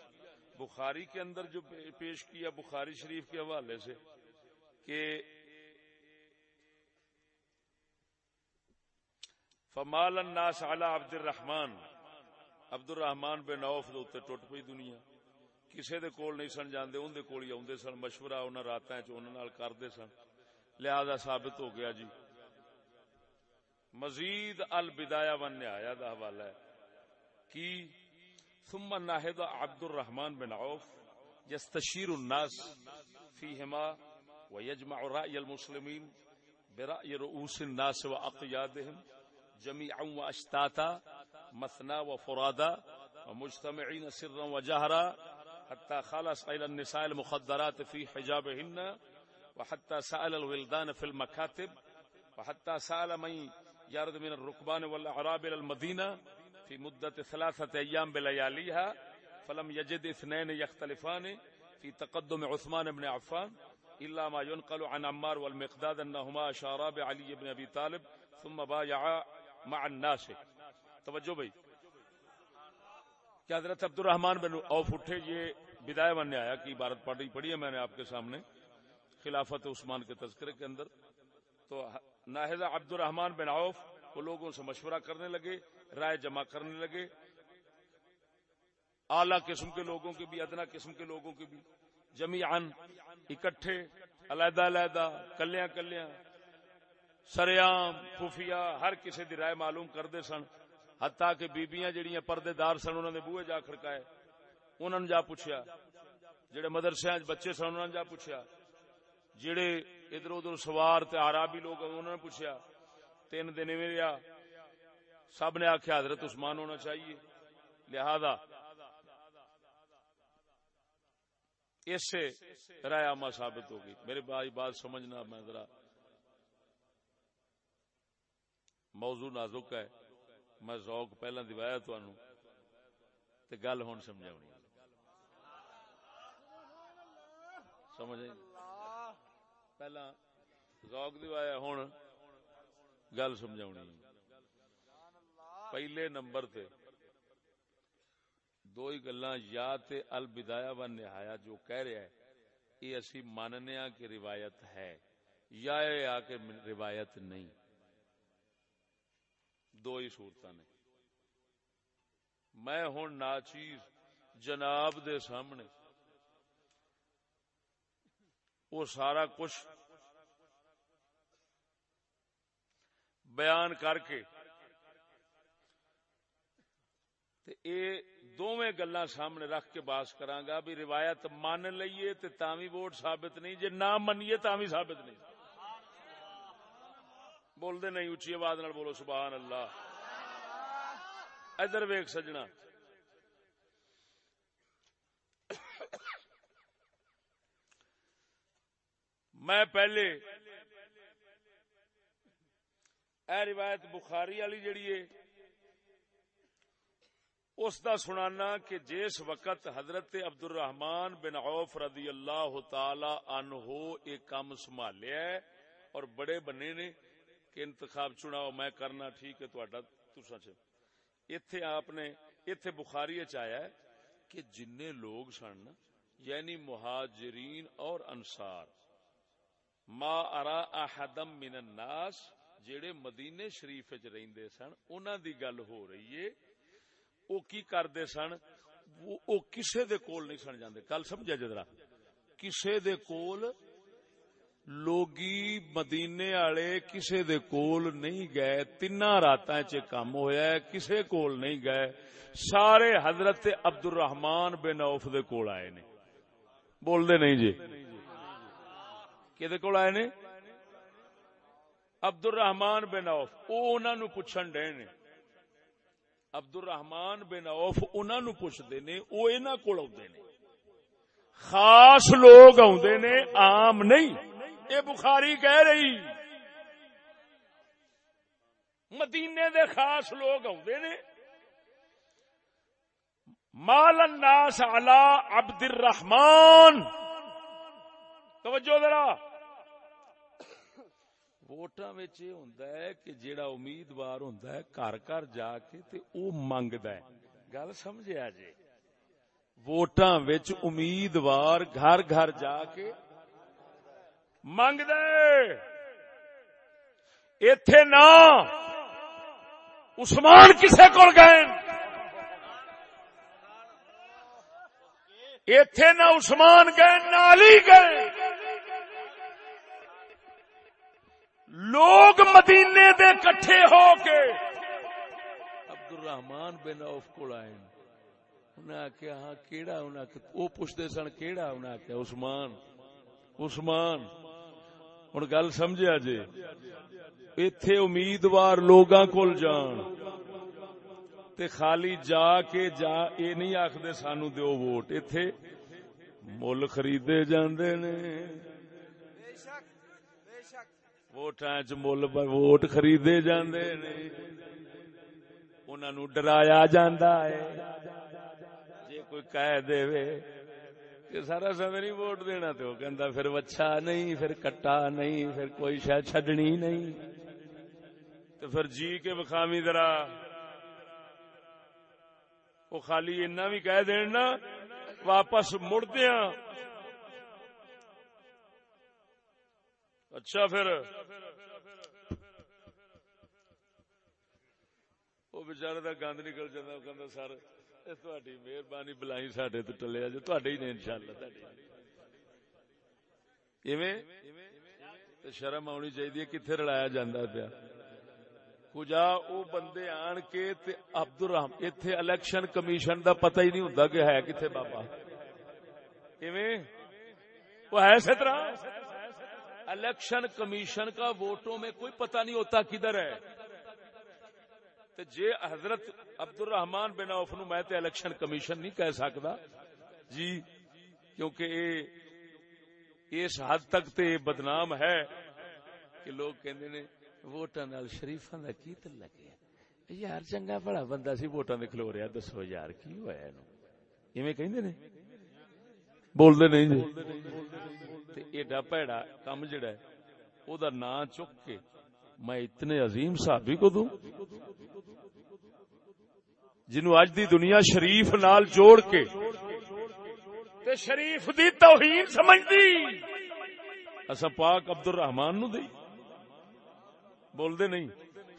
بخاری کے اندر جو پیش کیا، بخاری شریف کے حوالے سے، کہ فمال الناس علی عبد الرحمان عبد الرحمان بن عوف دے اوتے ٹوٹ پئی دنیا۔ کسے دے کول نہیں سن جاندے اون دے کول ہی اوندے سن، مشورہ انہاں راتاں وچ انہاں نال کردے سن۔ لہذا ثابت ہو گیا جی۔ مزید البدایہ والنہایہ دا حوالہ ہے۔ کی؟ ثم ناهض عبد الرحمن بن عوف يستشير الناس فيهما ويجمع رأي المسلمين برأي رؤوس الناس وأقيادهم جميعا وأشتاتا مثنى وفرادا ومجتمعين سرا وجهرا حتى خلص إلى النساء المخدرات في حجابهن وحتى سأل الولدان في المكاتب وحتى سأل من يرد من الركبان والأعراب إلى المدينة في مدة ثلاثة أيام بلياليها فلم يجد اثنين يختلفان في تقدم عثمان بن عفان إلا ما ينقل عن عمار والمقداد أنهما أشارا بعلي بن أبي طالب ثم بايعا مع الناس. توجہ بھائی. کہ حضرت عبد الرحمن بن اوف اٹھے؟ یہ بدایہ بننے آیا کہ عبارت پڑھی پڑھی ہے میں نے آپ کے سامنے خلافت عثمان کے تذکرے کے اندر. تو ناہزہ عبد الرحمن بن عوف وہ لوگوں سے مشورہ کرنے لگے رائے جمع کرنے لگے۔ اعلی قسم کے لوگوں کے بھی، ادنا قسم کے لوگوں کے بھی۔ جمی اکٹھے، علیحدہ علیحدہ، کلیاں کلیاں۔ سریام خفیہ، ہر کسی دی رائے معلوم کرتے سن۔ حتیٰ کہ بیبیاں جڑیاں پردے دار سن، انہوں نے بوئے جا کھڑکائے۔ انہوں نے جا پوچھا جڑے مدرسے بچے سن انہوں نے جا پوچھا جڑے ادھر ادھر سوار تے عربی لوگ انہوں نے پوچھا تین دن میں رہا سب نے آخیا حضرت عثمان ہونا چاہیے۔ لہذا اس سے رائے عامہ ثابت ہوگی۔ میرے بھائی بات سمجھنا میں ذرا موضوع نازک ہے۔ میں ذوق پہلا دوایا تھانوں تے گل ہون سمجھا سمجھ پہلا ذوق دوایا ہوں گل سمجھا پہلے نمبر تے دو ہی گلا یا تے البدایا و نہایا جو کہہ رہا ہے یہ اسی ماننے کہ روایت ہے یا یہ آ کے روایت نہیں۔ دو ہی صورت نے۔ میں ہوں ناچیز جناب دے سامنے۔ وہ سارا کچھ بیان کر کے تے اے دونوں گلا سامنے رکھ کے باس گا بھی روایت مان لئیے تے تاوی ووٹ ثابت نہیں، جے نہ منیے تاوی ثابت نہیں۔ بول دے نہیں اچھی آواز نال بولو، سبحان اللہ۔ ادھر ویک سجنا۔ میں پہلے اے روایت بخاری والی جڑی ہے اس دا سنانا کہ جس وقت حضرت عبد الرحمان بن عوف رضی اللہ تعالی عنہ ایک کام سنبھالیا ہے اور بڑے بنے نے کہ انتخاب چناؤ میں کرنا ٹھیک ہے تہاڈا تساں چ ایتھے آپ نے، ایتھے بخاری آیا ہے کہ جن لوگ سن یعنی مہاجرین اور انصار۔ ما ارا احدم من الناس جڑے مدینے شریف وچ رہندے سن، انہاں دی گل ہو رہی ہے او کی کردے سن؟ وہ او کسے دے کول نہیں سن جاندے۔ کل سمجھا جی جدرا کسے دے کول لوگی مدینے والے کسے دے کول نہیں گئے۔ تین رات کام ہویا ہے، کسے کول نہیں گئے۔ سارے حضرت عبد الرحمان بن اوف دے کول آئے نے۔ بول دے نہیں جی؟ کہ کول آئے نے؟ عبد الرحمان بن اوف او انہاں نو پوچھن ڈے نے۔ عبد الرحمان بن اوف انہاں نو پوچھدے نے، او انہاں کول اوندے نے۔ خاص لوگ اوندے نے، عام نہیں۔ یہ بخاری کہہ رہی، مدینے دے خاص لوگ آدھے نے۔ مال الناس علی عبد الرحمان توجہ ذرا۔ ووٹاں وچ ہوندا ہے کہ جیڑا امیدوار ہوندا ہے گھر گھر جا کے تے او منگدا ہے گل سمجھیا جی ووٹاں وچ امیدوار گھر گھر جا کے منگ دے اتے نہ عثمان کسے کول گئے اتے نہ عثمان گئے نالی گئے لوگ مدینے دے کٹھے ہو کے عبد الرحمان بن اوف کو آئے انہیں آخیا ہاں کیڑا؟ انہیں وہ پوچھتے سن، کیڑا؟ انہیں آخیا عثمان۔ عثمان ہوں گل سمجھا جی اتے امیدوار لوگاں کول جان۔ تے خالی جا کے جا یہ نہیں آخر سانو دیو ووٹ۔ اتے مل خریدے جاندے نے۔ ووٹاں چ مل ووٹ خریدے جاندے نے۔ انہاں نو ڈرایا جاندا ہے۔ جے کوئی کہہ دے وے کہ سارا سمے نہیں ووٹ دینا تو کہندا پھر وچھا نہیں، پھر کٹا نہیں، پھر کوئی شاید چھڈنی نہیں۔ تو پھر جی کے بخامی ذرا۔ وہ خالی اتنا بھی کہہ دینا واپس مڑ دیا اچھا پھر۔ وہ بچارے کا گند نکل جاتا وہ کہ سر مہربانی بلائی سڈے تو ٹلیا جو تے ہی نے ان شاء اللہ شرم آنی چاہیے کتنے رلایا جانا پیا۔ کجا او بندے آن کے ابد الرحم اتے الیکشن کمیشن دا پتہ ہی نہیں ہوں کہ ہے کتنے بابا۔ وہ ہے اسی طرح۔ الیکشن کمیشن کا ووٹوں میں کوئی پتہ نہیں ہوتا کدھر ہے۔ تو جے حضرت عبد الرحمان بن اوف نو میں تے الیکشن کمیشن نہیں کہہ سکتا۔ جی کیونکہ اے، اس حد تک تے بدنام ہے کہ لوگ کہندے نے ووٹاں نال شریفاں دا کی تعلق ہے؟ یار، چنگا بڑا بندہ سی ووٹاں دے کھلو رہیا، دسو یار، کی ہویا اینو؟ ایویں کہندے نے؟ بول دے نہیں جی تے ایڈا پیڑا کم جڑا ہے او دا نام چک کے میں اتنے عظیم صحابی کو دوں جنو اج دی دنیا شریف نال جوڑ کے تے شریف دی توہین سمجھ دی اسا پاک عبد الرحمان نو دی بول دے نہیں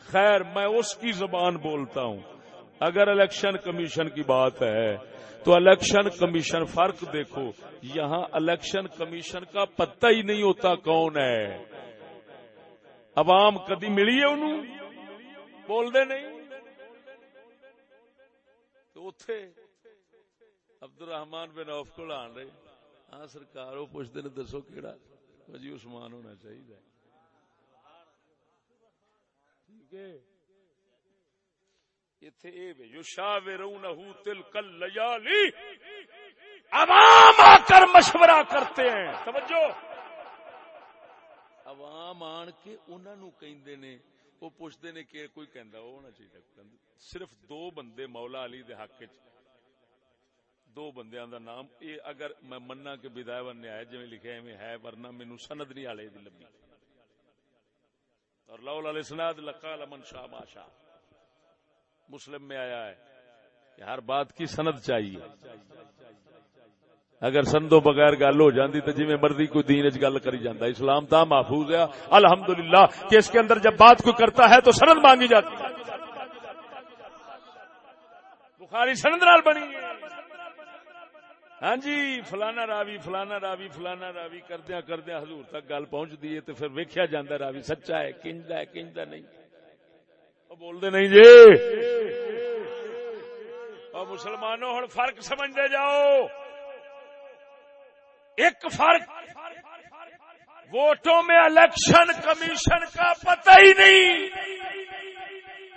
خیر میں اس کی زبان بولتا ہوں اگر الیکشن کمیشن کی بات ہے، تو الیکشن کمیشن فرق دیکھو، یہاں الیکشن کمیشن کا پتہ ہی نہیں ہوتا کون ہے۔ عوام کدی ملی ہے انہوں؟ بول دے نہیں۔ تو اتے عبد الرحمان بن اوف کو آن رہے۔ ہاں سرکار وہ پوچھتے نے دسو کیڑا؟ جی عثمان ہونا چاہیے۔ ٹھیک ہے۔ ایتھے اے یشاورونہ تلک اللیالی عوام آ کر مشورہ کرتے ہیں توجہ عوام آن کے انہاں نو کہندے نے وہ پوچھتے نے کہ کوئی کہندا ہونا چاہیے صرف دو بندے مولا علی دے حق وچ دو بندیاں دا نام اے اگر میں مننا کہ بدایہ ون آئے جویں لکھیا ہے ہے ورنہ مینوں سند نہیں آلے دی لبی اور لولا الاسناد لقال من شاء ما شاء مسلم میں آیا ہے کہ ہر بات کی سند چاہیے۔ اگر سندوں بغیر گل ہو جاندی تو جی مرضی کوئی دین اچ گل کری جاندہ اسلام تا محفوظ ہے۔ الحمدللہ، کہ اس کے اندر جب بات کوئی کرتا ہے تو سند مانگی جاتی ہے۔ بخاری سند نال بنی ہاں جی فلانا راوی فلانا راوی فلانا راوی کردیا کردیا حضور تک گل پہنچ دی ہے تو پھر ویکھیا جاندا راوی، سچا ہے کنجدا ہے کنجدا نہیں۔ بول دے نہیں جی۔ مسلمانوں ہن فرق سمجھتے جاؤ۔ ایک فرق، ووٹوں میں الیکشن کمیشن کا پتہ ہی نہیں۔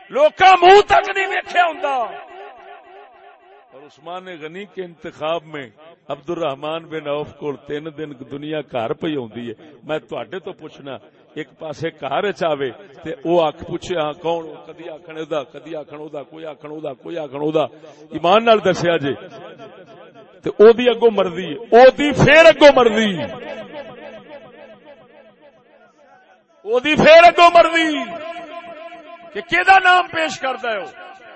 لوگ منہ تک نہیں ویکیا ہوں اور عثمان غنی کے انتخاب میں عبد الرحمان بن عوف کو تین دن دنیا گھر پی آدھی ہے۔ میں تڈے تو پوچھنا ایک پاسے کار چاہے تے او آخ پوچھے ہاں کون؟ کدی آخن ادا کدی آخن ادا کوئی آخن ادا کوئی آخن ادا ایمان نال دسیا جی تے او دی اگو مرضی، او دی پھر اگو مرضی۔ او دی پھر اگو مرضی۔ کہ کدا نام پیش کرتا ہے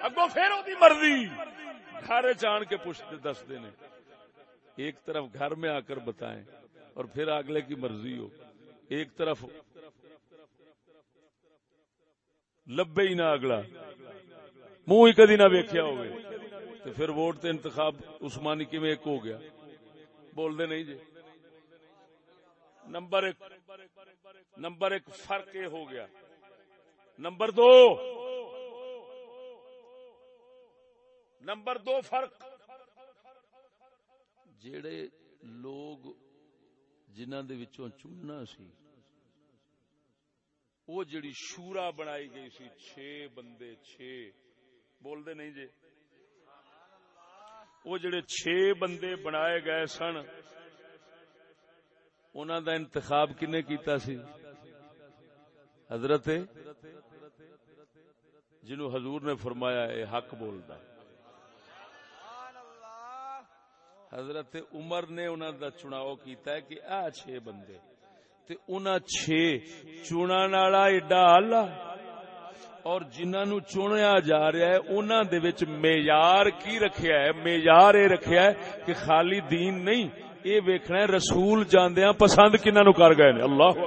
اگو پھر او دی مرضی۔ گھر جان کے پوچھتے دستے نے ایک طرف گھر میں آ کر بتائیں اور پھر اگلے کی مرضی ہو۔ ایک طرف لبے ہی نہ اگلا۔ منہ ہی کدی نہ ویکیا ہوئے۔ تو پھر ووٹ تے انتخاب عثمانی کی میں ایک ہو گیا؟ بول دے نہیں جی۔ نمبر ایک نمبر ایک فرق یہ ہو گیا۔ نمبر دو نمبر دو فرق۔ جڑے لوگ جنہ دے وچوں چننا سی وہ جڑی شورا بنائی گئی سی چھ بندے چھ بول دے نہیں جی؟ وہ جڑے چھ بندے بنائے گئے سن انہوں دا انتخاب کنے کیتا سی؟ حضرت، جنہوں حضور نے فرمایا اے حق بولدا حضرت عمر نے انہوں دا چناؤ کیتا ہے کہ آ چھ بندے۔ تے انہاں چھ چنن والا ایڈا آلہ اور جنہاں نو چنیا جا رہا ہے انہاں دے وچ معیار کی رکھیا ہے معیار اے رکھیا ہے کہ خالی دین نہیں اے ویکھنا ہے رسول جاندیاں پسند کنہاں نو کر گئے نے اللہ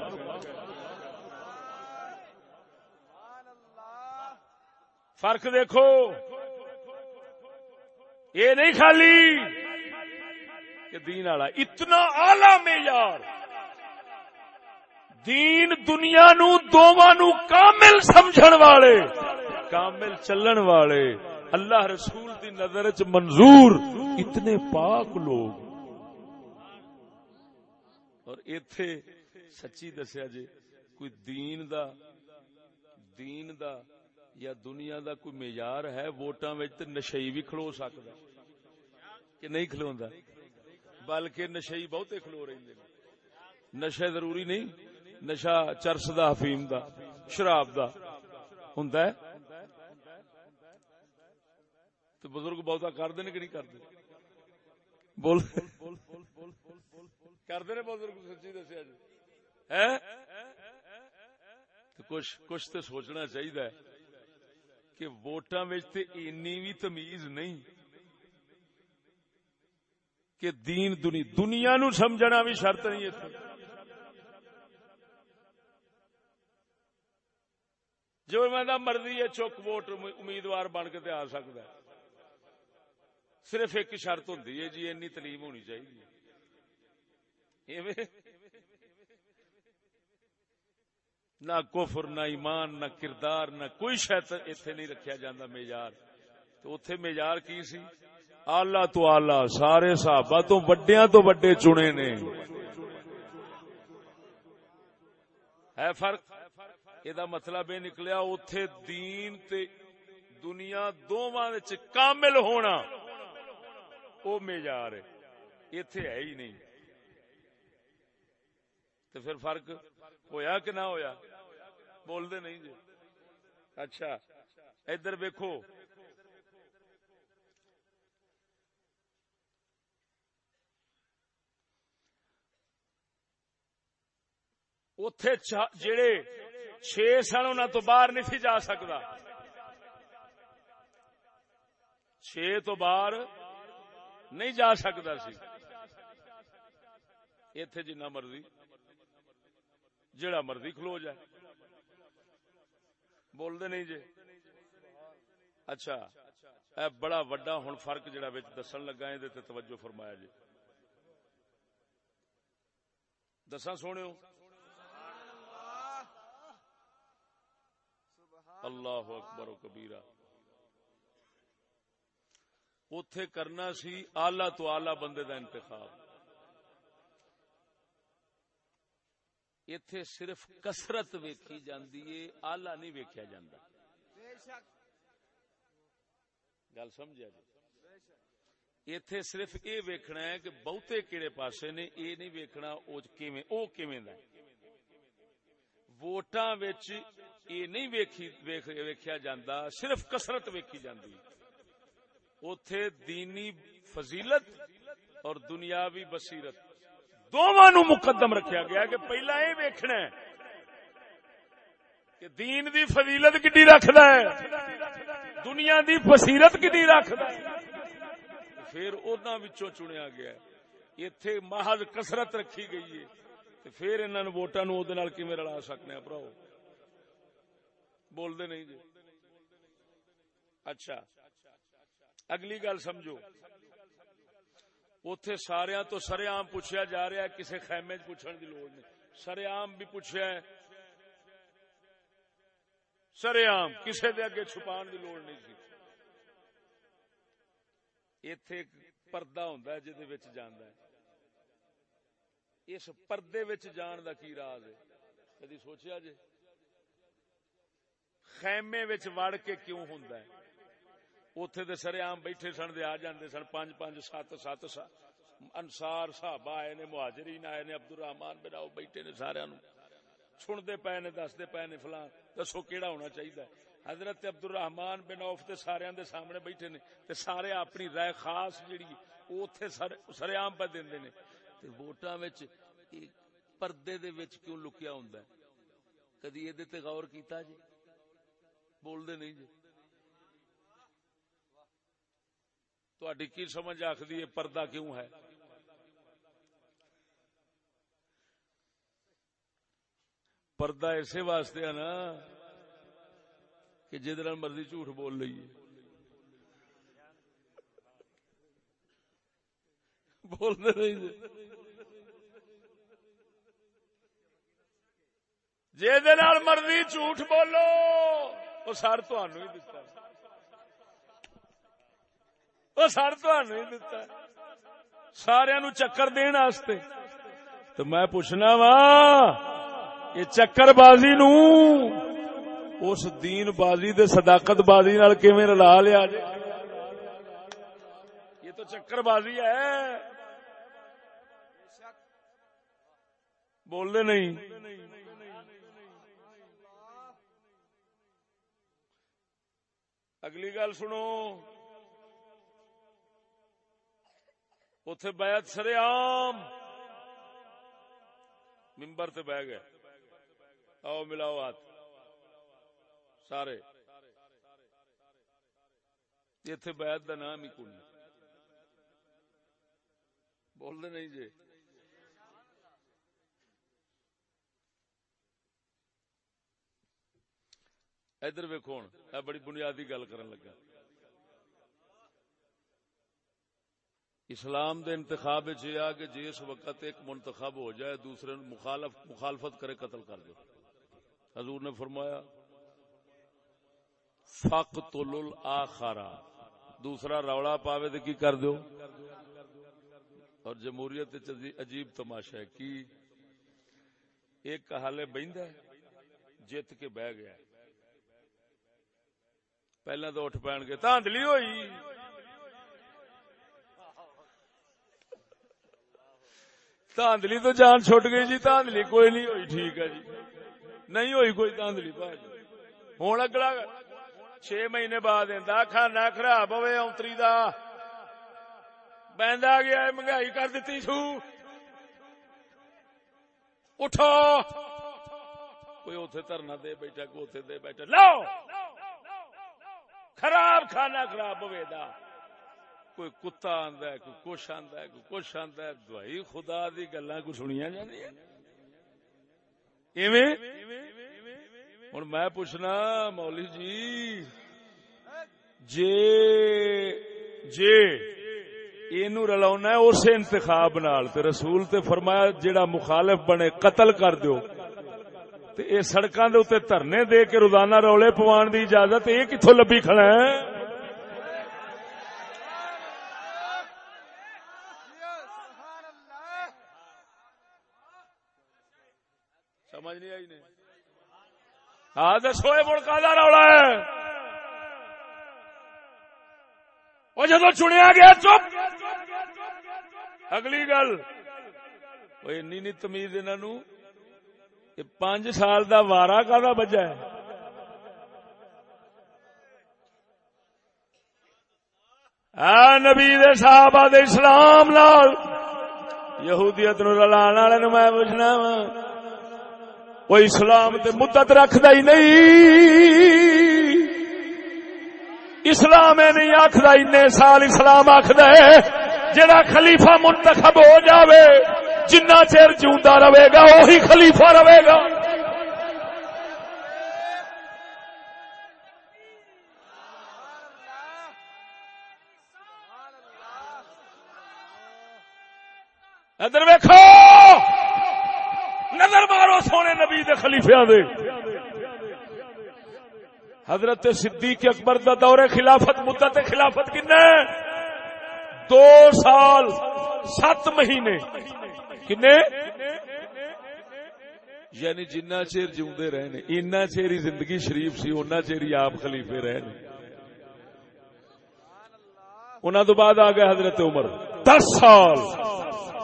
فرق دیکھو یہ نہیں خالی کہ دین والا اتنا آلہ معیار دین دنیا نو، دونوں نو کامل سمجھن والے، کامل چلن والے۔ اللہ رسول دی نظر چ منظور۔ اتنے پاک لوگ۔ اور ایتھے سچی دسیا جی کوئی دین دا دین دا یا دنیا دا کوئی معیار ہے ووٹاں وچ تے نشئی بھی کھلو سکدا؟ کہ نہیں کھلوندا؟ بلکہ نشئی بہتے کھلو رہندے۔ نے نشہ ضروری نہیں۔ نشہ چرس دا حفیم دا، شراب دا، ہوندا ہے؟ تو بزرگ بہتا کرتے نے کہ نہیں کرتے بول۔ کرتے نے بزرگ، سچی دسیا جی۔ ہے؟ تو کچھ کچھ تو سوچنا چاہیے کہ ووٹاں وچ تے اینی بھی تمیز نہیں کہ دین دنیا دنیا نو سمجھنا بھی شرط نہیں اتنے جو میں مرضی ہے چک ووٹ امیدوار بن کے آ سکتا ہے۔ صرف ایک شرط ہوں جی اینی تعلیم ہونی چاہیے۔ نہ کفر، نہ ایمان، نہ کردار، نہ کوئی شاید اتنے نہیں رکھا جاتا معیار تو اتے معیار کی سی؟ آلہ تو آلہ، سارے صحابہ تو وڈیاں تو وڈے چنے نے۔ ہے فرق؟ یہ مطلب یہ نکلیا اتے دین تے دنیا دونوں کامل ہونا وہ میجار ہے اتے ہے ہی نہیں تو پھر فرق ہویا کہ نہ ہویا بول دے نہیں جی اچھا ادھر ویکو اتے جڑے چھ سن ان تو باہر نہیں جا سکتا۔ چھ تو باہر نہیں جا سکتا سی۔ اتے جنا مرضی جڑا مرضی کھلو جائے۔ بول دے نہیں جی اچھا اے بڑا وڈا ہوں فرق جڑا دسن لگا یہ توجہ فرمایا جی دسا سونے اللہ اکبر و کبیرہ۔ اتے کرنا سی آلہ تو آلہ بندے دا انتخاب۔ اتے صرف کسرت ویکھی جاندی ہے آلہ نہیں ویکھیا جاندا۔ گل سمجھا جی؟ اتے صرف اے ویکھنا ہے کہ بہتے کیڑے پاسے نے اے نہیں ویکھنا، او کیویں او کیویں دا ووٹاں وچ اے نہیں ویکھی ویکھ ویکھیا جاندا، صرف کسرت ویکھی جاندی۔ اوتھے دینی فضیلت اور دنیاوی بصیرت دونوں نو مقدم رکھیا گیا کہ پہلا اے ویکھنا ہے کہ دین دی فضیلت کڈی رکھدا ہے، دنیا دی بصیرت کڈی رکھدا ہے۔ پھر انہاں وچوں چنیا گیا ہے۔ ایتھے محض کسرت رکھی گئی ہے۔ تے پھر انہاں نو ووٹاں نو اودے نال کیویں رلا سکنے ہیں بھراؤ بول دے نہیں جی۔ اچھا۔ اگلی گل سمجھو۔ اتے سارا تو سر آم پوچھا جا رہا ہے کسی خیمے چ پوچھنے کی لوڑ نہیں۔ سر آم بھی پوچھا ہے۔ سر آم کسی دے اگے چھپان کی لوڑ نہیں سی۔ اتے ایک پردہ ہوں جہد جانا ہے۔ اس پردے وچ جان دا کی راز ہے؟ کدی سوچیا جی؟ خیمے وچ وڑ کے کیوں ہوندا ہے؟ اوتھے دے سرے عام بیٹھے سن دے آ جاندے سن پانچ پانچ سات سات انصار صحابہ آئے نے، مہاجرین آئے نے عبد الرحمان بن عوف بیٹھے نے سارے نو سن پے نے، دستے پے نے، فلاں، دسو کیڑا ہونا چاہیے حضرت عبد الرحمان بن عوف تے سارے دے سامنے بیٹھے نے تے سارے اپنی رائے خاص جڑی اوتھے سر عام پہ دیندے نے۔ تے ووٹاں وچ پردے دے وچ کیوں لکیا ہوندا ہے؟ کدی اے تے غور کیتا جی؟ بول دے نہیں جی۔ تھی کی سمجھ آخری ہے، پردہ کیوں ہے؟ پردہ اسی واسطے ہے نا کہ جد مرضی جھوٹ بول لیے بولتے نہیں جی۔ جی مرضی جھوٹ بولو۔ وہ سر تھی دتا وہ سر تھی دتا سارا نو چکر دن تو میں پوچھنا وا یہ چکر بازی نو اس دین بازی دے صداقت بازی نال کیویں رلا لیا جائے یہ تو چکر بازی ہے بول دے نہیں اگلی گل سنو۔ اتے بیعت سر عام ممبر تے بہ گئے۔ آؤ ملاؤ ہاتھ۔ سارے۔ اتے بیعت دا نام ہی کون بول دے نہیں جی ادھر ویکو ہوں بڑی بنیادی گل کرن لگا۔ اسلام دے انتخاب یہ کہ جی جس وقت ایک منتخب ہو جائے، دوسرے مخالف مخالفت کرے قتل کر دے۔ حضور نے فرمایا فق تل آخارا دوسرا رولا پاوے تو کی کر دو اور جمہوریت عجیب تماشا ہے۔ کی؟ ایک حالے بہندا ہے جت کے بہ گیا ہے۔ پہلا تو اٹھ پین کے تاندلی ہوئی تاندلی تو جان چھٹ گئی جی تاندلی کوئی نہیں ہوئی ٹھیک ہے جی نہیں ہوئی کوئی تاندلی بھائی ہوں اگلا چھ مہینے بعد ایندا کھانا خراب ہوئے اونتری دا بہندا گیا مہنگائی کر دیتی سو اٹھو کوئی اوتھے دھرنا دے بیٹھا کوئی اوتھے دے بیٹھا لو خراب کھانا خراب ہوئے دا۔ کوئی کتا آندا ہے، کوئی کچھ آندا ہے، کوئی کچھ آندا ہے، دوائی خدا دی گلاں کو سنیاں جاندیاں ایویں؟ ہن میں پوچھنا مولی جی جے جے اینو رلاونا ہے اس انتخاب نال تے رسول تے فرمایا جیڑا مخالف بنے قتل کر دیو۔ تے اے سڑکاں دے اوتے دھرنے دے کے روزانہ رولے پوان دی اجازت اے کتھوں لبھی کھڑا ہے؟ سمجھ نہیں آئی نہیں۔ ہاں دسو یہ کا رولا ہے۔ چنیا گیا چپ! اگلی گل۔ وہ اینی نہیں تمیز انہوں یہ پانچ سال دا وارا کا بجا ہے؟ اے نبی دے صحابہ دے اسلام نال یہودیت نو رلان والے نو میں پوچھنا وا وہ اسلام تے مدت رکھدا ہی نہیں۔ اسلام اے نہیں آکھدا اتنے سال اسلام آکھدا ہے، جڑا خلیفہ منتخب ہو جاوے۔ جنہ چیر جیوندا رہے گا وہی خلیفہ رہے گا۔ ادھر ویکھو۔ نظر مارو سونے نبی دے خلیفیاں دے۔ حضرت صدیق اکبر دا دور خلافت، مدت خلافت کنے؟ دو سال، سات مہینے۔ کنے؟ یعنی جنہ چیر جیوندے رہے نے اینا چیر ہی زندگی شریف سی اونا چیر ہی آپ خلیفے رہے نے انہاں تو بعد آ گئے حضرت عمر۔ دس سال،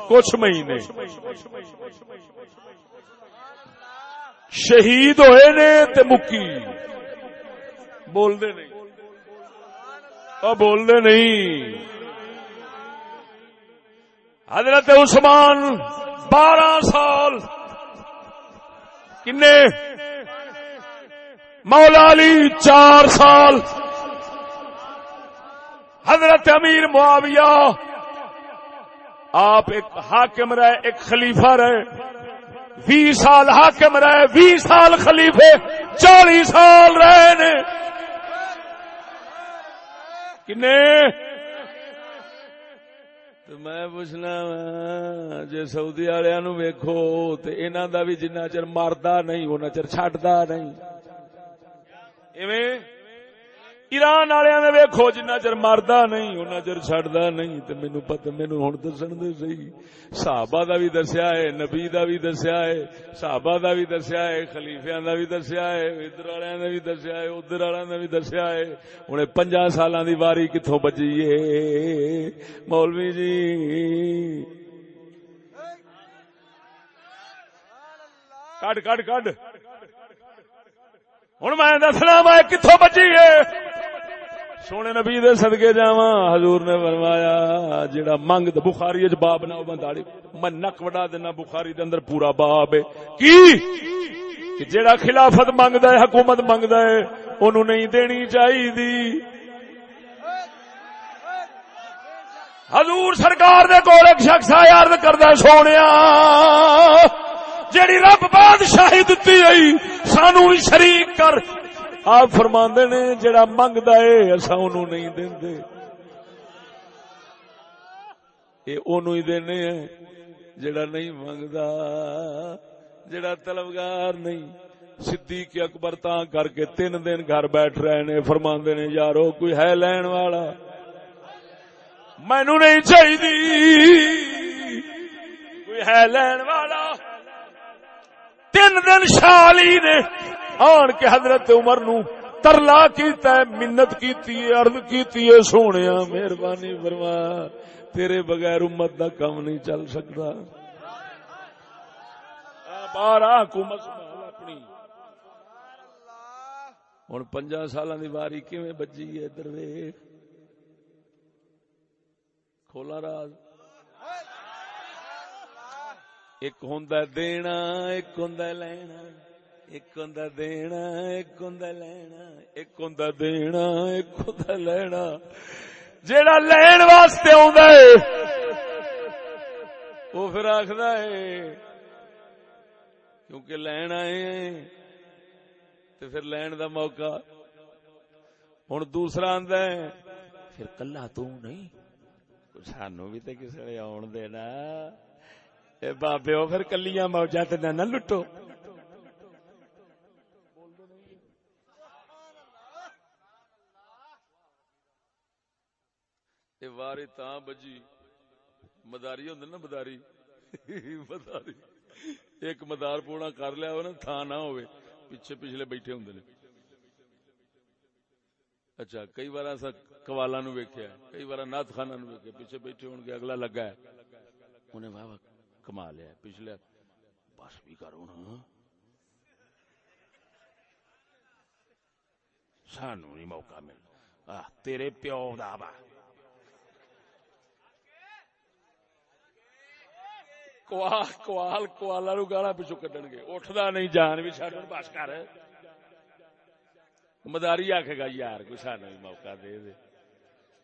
کچھ مہینے۔ شہید ہوئے نے تے مکی۔ بول دے نہیں۔ او بول دے نہیں۔ حضرت عثمان بارہ سال کنے؟ مولا علی چار سال حضرت امیر معاویہ آپ ایک حاکم رہے، ایک خلیفہ رہے۔ بھی سال حاکم رہے بھی سال خلیفے، چالیس سال رہے نے۔ کنے؟ تو میں پوچھنا جی سعودی والے نو ویکو تو انہوں دا بھی جنہ چر مرد نہیں اُنہ چر چھڈدا نہیں۔ ایویں؟ ایران والے نے ویکھو، جنہ چر مردا نہیں اُنہ چر چھڈدا نہیں، تے مینوں پتہ مینوں ہن دسن دے صحیح۔ صحابہ دا بھی دسیا ہے، نبی دا بھی دسیا ہے، صحابہ دا بھی دسیا ہے، خلیفیاں دا بھی دسیا ہے، ادھر والےاں دا بھی دسیا ہے، ادھر والےاں دا بھی دسیا ہے۔ ہن 50 سالاں دی واری کتھوں بچی ہے۔ مولوی جی۔ کڈ کڈ کڈ۔ ہوں میں دسنا میں کتوں بچی ہے؟ سونے نبی دے صدقے جاواں، حضور نے فرمایا جڑا منگ تے بخاری وچ باب نہ بنداڑی میں نک وڈا دینا بخاری دے اندر پورا باب ہے۔ کی؟ کہ جڑا خلافت منگدا ہے، حکومت منگدا ہے، اونوں نہیں دینی چاہیے حضور سرکار دے کول ایک شخص آیا، عرض کردا سونیا، جیڑی رب بادشاہی دتی ہوئی سانو بھی شریک کر آپ فرما نے جڑا منگتا ہے اصا ان نہیں دے یہ اونوں ہی دینے ہیں جڑا نہیں منگتا جڑا طلبگار نہیں۔ صدیق اکبر تاں کر کے تین دن گھر بیٹھ رہے نے فرما نے، یارو، کوئی ہے لین والا؟ مینو نہیں چاہیے کوئی ہے لین والا؟ تین دن شالی نے آن کے حضرت عمر نو ترلا کیتا ہے، منت کیتی ہے، عرض کیتی ہے سونے مہربانی فرما، تیرے بغیر امت دا کم نہیں چل سکتا۔ بارہ حکومت اپنی۔ ہوں پنجا سال دی واری کیویں بجی ہے ادھر ویخ کھولا راز۔ ایک ہوں دینا، ایک ہوں لینا۔ ایک ہوں دینا، ایک ہوں لینا، ایک ہوں دینا، ایک ہوں لینا۔ جیڑا لین واسطے آ وہ پھر آخر ہے، کیونکہ لین آئے ہیں تو پھر لین دا موقع۔ ہوں دوسرا آندا ہے، پھر کلا تو نہیں۔ سانو بھی تو کسی نے آن دینا۔ بابے پھر کلیاں موجا تو نہ لٹو۔ یہ واری تا بجی۔ مداری ہوں نا مداری؟ مداری۔ ایک مدار پونا کر لیا ہو نا تھا نہ ہوئے۔ پیچھے پچھلے بیٹھے ہوں نے۔ اچھا کئی بار ایسا کوالا نو ویکیا کئی بار نات خانہ نو ویکیا پیچھے بیٹھے ہون گے، اگلا لگا ہے۔ انہیں واہ واہ کما لیا ہے۔ پچھلے بس بھی کرو نا۔ سانو نہیں موقع مل۔ آہ، تیرے پیو دا با۔ کوال کوال کوالا نو گالا پیچھو کڈن گے۔ اٹھدا نہیں جان بھی چڈ بس کر۔ مداری آکھے گا، یار، کوئی سانو بھی موقع دے دے۔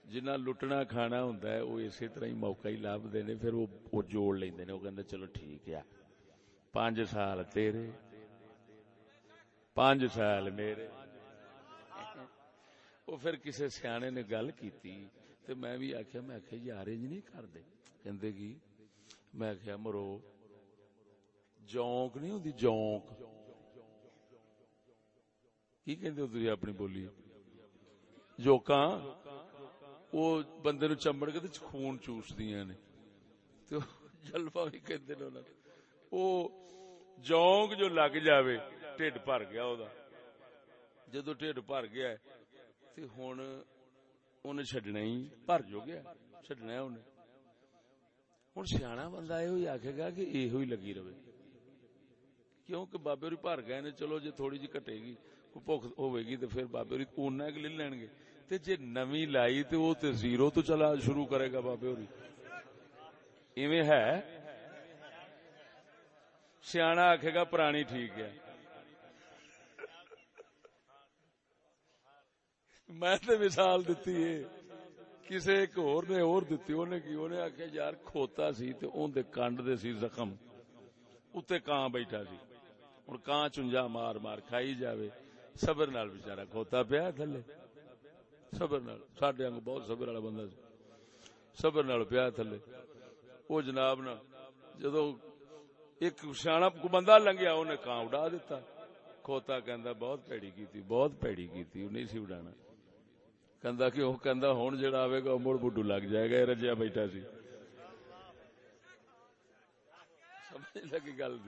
جنہ لٹنا کھانا ہوں وہ اسی طرح ہی موقع ہی لبتے نے، پھر وہ جوڑ لیندے نے۔ وہ کہندے، چلو ٹھیک ہے۔ پانچ سال تیرے، پانچ سال میرے۔ وہ پھر کسی سیانے نے گل کیتی، تے میں بھی آخیا میں آخیا یار، انج نہیں کرتے کہندے کی؟ میں آخیا مرو. جونک نہیں ہوندی، جونک. کی کہندے ہو تسی اپنی بولی؟ جوکاں وہ بندے نو چمڑ کے خون چوس دیا نے جلوا بھی کہتے وہ جونگ جو لگ جاوے، ٹھڈ بھر گیا وہ جدو ٹھڈ بھر گیا ہوں ان چڈنا ہی بھر جو گیا چڈنا انہیں۔ ہوں سیاح بندہ یہ آخے گا کہ یہ لگی رہے کیوں کہ بابے ہوری بھر گئے نے چلو جی تھوڑی جی کٹے گی بھوک ہوئے گی تو پھر بابے ہوئی ہوری اُنہ لے لین گے تے جے نمی لائی تے وہ تے زیرو تو چلا شروع کرے گا بابے ہوری ایویں ہے سیاح آکھے گا پرانی ٹھیک ہے میں تے مثال دیتی ہے کسے ایک اور نے اور دیتی انہیں کی انہیں آکھیا، یار کھوتا سی تے اون دے کانڈ دے سی زخم، اتے کان بیٹھا سی؟ ہن کان چنجا مار مار کھائی جاوے؟ صبر نال بیچارہ کھوتا پیا تھلے۔ صبر نال، ساڈے انگ بہت صبر والا بندہ سی۔ صبر نال پیا تھلے۔ او جناب نا جدو ایک سیاح کو بندہ لنگیا انہیں کان اڈا دیتا کھوتا کہندا، بہت پیڑی کیتی، بہت پیڑی کیتی نہیں سی اڈانا کہندا کہ وہ جڑا آوے گا مڑ بڈو لگ جائے گا رجیا بیٹھا سی سمجھ لگی گل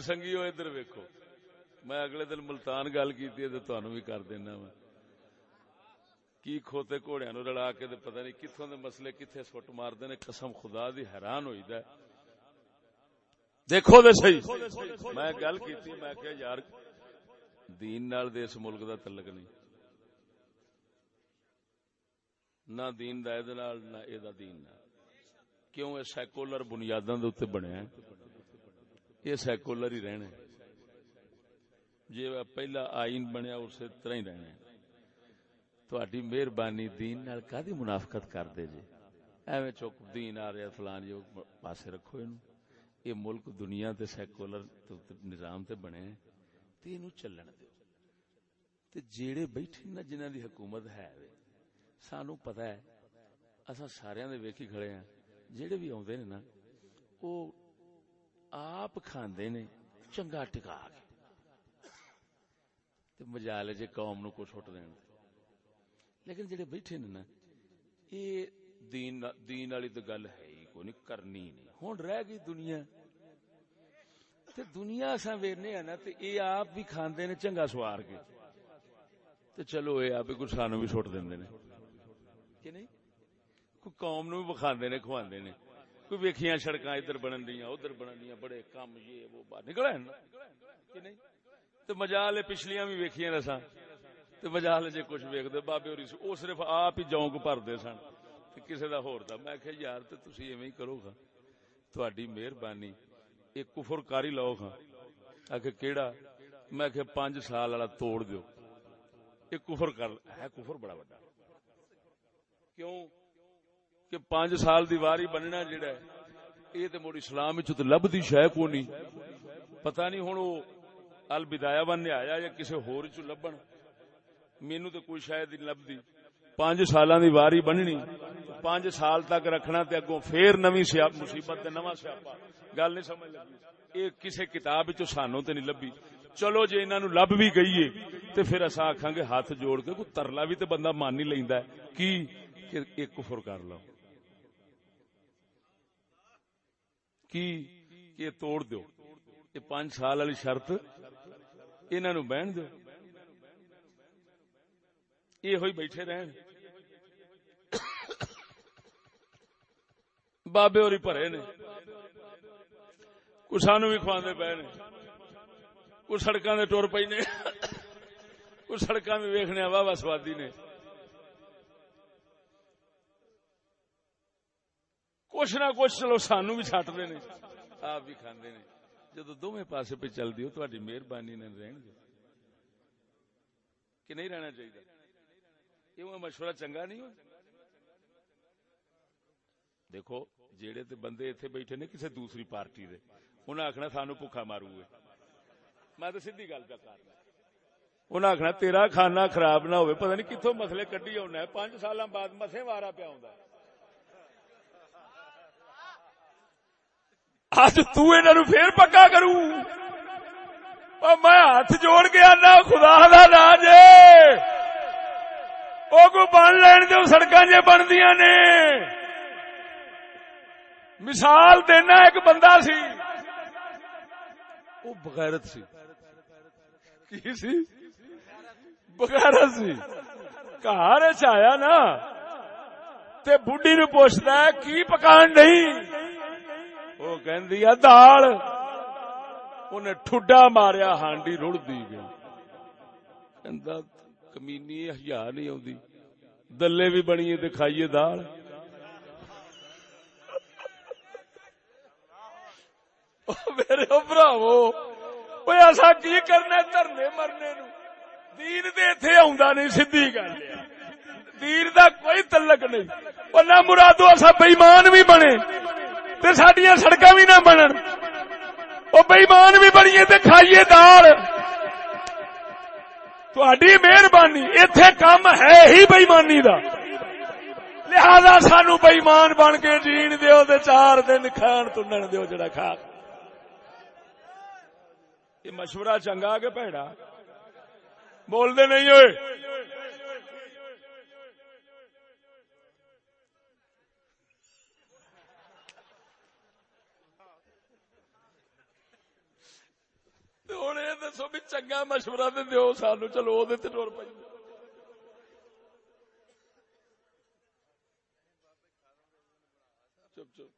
سنگیو ادھر ویکھو میں اگلے دن ملتان گل کی بھی کر دینا میں کی کھوتے گھوڑیا نو رلا کے پتہ نہیں کتوں دے مسئلے کتنے سٹ مار نے قسم خدا دی حیران ہوئی دا دیکھو دے صحیح میں گل کیتی میں کہ یار دین نال دے اس ملک دا تعلق نہیں نہ دین دا اے نال، نہ اے دا دین نال۔ کیوں اے سیکولر بنیاداں دے اوتے بنیا ہے یہ سیکولر ہی رہنے۔ جی پہلا آئین بنیا اسی طرح ہی رہنے۔ تھوڑی مہربانی دین نال کدی منافقت کر دے جی ایویں چوک دین آ رہا فلان جو پاسے رکھو یہ ملک دنیا تے سیکولر نظام تے بنے تے اینو چلن دیو تے جیڑے بیٹھے نا جنہاں دی حکومت ہے۔ وے سانو پتہ ہے، اساں سارے دے ویکھی کھڑے ہیں۔ جیڑے بھی اوندے نے نا، او آپ کھاندے نے چنگا ٹکا کے۔ تے مجال جے قوم نو کو چھٹ دین۔ لیکن جڑے بیٹھے نے نا یہ دین دین والی تو گل ہے ہی کوئی نہیں، کرنی نہیں۔ ہوں رہ گئی دنیا۔ تے دنیا اساں ویرنے ہیں نا، تے اے آپ بھی کھاندے نے چنگا سوار کے۔ تے چلو اے آپ بھی کچھ سانو بھی سٹ دیندے نے۔ کہ نہیں؟ کوئی قوم نو بخاندے نے، کھواندے نے۔ کوئی ویکھیاں سڑکاں ادھر بنن دیاں، ادھر بنن دیاں، بڑے کام یہ وہ باہر نکل ہیں نا۔ کہ نہیں؟ تے مجال پچھلیاں بھی ویکھیاں رساں تے مجال جے کچھ ویکھ دے بابے ہوری او صرف آپ ہی جونک بھردے سن۔ تے کسے دا ہور دا۔ میں کہ یار تے تسی ایویں ہی کرو گا۔ تہاڈی مہربانی، ایک کفر کاری لو ہاں آخ کیڑا؟ میں کہ پانچ سال والا توڑ دیو۔ ایک کفر کر، ہے کفر بڑا بڑا کیوں کہ پانچ سال دی واری بننا جڑا ہے یہ تے موڑ اسلام وچ تے لبدی شے کو نہیں۔ پتہ نہیں ہن او البدایا بن آیا یا کسے ہور چ لبن مینوں تے کوئی شاید نہیں لبدی پانچ سالاں دی واری بننی، پانچ سال تک رکھنا تے اگوں پھر نویں سیاپ مصیبت تے نواں سیاپا۔ گل نہیں سمجھ لگی۔ یہ کسے کتاب وچ سانو تے نہیں لبی چلو جے انہاں نو لب بھی گئی ہے تے پھر اساں آکھاں گے ہاتھ جوڑ کے کوئی ترلا بھی تے بندہ مان ہی لیندا ہے۔ کی؟ کہ ایک کفر کر لو۔ کی؟ کہ توڑ دیو یہ پانچ سال والی شرط انہاں نو بہن دیو یہ ہوئی بیٹھے رہن۔ بابے ہوری بھرے نے۔ کوئی سانو بھی کھواندے پے نے۔ کوئی سڑکاں دے ٹر پئی نے۔ کوئی سڑکاں بھی ویکھنے واہ واہ سوادی نے۔ کچھ نہ کچھ چلو سانو بھی چھٹ دے نے۔ آپ بھی کھاندے نے۔ جدو دونوں پاسے پہ چل دیو تہاڈی مہربانی نال رہن گے کہ نہیں رہنا چاہیے یہ مشورہ چنگا نہیں ہو؟ دیکھو، جیڑے تے بندے ایتھے بیٹھے نے، کسے دوسری پارٹی دے۔ انہاں آکھنا سانو بھوکا مارو گے میں تو سیدھی گل پہ کرنا انہاں آکھنا تیرا کھانا خراب نہ ہوئے، پتہ نہیں کتوں مسئلے کڈی ہونا ہے۔ پانچ سالاں بعد مسے وارا پیا ہوندا ہے۔ اج تو پھر پکا کروں۔ میں ہاتھ جوڑ کے آنا، خدا دا راج او کو بن لین جو سڑکاں جے بندیاں نے۔ مثال دینا ایک بندہ سی۔ وہ بغیرت سی۔ کی سی؟ بغیرت سی۔ گھر آیا نا؟ تے بڈی نو پوچھتا ہے، کی پکان نہیں؟ وہ کہندی ہے، دال۔ انہیں ٹھڈا ماریا، ہانڈی رڑ دی گئی۔ کہندا، کمینی ہیا نہیں آندی دلے بھی بنی تے کھائیے دال۔ میرے براو وہ ایسا کی کرنا دھرنے مرنے نو۔ دین دے اتنے آ نہیں سی گل دین دا کوئی تلک نہیں۔ وہ نہ مرادو اصا بےمان بھی بنے۔ تے سڈیا سڑک بھی نہ بنن۔ وہ بےمان بھی بنیے تے کھائیے دال۔ تھوڑی مہربانی اتے کام ہے ہی بےمانی دا۔ لہذا سانو بےمان بن کے جین دیو تے چار دن کھان تنن دیو جڑا کھا۔ یہ مشورہ چنگا کہ پیڑا بول دے نہیں ہوئے؟ ہوں یہ دسو بھی چنگا مشورہ تو دو سانو۔ چلو وہ ٹور پہ چپ چپ۔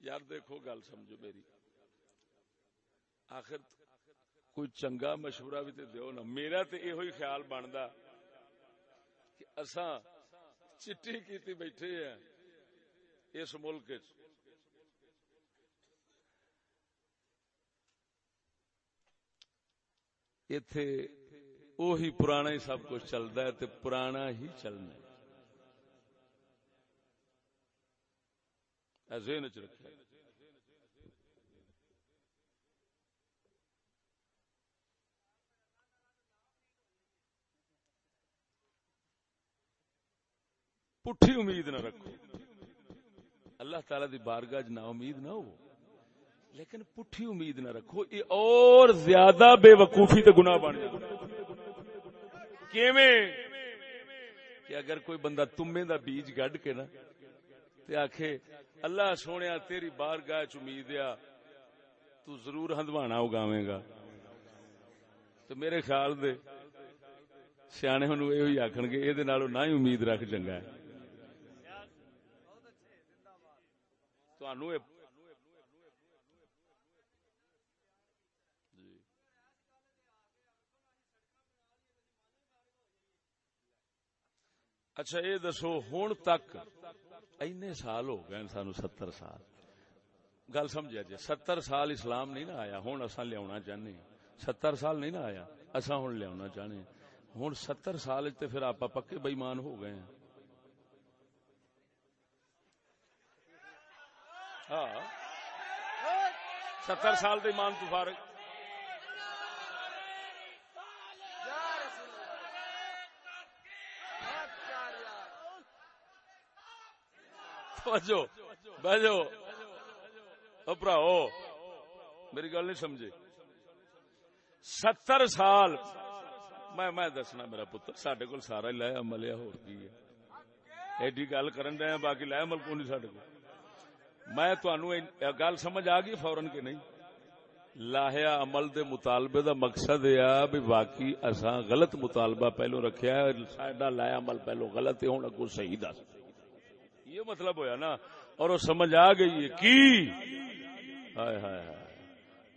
یار دیکھو گل سمجھو میری۔ آخر کوئی چنگا مشورہ بھی تے دیو نا۔ میرا تے یہ خیال بندا کہ اساں چٹی کیتی بیٹھے ہیں اس ملک وچ۔ ایتھے اوہی پرانا ہی سب کچھ چلدا ہے تے پرانا ہی چلنا ہے اے ذہن پٹھی امید نہ رکھو اللہ تعالی دی بارگاہ نا امید نہ ہو لیکن پٹھی امید نہ رکھو، یہ اور زیادہ بے وقوفی تے گناہ بن جائے کیویں؟ کہ اگر کوئی بندہ تمے دا بیج گڈ کے نا، تے آکھے، اللہ سونے تیری بار گاہ چمید آ تو ضرور ہندوانا اگاویں گا۔ تو میرے خیال دے، سیانے ہنو یہ آخن گے یہ نہ ہی امید رکھ چنگا ہے۔ تھانو اچھا یہ دسو ہوں تک این سال ہو گئے سانو ستر سال۔ گل سمجھا جی ستر سال اسلام نہیں نہ آیا ہوں اصا لیا چاہنے ستر سال نہیں نہ آیا اصا ہوں لیا چاہنے ہوں ستر سال پھر آپ پکے بئیمان ہو گئے ہیں۔ ہاں۔ ستر سال دے ایمان تو فارغ۔ توجہ بہجو اپراؤ میری گل نہیں سمجھے۔ ستر سال۔ میں میں دسنا میرا پتر سڈے کول سارا لے عمل ہے ہو ایڈی گل کرن دے باقی لے عمل کو نہیں سڈے کو میں گل سمجھ آ گئی فورن کے نہیں؟ لاہیا عمل دے مطالبے دا مقصد یہ بھی باقی اصا غلط مطالبہ پہلو رکھیا ساڈا لایا عمل پہلو غلط ہے، ہوں اگو صحیح دس۔ یہ مطلب ہویا نا، اور وہ سمجھ آ گئی ہے کی؟ ہائے ہائے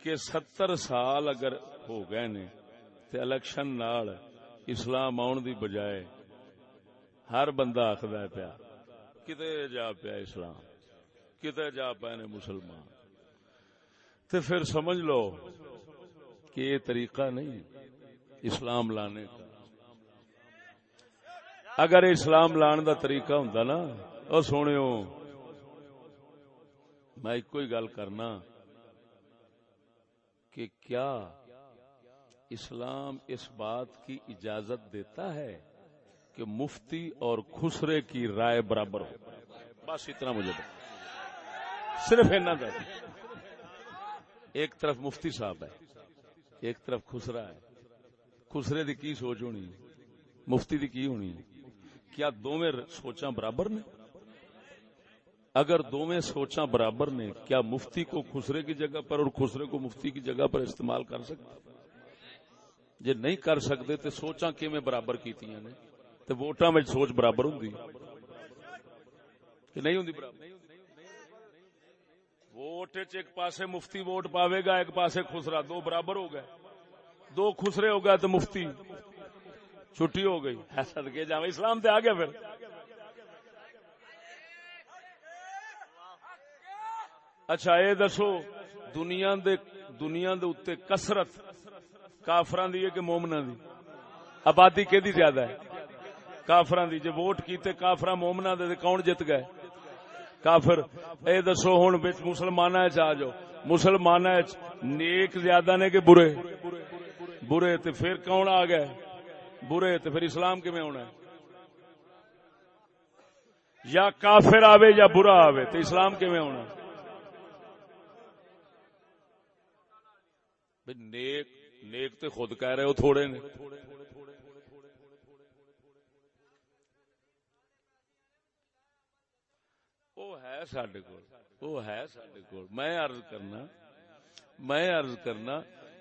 کہ ستر سال اگر ہو گئے نے، تے الیکشن نال اسلام آن دی بجائے ہر بندہ آخر پیا، کتے جا پیا اسلام، کتے جا پائے نے مسلمان۔ تو پھر سمجھ لو کہ یہ طریقہ نہیں اسلام لانے کا۔ اگر اسلام لان دا طریقہ ہوں نا سونے میں ایک ہی گل کرنا کہ کیا اسلام اس بات کی اجازت دیتا ہے کہ مفتی اور خسرے کی رائے برابر ہو؟ بس اتنا مجھے بتا۔ صرف اینا در ایک طرف مفتی صاحب ہے، ایک طرف خسرا ہے۔ خسرے دی کی سوچ ہونی؟ مفتی دی کی ہونی؟ کیا دونوں سوچاں برابر نے؟ اگر دونوں سوچاں برابر نے، کیا مفتی کو خسرے کی جگہ پر اور خسرے کو مفتی کی جگہ پر استعمال کر سکتے؟ جی نہیں کر سکتے تو سوچاں کی میں برابر کیتی ہیں تو ووٹاں میں سوچ برابر ہوں کہ نہیں ہوں برابر؟ ووٹ ایک پاسے مفتی ووٹ پاوے گا، ایک پاسے خسرا دو برابر ہو گئے۔ دو خسرے ہو گئے تو مفتی۔ چھٹی ہو گئی۔ سدکے جا اسلام تے آ گیا پھر۔ اچھا یہ دسو، دنیا دے دنیا دے اتنے کسرت کافران دی ہے کہ مومنا دی؟ آبادی کہ زیادہ ہے؟ کافران دی، جے ووٹ کیتے کافران مومنا دے کون جت گئے؟ کافر، اے دسو ہوں مسلمان آ جاؤ۔ مسلمان نیک زیادہ نے کہ برے؟ برے تو پھر کون آ گئے؟ برے تو پھر اسلام کم ہونا ہے؟ یا کافر آوے یا برا آوے تو اسلام کم ہونا ہے؟ نیک نیک تو خود کہہ رہے ہو تھوڑے نے۔ سڈے کو ہے سڈے کو میں عرض کرنا، میں عرض کرنا،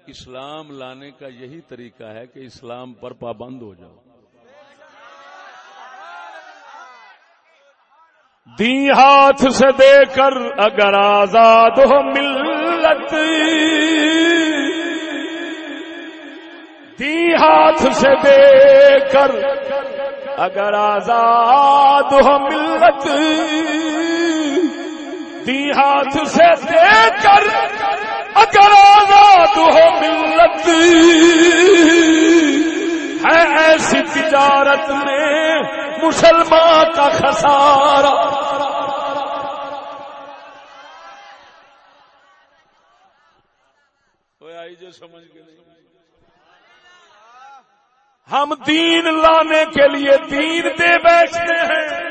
اسلام لانے کا یہی طریقہ ہے کہ اسلام پر پابند ہو جاؤ۔ دی ہاتھ سے دے کر اگر آزاد ہو ملت دی ہاتھ سے دے کر اگر آزاد ہو ملت، دی ہاتھ سے دے کر اگر آزاد ہو ملت، ہے ایسی تجارت میں مسلمان کا خسارا سمجھ کے نہیں۔ ہم دین لانے کے لیے دین دے بیٹھتے ہیں۔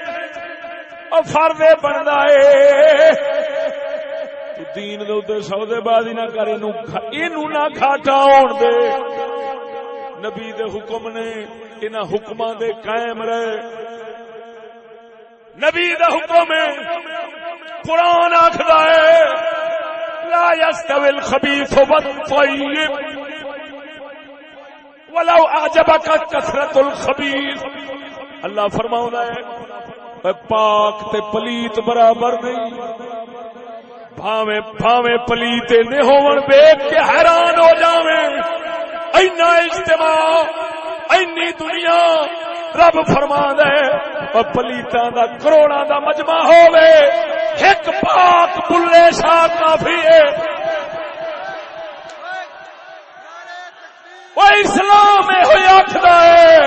اور فرد بنتا ہے تو دین دے سودے بازی نہ کرے نہ کھاٹا آن دے۔ نبی دے حکم نے ان حکم دے قائم رہے۔ نبی دا حکم ہے۔ قرآن آخر ہے، لا يستوي الخبيث والطيب ولو اعجبك كثرة الخبيث اللہ فرماؤں ہے پاک تے پلیت برابر نہیں۔ بھاویں بھاویں پلیتے نے ہون دیکھ کے حیران ہو جاویں۔ اینا اجتماع، اینی دنیا۔ رب فرما دے اور پلیتا دا کروڑا دا مجمع ہوے ایک پاک بلے شاہ کافی ہے۔ وہ اسلام یہ آخر ہے،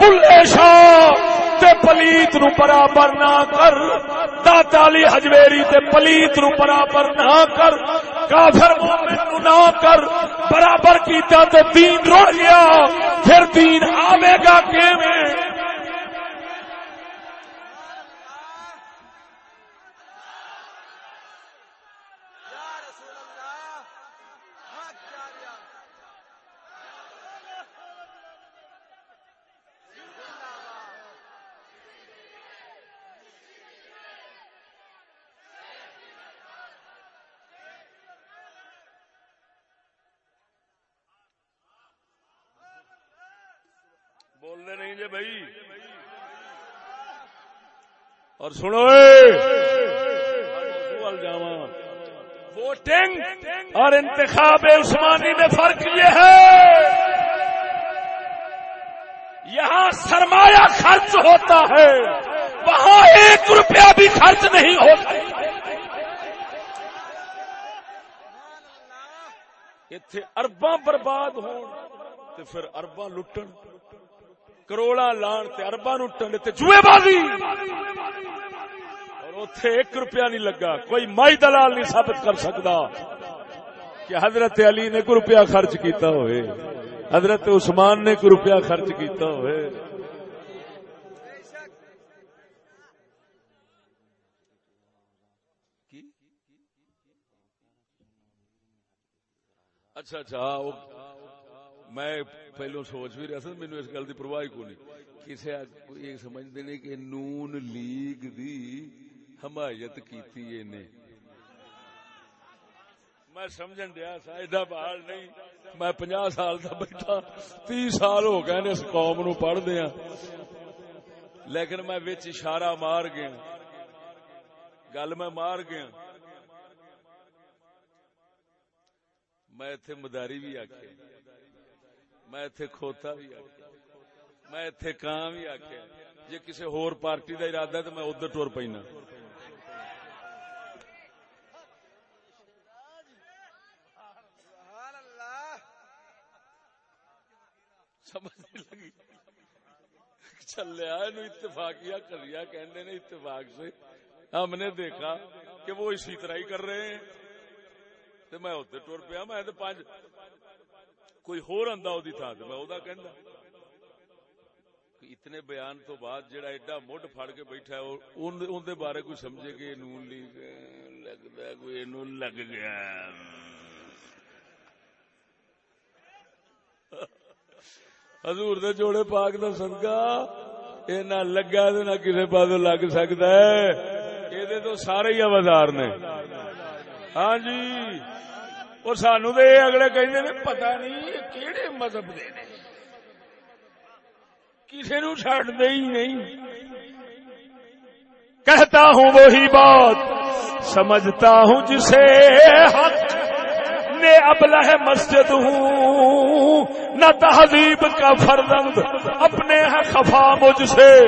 بلے شاہ، تے پلیت نو برابر نہ کر داتا علی حجویری تے پلیت نو برابر نہ کر، کافر مومن نو نہ کر، برابر کیتا تے دین رڑ گیا پھر دین آوے گا کیویں یا رسول اللہ حق جاریہ بولنے نہیں جی بھائی اور سنو ووٹنگ اور انتخاب عثمانی میں فرق یہ ہے۔ یہاں سرمایہ خرچ ہوتا ہے، وہاں ایک روپیہ بھی خرچ نہیں ہوتا۔ اتنے ارباں برباد ہون، تے پھر ارباں لٹن۔ کروڑا لان تے ارباں لٹن تے جوئے بازی۔ اور اتے ایک روپیہ نہیں لگا، کوئی مائی دلال نہیں ثابت کر سکتا کہ حضرت علی نے کوئی روپیہ خرچ کیتا ہوئے، حضرت عثمان نے کوئی روپیہ خرچ کیتا ہوئے۔ اچھا اچھا میں پہلو سوچ بھی رہا تھا مینو اس گل کی پرواہ ہی کوئی نہیں؟ کسی یہ سمجھتے نہیں کہ نون لیگ دی حمایت کیتی نے۔ میں سمجھن دیا سا ایڈا بال نہیں۔ میں پناہ سال کا بیٹھا تی سال ہو گئے نے اس قوم نو پڑھ دیا ہاں۔ لیکن میں وچ اشارہ مار گیا۔ گل میں مار گیا۔ میں اتنے مداری بھی آخیا میں اتنے کھوتا بھی آخیا میں اتنے کان بھی آخیا جی کسی ہور پارٹی کا ارادہ ہے تو میں ادھر ٹور پینا سمجھ لگی۔ چلیا نو اتفاقیہ کریا کہنے نے اتفاق سے۔ ہم نے دیکھا کہ وہ اسی طرح ہی کر رہے ہیں۔ تو میں ادھر ٹور پیا، میں تو پانچ کوئی ہور آندا وہ تھان سے میں وہ کہنا کہ اتنے بیان تو بعد جڑا ایڈا مڈ پھڑ کے بیٹھا ہے، وہ- ان دے بارے کوئی سمجھے کہ نون لیگ لگتا ہے کوئی اینو لگ گیا۔ حضور دے جوڑے پاک دا صدقہ اے نہ لگا تے نہ کسے پاسوں لگ سکدا ہے۔ اے دے تو سارے ہی اوزار نے۔ ہاں جی۔ اور سانو تے اے اگلے کہندے نے پتہ نہیں یہ کیڑے مذہب دے نے۔ کسی نو چھڈ دے ہی نہیں۔ کہتا ہوں وہی بات، سمجھتا ہوں جسے حق۔ نے ابلہ مسجد ہوں، نہ تہذیب کا فرزند، اپنے ہے خفا مجھ سے۔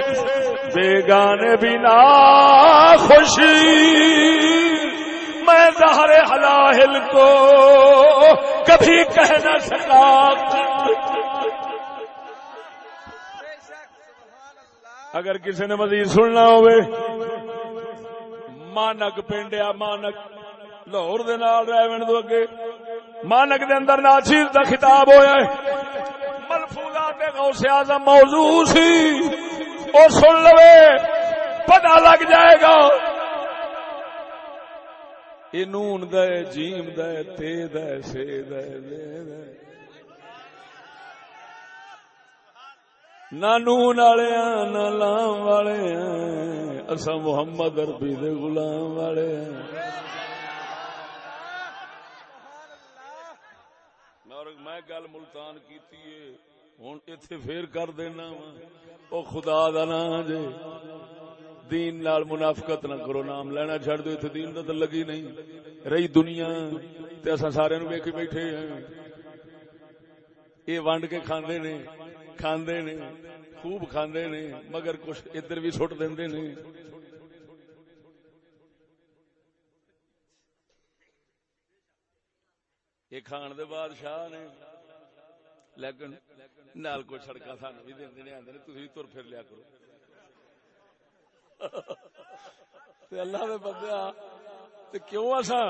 بیگانے بنا خوشی۔ میں ظہر حلاہل کو کبھی کہہ نہ سکا۔ اگر کسی نے مزید سننا ہوئے، مانک پنڈیا، مانک لاہور دے نال ریون دو اگے۔ مانک دے اندر ناچیز دا خطاب ہویا ہے۔ ملفوظات غوث اعظم موضوع سی او سن لوے، پتہ لگ جائے گا۔ اے نون دے جیم دے تے دے سے دے دے دے۔ نہ نون والے نہ لام والے ہاں، اسا محمد عربی دے غلام والے میں گل ملتان کیتی ہے ہن ایتھے پھر کر دینا وا۔ او خدا دا نام جے۔ دین نال منافقت نہ کرو، نام لینا چھڑ دو ایتھے دین دا لگی نہیں۔ رہی دنیا، تے اساں سارے نو ویکھی بیٹھے ہیں۔ یہ ونڈ کے کھاندے نے کھاندے نے، خوب کھاندے نے، مگر کچھ ادھر بھی سٹ دیندے نے۔ یہ کھان دے بادشاہ نے۔ لیکن نال کوئی سڑکا سانو بھی دے نے آدھے تھی بھی تر پھر لیا کرو۔ تے اللہ دے بندیا تے کیوں ایسا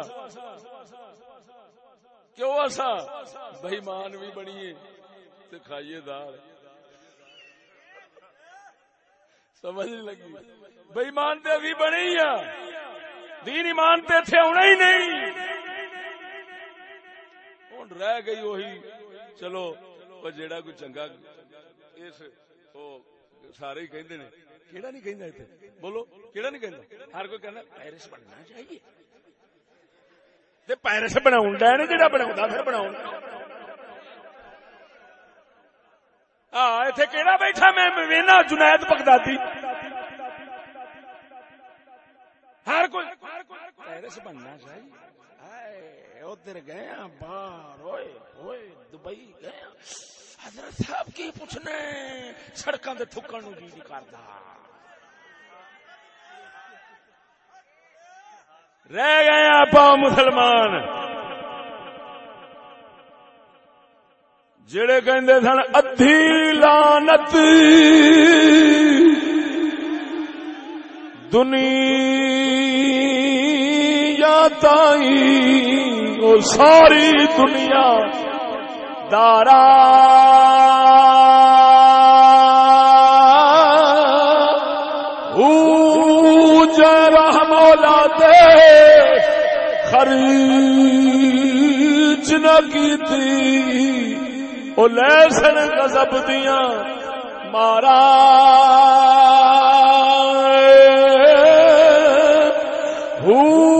کیوں ایسا بہیمان بھی بنیے تے کھائیے دال۔ سمجھ نہیں لگی۔ بےمان تے بھی بنی آ۔ دین ایمان تے تھے ہونا ہی نہیں۔ ہوں رہ گئی وہی۔ چلو وہ جیڑا کوئی چنگا اس، وہ سارے ہی کہندے نے۔ کیڑا نہیں کہندا ایتھے؟ بولو، کیڑا نہیں کہندا؟ ہر کوئی کہندا پیرس بننا چاہیے۔ تے پیرس بناون دا نہیں جیڑا بناوندا پھر بناون ہاں ایتھے کیڑا بیٹھا میں وینا جنید بغدادی۔ ہر کوئی پیرس بننا چاہیے۔ ادھر گیا ہاں، باہر ہوئے ہوئے، دبئی گیا حضرت صاحب کی پوچھنے، سڑکاں تے تھکن نو جی نہیں کردا۔ رہ گئے آپ مسلمان۔ جڑے کہندے سن، ادھی لانت دنیا تائی وہ ساری دنیا۔ دارا۔ جرح مولا دے خریج نہ کی تھی وہ لے سن گزب دیا مارا۔ پیوا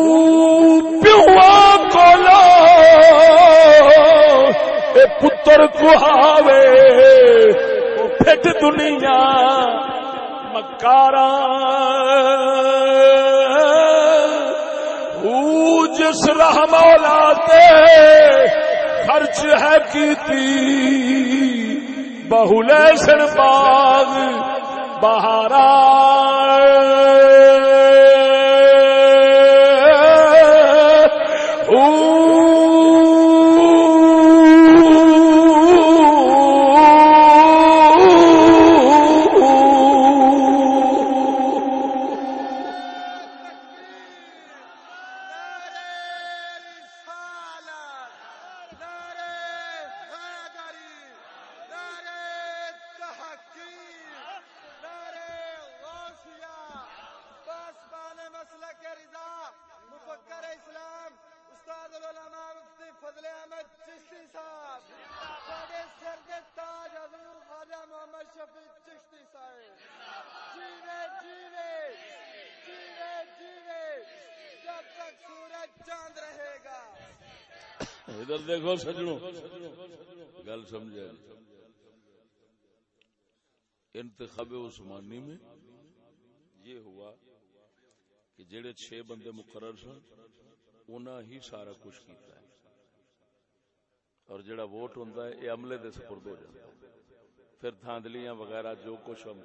اے پتر کہاوے وہ پھٹ دنیا مکارا۔ جس راہ مولا تے خرچ ہے کیتی۔ بہلے سن باغ، بہارا۔ ادھر دیکھو سجنوں۔ گل سمجھا انتخاب عثمانی میں یہ ہوا کہ جڑے چھ بندے مقرر سن، انہاں ہی سارا کچھ کیتا ہے۔ اور جڑا ووٹ ہوندا ہے یہ عملے دے سپرد ہو جاتا ہے۔ پھر دھاندلیاں وغیرہ جو کچھ ہم،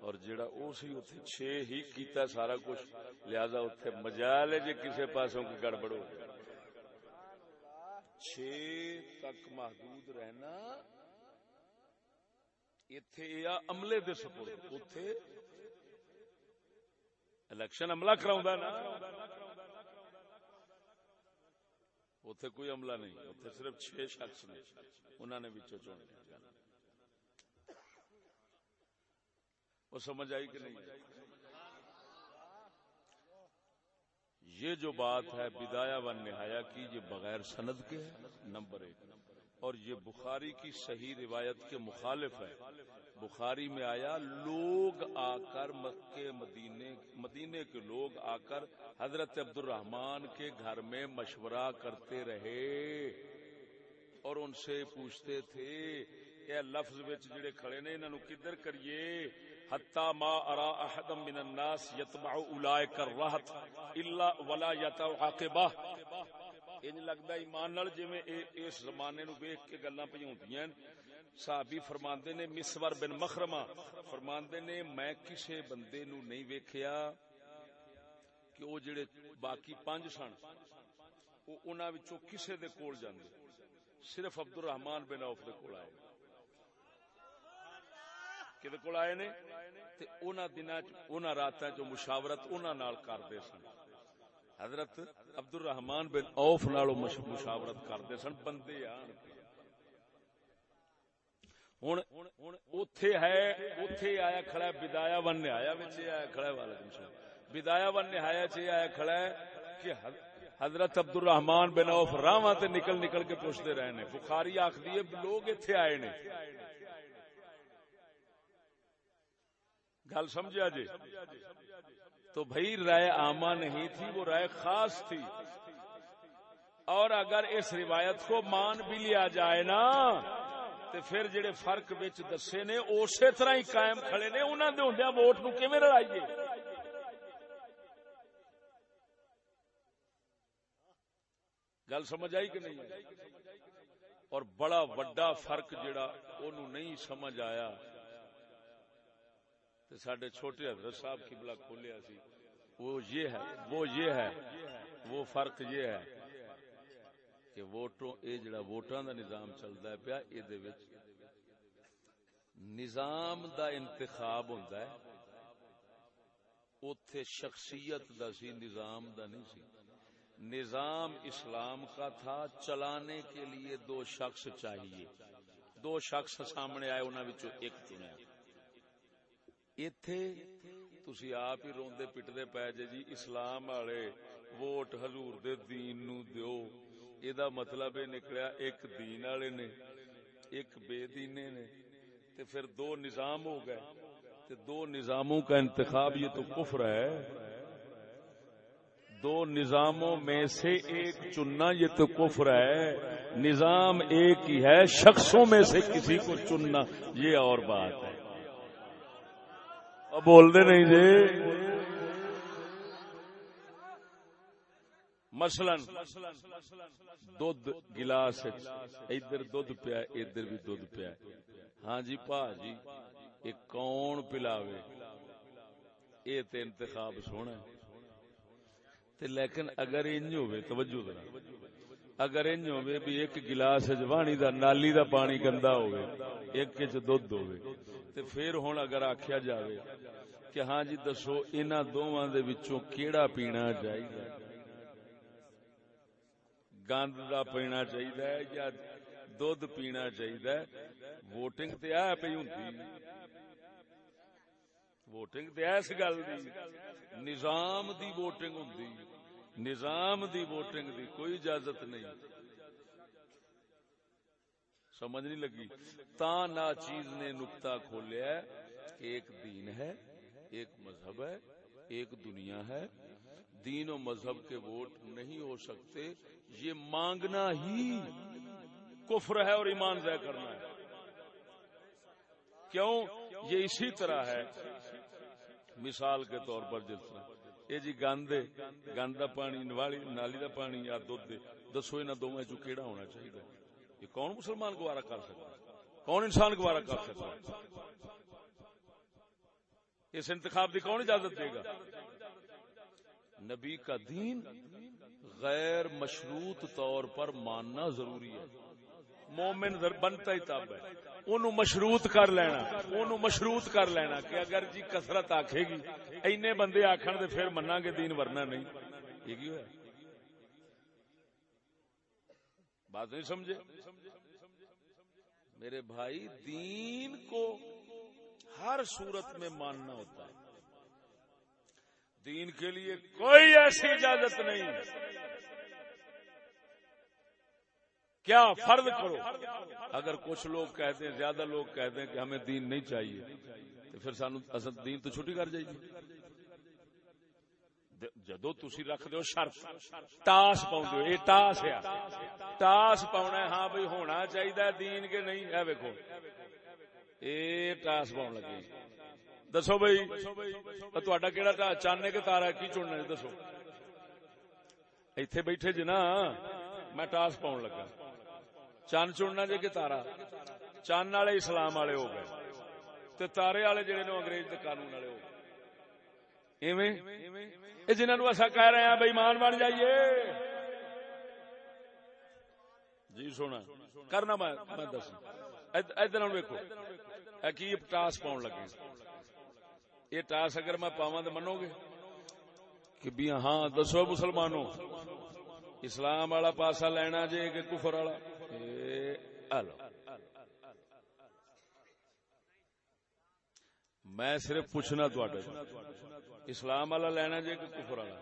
اور جڑا او سی اوتھے چھ ہی کیتا سارا کچھ، لہذا اوتھے مجال ہے جے کسے پاسوں کی گڑبڑ ہو جائے۔ چھ تک محدود رہنا اتے یا عملے دے سپورٹ اتے الیکشن عملہ کرا نا اتے کوئی عملہ نہیں اتے صرف چھ شخص نے انہوں نے بچوں چون وہ سمجھ آئی کہ نہیں یہ جو بات ہے بدایا و نہایا کی، یہ بغیر سند کے ہے، نمبر ایک۔ اور یہ بخاری کی صحیح روایت کے مخالف ہے۔ بخاری میں آیا، لوگ آ کر مکے مدینے مدینے کے لوگ آ کر حضرت عبد الرحمان کے گھر میں مشورہ کرتے رہے اور ان سے پوچھتے تھے، اے لفظ جڑے کھڑے نے، انہاں نو کدھر کریے؟ حتا ما ارا احد من الناس يتبع اولئک الرهط الا ولا يتعاقبہ انج لگدا ایمان نال جویں اے- اس زمانے نو ویکھ کے گلاں پئی ہوندیاں صحابی فرماندے نے مسور بن مخرمہ، فرماندے نے میں کسے بندے نو نہیں ویکھیا کہ او جڑے باقی پانچ سن، او انہاں وچوں کسے دے کول جاندے۔ صرف عبد الرحمان بن عوف دے کول آئے۔ کدے کول آئے نے؟ تے انہاں دناں چ انہاں راتاں چ مشاورت انہاں نال کردے سن۔ حضرت عبد الرحمان بن عوف نال مش- مشاورت کردے سن، بندے آن ہن اوتھے ہے اوتھے آیا کھڑا ہے بدایا ون نہایا وچ آیا کھڑا ہے وعلیکم السلام بدایا ون نہایا چ یہ آیا کھڑا ہے کہ حضرت عبد الرحمان بن عوف راواں تے نکل نکل کے پوچھتے رہے نے۔ بخاری آکھدی ہے، لوگ ایتھے آئے نے۔ گل سمجھا جی تو بھائی رائے عامہ نہیں تھی، وہ رائے خاص تھی۔ اور اگر اس روایت کو مان بھی لیا جائے نا تو پھر جڑے فرق وچ دسے نے، اسی طرح ہی قائم کھڑے نے انہوں نے ہوندیا ووٹ نو کیویں لڑائیے؟ گل سمجھ آئی کہ نہیں؟ اور بڑا وڈا فرق جڑا، اونوں نہیں سمجھ آیا۔ تے ساڈے چھوٹے حضرت صاحب قبلہ کھولیا سی۔ وہ یہ ہے، وہ یہ ہے، وہ فرق یہ ہے کہ ووٹوں، اے جڑا ووٹاں دا نظام چلدا ہے پیا، اے دے وچ نظام دا انتخاب ہوندا ہے۔ اوتھے شخصیت دا سی، نظام دا نہیں سی۔ نظام اسلام کا تھا، چلانے کے لیے دو شخص چاہیے۔ دو شخص سامنے آئے، انہاں وچوں ایک چنیا۔ ایتھے تسی آپ ہی روندے پٹدے پے جے جی اسلام والے ووٹ حضور دے دین نو دیو اے مطلب اے نکلیا ایک دین والے نے ایک بے دینے نے تے پھر دو نظام ہو گئے تے دو نظاموں کا انتخاب یہ تو کفر ہے دو نظاموں میں سے ایک چننا یہ تو کفر ہے نظام ایک ہی ہے شخصوں میں سے کسی کو چننا یہ اور بات ہے بول دے نہیں جی۔ مثلا دودھ گلاس ادھر دودھ پیا، ادھر بھی دودھ پیا۔ ہاں جی پا جی یہ کون پلاوے؟ یہ تے انتخاب سونا تے لیکن اگر انج ہوئے، توجہ ذرا اگر انج ہوئے بھی ایک گلاس جوانی دا نالی دا پانی گندا ہوئے ایک وچ دودھ ہوئے تے پھر ہن اگر آکھیا جاوے کہ ہاں جی دسو انہاں دوواں دے وچوں کیڑا پینا چاہیے گند دا پینا چاہیے یا دودھ پینا چاہیے ووٹنگ تے آ پئی ہوندی۔ ووٹنگ تے اس گل دی۔ نظام دی ووٹنگ ہوندی۔ نظام دی ووٹنگ دی کوئی اجازت نہیں۔ سمجھ نہیں لگی؟ تا نا چیز نے نکتا کھولیا ہے کہ ایک دین ہے، ایک مذہب ہے، ایک دنیا ہے۔ دین و مذہب کے ووٹ نہیں ہو سکتے، یہ مانگنا ہی کفر ہے اور ایمان ضائع کرنا ہے۔ کیوں؟ یہ اسی طرح ہے۔ مثال کے طور پر جس طرح یہ جی گند گند کا پانی نوالی نالی کا پانی یا دھد دسو انہوں دونوں چو ہونا چاہیے یہ کون مسلمان گوارا کر سکتا کون انسان گوارا کر سکتا اس انتخاب کی کون اجازت دے گا نبی کا دین غیر مشروط طور پر ماننا ضروری ہے مومن بنتا ہی تب ہے۔ اونوں مشروط کر لینا۔ اونوں مشروط کر لینا کہ اگر جی کثرت آکھے گی۔ اینے بندے آکھن دے پھر مننا گے دین ورنہ نہیں۔ یہ کی ہوا بات نہیں سمجھے؟ میرے بھائی، دین کو ہر صورت میں ماننا ہوتا ہے۔ دین کے لیے کوئی ایسی اجازت نہیں۔ کیا فرض کرو؟ اگر کچھ لوگ کہتے ہیں، زیادہ لوگ کہتے ہیں کہ ہمیں دین نہیں چاہیے، تو پھر سانو اصل دین تو چھٹی کر جائیے۔ جدو تھی رکھ دو شرط ٹاس پاؤ یہ ٹاس ہے۔ ٹاس پاؤنا ہے ہاں بھائی ہونا چاہیے دین کے نہیں ہے ویکو یہ ٹاس پاؤ لگے۔ دسو بھائی تا کہڑا کے تارا کی چننا دسو۔ ایتھے بیٹھے جی نا، میں ٹاس پاؤن لگا۔ چند چننا جی کہ تارا۔ چند والے اسلام والے ہو گئے۔ تے تارے والے جڑے نے انگریز دے قانون والے ہو گئے۔ ایویں؟ جنہوں اصا کہہ رہے ہیں بھائی مان بن جائیے۔ جی سونا، کرنا میں دس ادھر ویکو کی ٹاس پاؤن لگے؟ یہ ٹاس اگر میں پاوا تو منو گے؟ کہ بھی ہاں دسو مسلمانوں، اسلام والا پاسا لینا جی کہ کفر والا۔ میں صرف پوچھنا اسلام والا لینا جی کہ کفر والا؟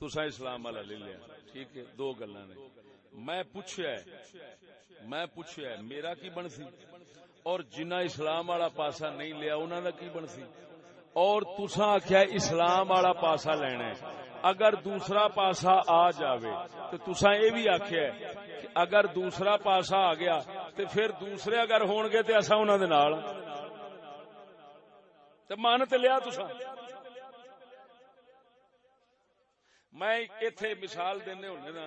تسا اسلام والا لے لیا۔ ٹھیک ہے، دو گلا نے۔ میں پوچھا میں پوچھا میرا کی بن سی اور جنہ اسلام والا پاسا نہیں لیا انہوں کا کی بن سی اور تسا آخیا اسلام والا پاسا لینا ہے۔ اگر دوسرا پاسا آ جاوے، تو تسا یہ بھی آخیا اگر دوسرا پاسا آ گیا تو پھر دوسرے اگر ہون گے تو اصا انہوں نے من تو لیا تسا میں اتے مثال دینے ہونے نا،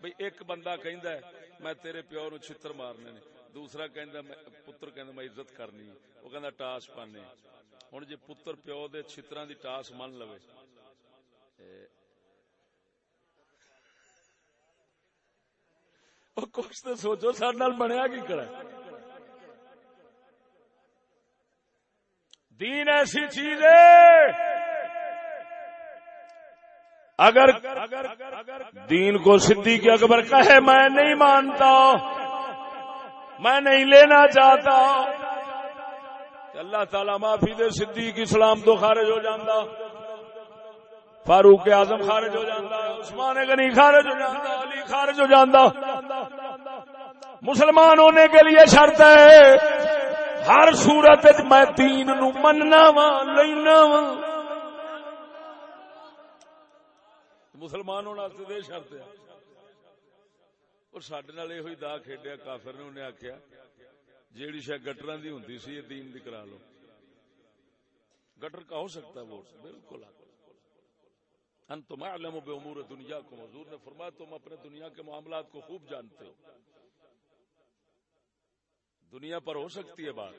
بھئی ایک بندہ کہندا ہے، میں تیرے پیو نو چھتر مارنے نے۔ دوسرا کہندا میں پتر کہندا میں عزت کرنی وہ کہندا ٹاس پانے۔ ہن جے پتر پیو دے چھتراں دی ٹاس من لوے۔ کچھ تو سوچو سر نال بنیا کی کرا۔ دین ایسی چیز ہے۔ اگر دین کو صدیق اکبر کہے، میں نہیں مانتا، میں نہیں لینا چاہتا۔ اللہ تعالی معافی دے، صدیق اسلام تو خارج ہو جاندہ فاروق اعظم خارج ہو جاتا عثمان غنی خارج ہو جاتا علی خارج ہو جاتا مسلمان ہونے کے لیے شرط ہے، ہر صورت میں دین نو مننا وا، لینا وا۔ مسلمان ہونا دے شرط ہے۔ اور سڈے نال یہ دا کھیڈیا، کافر نے انہیں آخیا جیڑی شاید گٹر دی ہوں سی، یہ دین دی کرا لو۔ گٹر کا ہو سکتا ہے ووٹ؟ بالکل۔ انتم اعلم بامور دنیا کو، حضور نے فرمایا تم اپنے دنیا کے معاملات کو خوب جانتے ہو۔ دنیا پر ہو سکتی ہے بات۔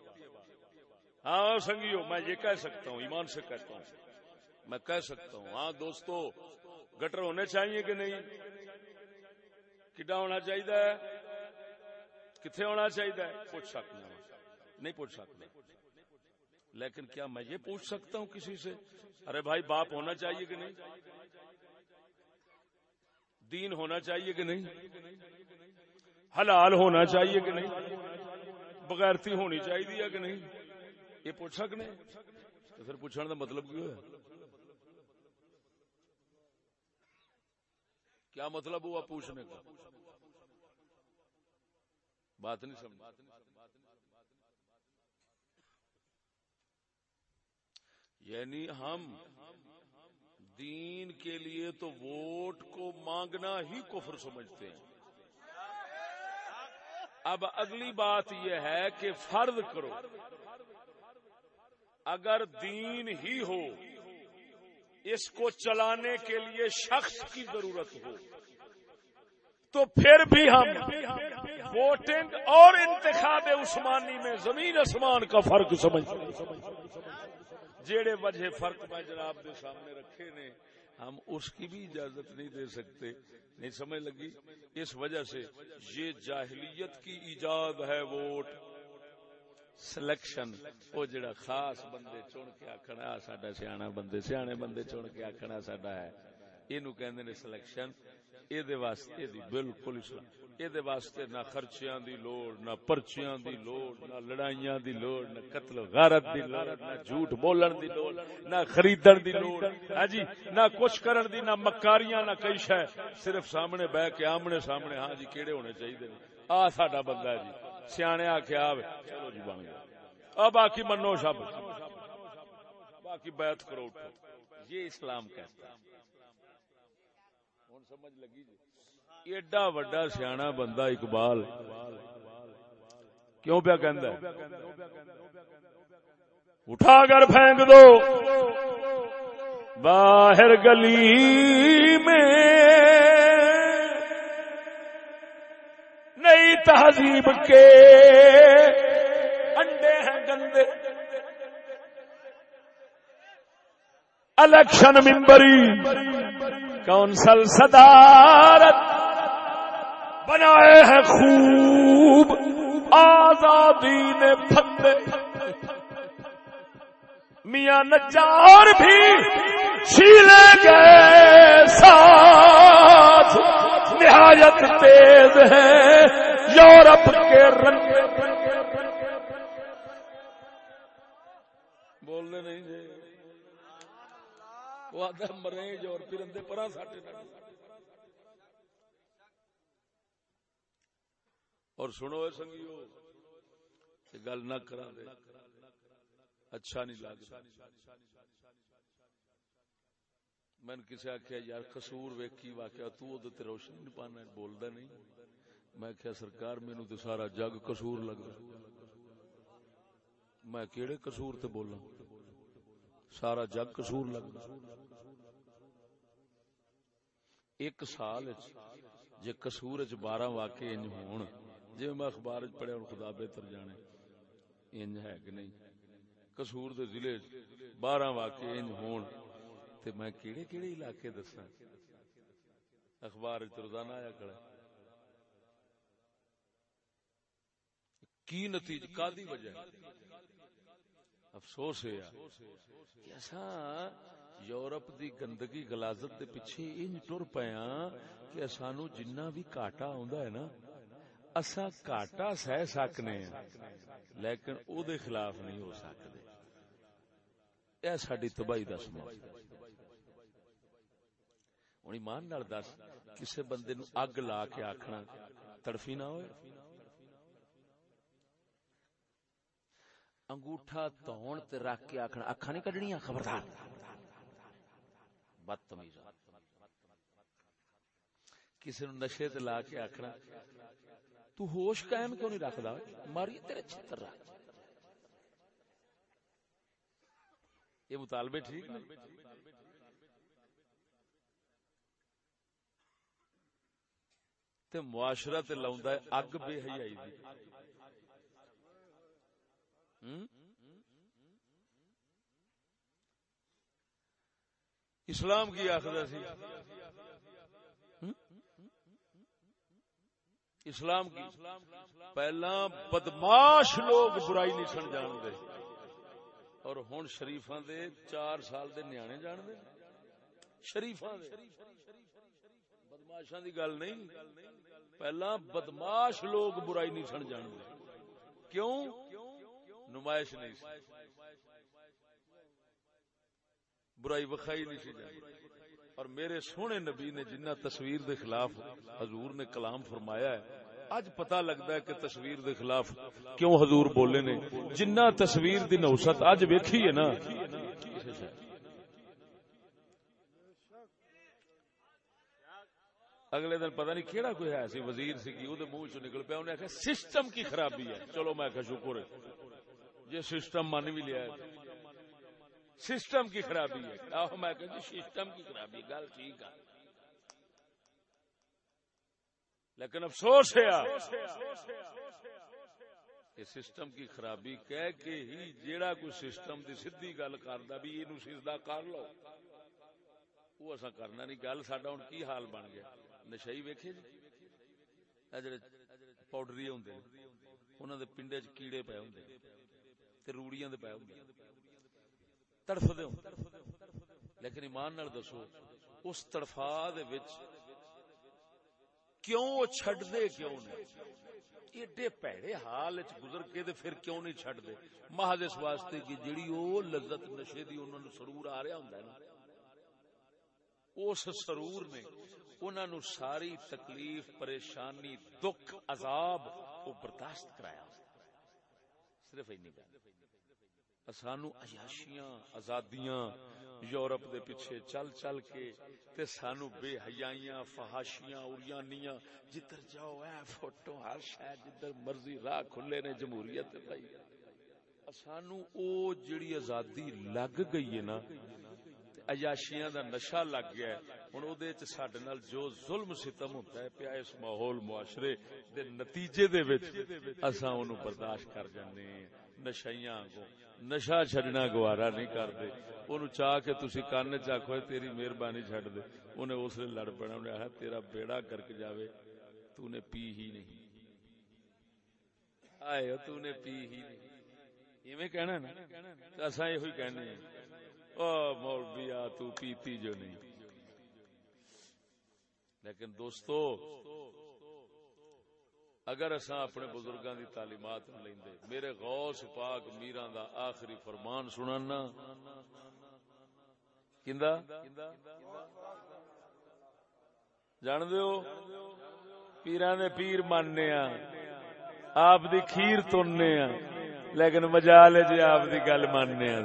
ہاں سنگیو، میں یہ کہہ سکتا ہوں، ایمان سے کہتا ہوں۔ میں کہہ سکتا ہوں ہاں دوستو، گٹر ہونے چاہیے کہ نہیں؟ کڈا ہونا چاہیے؟ کتنے ہونا چاہیے؟ پوچھ سکتے نہیں پوچھ سکتے۔ لیکن کیا میں یہ پوچھ سکتا ہوں کسی سے؟ ارے بھائی، باپ ہونا چاہیے کہ نہیں؟ دین ہونا چاہیے کہ نہیں؟ حلال ہونا چاہیے کہ نہیں؟ بغیرتی ہونی چاہیے کہ نہیں؟ یہ پوچھ سکنے؟ تو پھر پوچھنے کا مطلب کیوں ہے؟ کیا مطلب ہوا پوچھنے کا؟ بات نہیں سمجھ۔ یعنی ہم دین کے لیے تو ووٹ کو مانگنا ہی کفر سمجھتے ہیں۔ اب اگلی بات یہ ہے کہ فرض کرو، اگر دین ہی ہو، اس کو چلانے کے لیے شخص کی ضرورت ہو، تو پھر بھی ہم ووٹنگ اور انتخاب عثمانی میں زمین آسمان کا فرق سمجھتے ہیں۔ جیڑے وجہ فرق میں جناب دے سامنے رکھے نے، ہم اس کی بھی اجازت نہیں دے سکتے۔ نہیں سمجھ لگی؟ اس وجہ سے یہ جاہلیت کی ایجاد ہے ووٹ۔ سلیکشن، وہ جڑا خاص بندے چن کے آخنا ساڈا سیاح بندے سیانے بندے چن کے آخنا ساڈا ہے۔ اینو کہندے نے سلیکشن اے دے واسطے دی بالکل اسلام اے دے واسطے نہ خرچیاں دی لوڑ نہ پرچیاں دی لوڑ نہ لڑائیاں دی لوڑ نہ قتل غارت دی لوڑ نہ جھوٹ بولن دی لوڑ نہ خریدن دی لوڑ جی نہ کچھ کرن دی نہ مکاریاں نہ کئی شے صرف سامنے بیٹھ کے آمنے سامنے ہاں جی کیڑے ہونے چاہیے آ ساڈا بندہ ہے جی سیانے آکھیا آوے چلو جی بن گیا اب باقی منو شب باقی بیعت کرو یہ اسلام کہتا ہے سمجھ لگی جی ایڈا وڈا سیاح بندہ اقبال کیوں پیا کہ اٹھا کر پھینک دو۔ باہر گلی میں نئی تہذیب کے انڈے ہیں گندے۔ الیکشن ممبری، کونسل صدارت بنائے ہیں خوب آزادی نے پھندے۔ میاں نچار بھی چھیلے گئے ساتھ۔ نہایت تیز ہے یورپ کے رنگ بولنے نہیں جی وہ آدھا مریض اور پرندے پرا ساٹے۔ اور سنو اے سنگیو، کہ گل نہ کرا دے۔ اچھا نہیں لگتا میں نے کسی آخیا یار قصور ویکھی واقعہ، تو وہ تے روشنی نہیں پانا بولدا نہیں۔ میں کیا سرکار، مینوں تے سارا جگ قصور لگدا میں کیڑے قصور تے بولاں سارا جگ قصور لگدا ایک سال جے قصور وچ 12 واقعے ہون جی میں اخبار پڑھیا ہوں، خدا بہتر جانے۔ انج ہے کہ نہیں؟ قصور دے ضلع بارہ واقع انج ہون۔ تے میں کیڑے کیڑے علاقے دساں۔ اخبار روزانہ آیا کڑا کی نتیج کا دی وجہ افسوس ہے کہ ایسا یورپ دی گندگی غلاظت دے پیچھے انج ٹر پیاں کہ سانو جنہ بھی کاٹا ہوندا ہے نا اسا کاٹا سہ سکنے ہاں، لیکن او دے خلاف نہیں ہو سکتے اے ساڈی تباہی دا سما ہن ایمان نال دس، کسے بندے نو اگ لا کے آکھنا تڑفی نہ ہوئے۔ انگوٹھا تون تے رکھ کے آکھنا، اکھاں نہیں کڈنیاں؟ خبردار۔ بدتمیز کسی نو نشے تے لا کے آکھنا تو ہوش قائم کیوں نہیں رکھدا؟ ماری تیرے چھتر رکھ۔ یہ مطالبے ٹھیک نے تے معاشرہ تے لاوندا ہے، اگ بے حیائی دی۔ ہم؟ اسلام کی آخر سی۔ اسلام کی۔ پہلا بدماش لوگ برائی نہیں سن جان دے اور ہن شریفاں دے چار سال دے نیانے جان دے شریفاں دے۔ بدماشاں دی گل نہیں۔ پہلا بدماش لوگ برائی نہیں سن جان دے کیوں؟ نمائش نہیں برائی وکھائی نہیں سی جانی اور میرے سونے نبی نے جنہ تصویر دے خلاف حضور نے کلام فرمایا ہے اج پتہ لگتا ہے کہ تصویر دے خلاف کیوں حضور بولے نے؟ جنہ تصویر دی نوست اج ویکھی ہے نا۔ اگلے دن پتہ نہیں کیڑا کوئی ہے سی وزیر سی کی دے منہ چ نکل پیا انہیں آخیا سسٹم کی خرابی ہے۔ چلو میں آخیا شکر ہے۔ یہ سسٹم مان بھی لیا ہے۔ سسٹم کی خرابی ہے۔ آہو، میں کہ جی، سسٹم کی خرابی، گل ٹھیک ہے۔ لیکن افسوس ہے کہ سسٹم کی خرابی کہہ کے ہی جیڑا کوئی سسٹم دی سیدھی گل کردا بھی اینو سجدہ کر لو۔ وہ اسا کرنا نہیں، گل ساڈا ہن کی حال بن گیا؟ نشئی ویکھے جی؟ اے پاؤڈری ہوندے انہاں دے پنڈے چ کیڑے پے ہوندے تے روڑیاں دے پے ہوندے تڑف دے لیکن ایمان نال دسو، اس تڑفا دے وچ کیوں وہ چھڈ دے کیوں نہیں؟ ایڈے پیڑے حال وچ گزر کے تے پھر کیوں نہیں چھڈ دے محض اس واسطے کہ جڑی او لذت نشے دی انہاں نو سرور آ رہا ہوندا ہے نا، اس سرور نے انہاں نو ساری تکلیف، پریشانی، دکھ، عذاب او برداشت کرایا۔ صرف اینی گل۔ سانو عیاشیاں، آزادیاں یورپ دے پیچھے چل چل کے تے سانو بے حیائیاں، فحاشیاں اریانیاں جدھر جاؤ اے فوٹو، ہر شے جدھر مرضی راہ کھلے نے جمہوریت بھائی۔ سانو او جڑی آزادی لگ گئی ہے نا عیاشیاں دا نشہ لگ گیا ہے۔ ہن او دے وچ ساڈے نال جو ظلم ستم ہوندا ہے پیا اس ماحول معاشرے دے نتیجے دے وچ اساں اونوں برداشت کر جانے نشیاں کو نشہ چھڈنا گوارا نہیں کردے اونوں چاہ کے تسی کان چ آکھو تیری مہربانی چھڈ دے اونے اس لیے لڑ پڑا انہیں آخیا تیرا بیڑا گرک جاوے تو نے پی ہی نہیں آئے تو نے پی ہی نہیں ایویں کہنا نا اساں یہ کہنے ہیں او مولوی آ تو پیتی جو نہیں لیکن دوستو اگر اساں اپنے بزرگاں دی تعلیمات نہ لیندے، میرے غوث پاک میراں دا آخری فرمان سنانا۔ کیندا؟ جان دیو پیراں دے پیر ماننے ہاں آپ دی کھیر تننے ہاں لیکن مجال جی آپ دی گل ماننے ہاں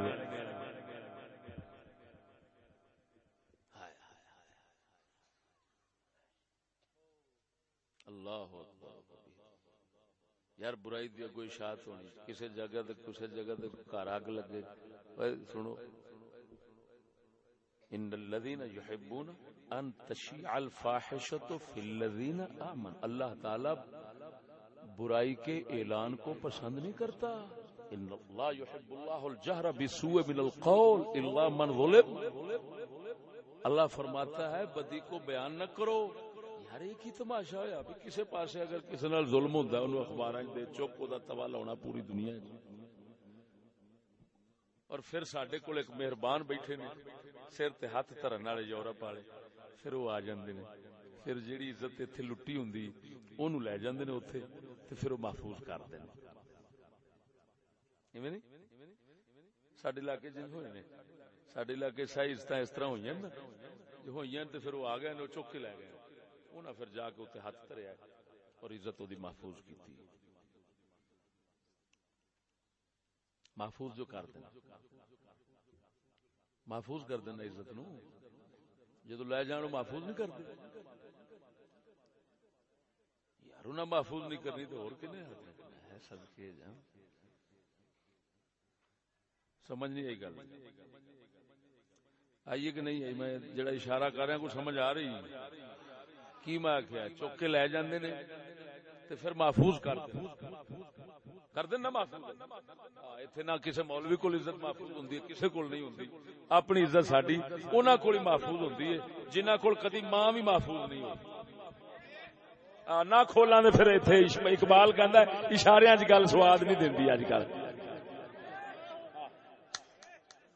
اللہ یار برائی دی کوئی شاعت ہونی کسی جگہ تے کسی جگہ تے گھر اگ لگے۔ اوے سنو ان الذين يحبون ان تشيع الفاحشه في الذين امنوا اللہ تعالی برائی کے اعلان کو پسند نہیں کرتا۔ ان اللہ يحب الله الجهر بالسوء من القول الا من ظلم۔ اللہ فرماتا ہے، بدی کو بیان نہ کرو۔ یار یہ کی تماشا ہویا بھی کسے پاسے اگر کسی نال ظلم ہوندا ہے اونوں اخباراں دے چپ دا توالا ہونا پوری دنیا وچ جی۔ اور پھر سڈے کول ایک مہربان بیٹھے نے، سر تے ہاتھ دھرن والے یورپ والے، پھر وہ آ جاندے نے۔ پھر جیڑی عزت ایتھے لٹی ہوندی، اونوں لے جاندے نے اوتھے، تے پھر وہ محفوظ کردے نے۔ ایویں نہیں ساڈے علاقے جن ہوئے نے، ساڈے علاقے سائی عزت اس طرح ہوئی نا، جو ہوئی تے پھر وہ آ گئے نے وہ کے لے گئے انہاں پھر جا کے اوتھے ہاتھ دھریا اور عزت دی محفوظ کیتی۔ محفوظ جو کر دینا۔ محفوظ کر دینا عزت نو۔ جدو لے جان محفوظ نہیں کر کرتے یار انہیں محفوظ نہیں کرنی تو اور کنے ہے صدقے جان سمجھ نہیں آئی گل۔ آئیے کہ نہیں آئی؟ میں جڑا اشارہ کر رہا ہوں کو سمجھ آ رہی۔ ہے کی میں آخیا چوک کے لے جاندے نے تے پھر محفوظ کر دیں کر دینا محفوظ۔ اتنے نہ کسی مولوی کو عزت محفوظ ہوں کسی کو نہیں ہوں اپنی عزت ساری انہوں کو محفوظ ہوتی ہے جنہ کو کدی ماں بھی محفوظ نہیں ہوتی نہ کھولا تو پھر اتنے اقبال کہہ اشارے گل سواد نہیں دینی اج کل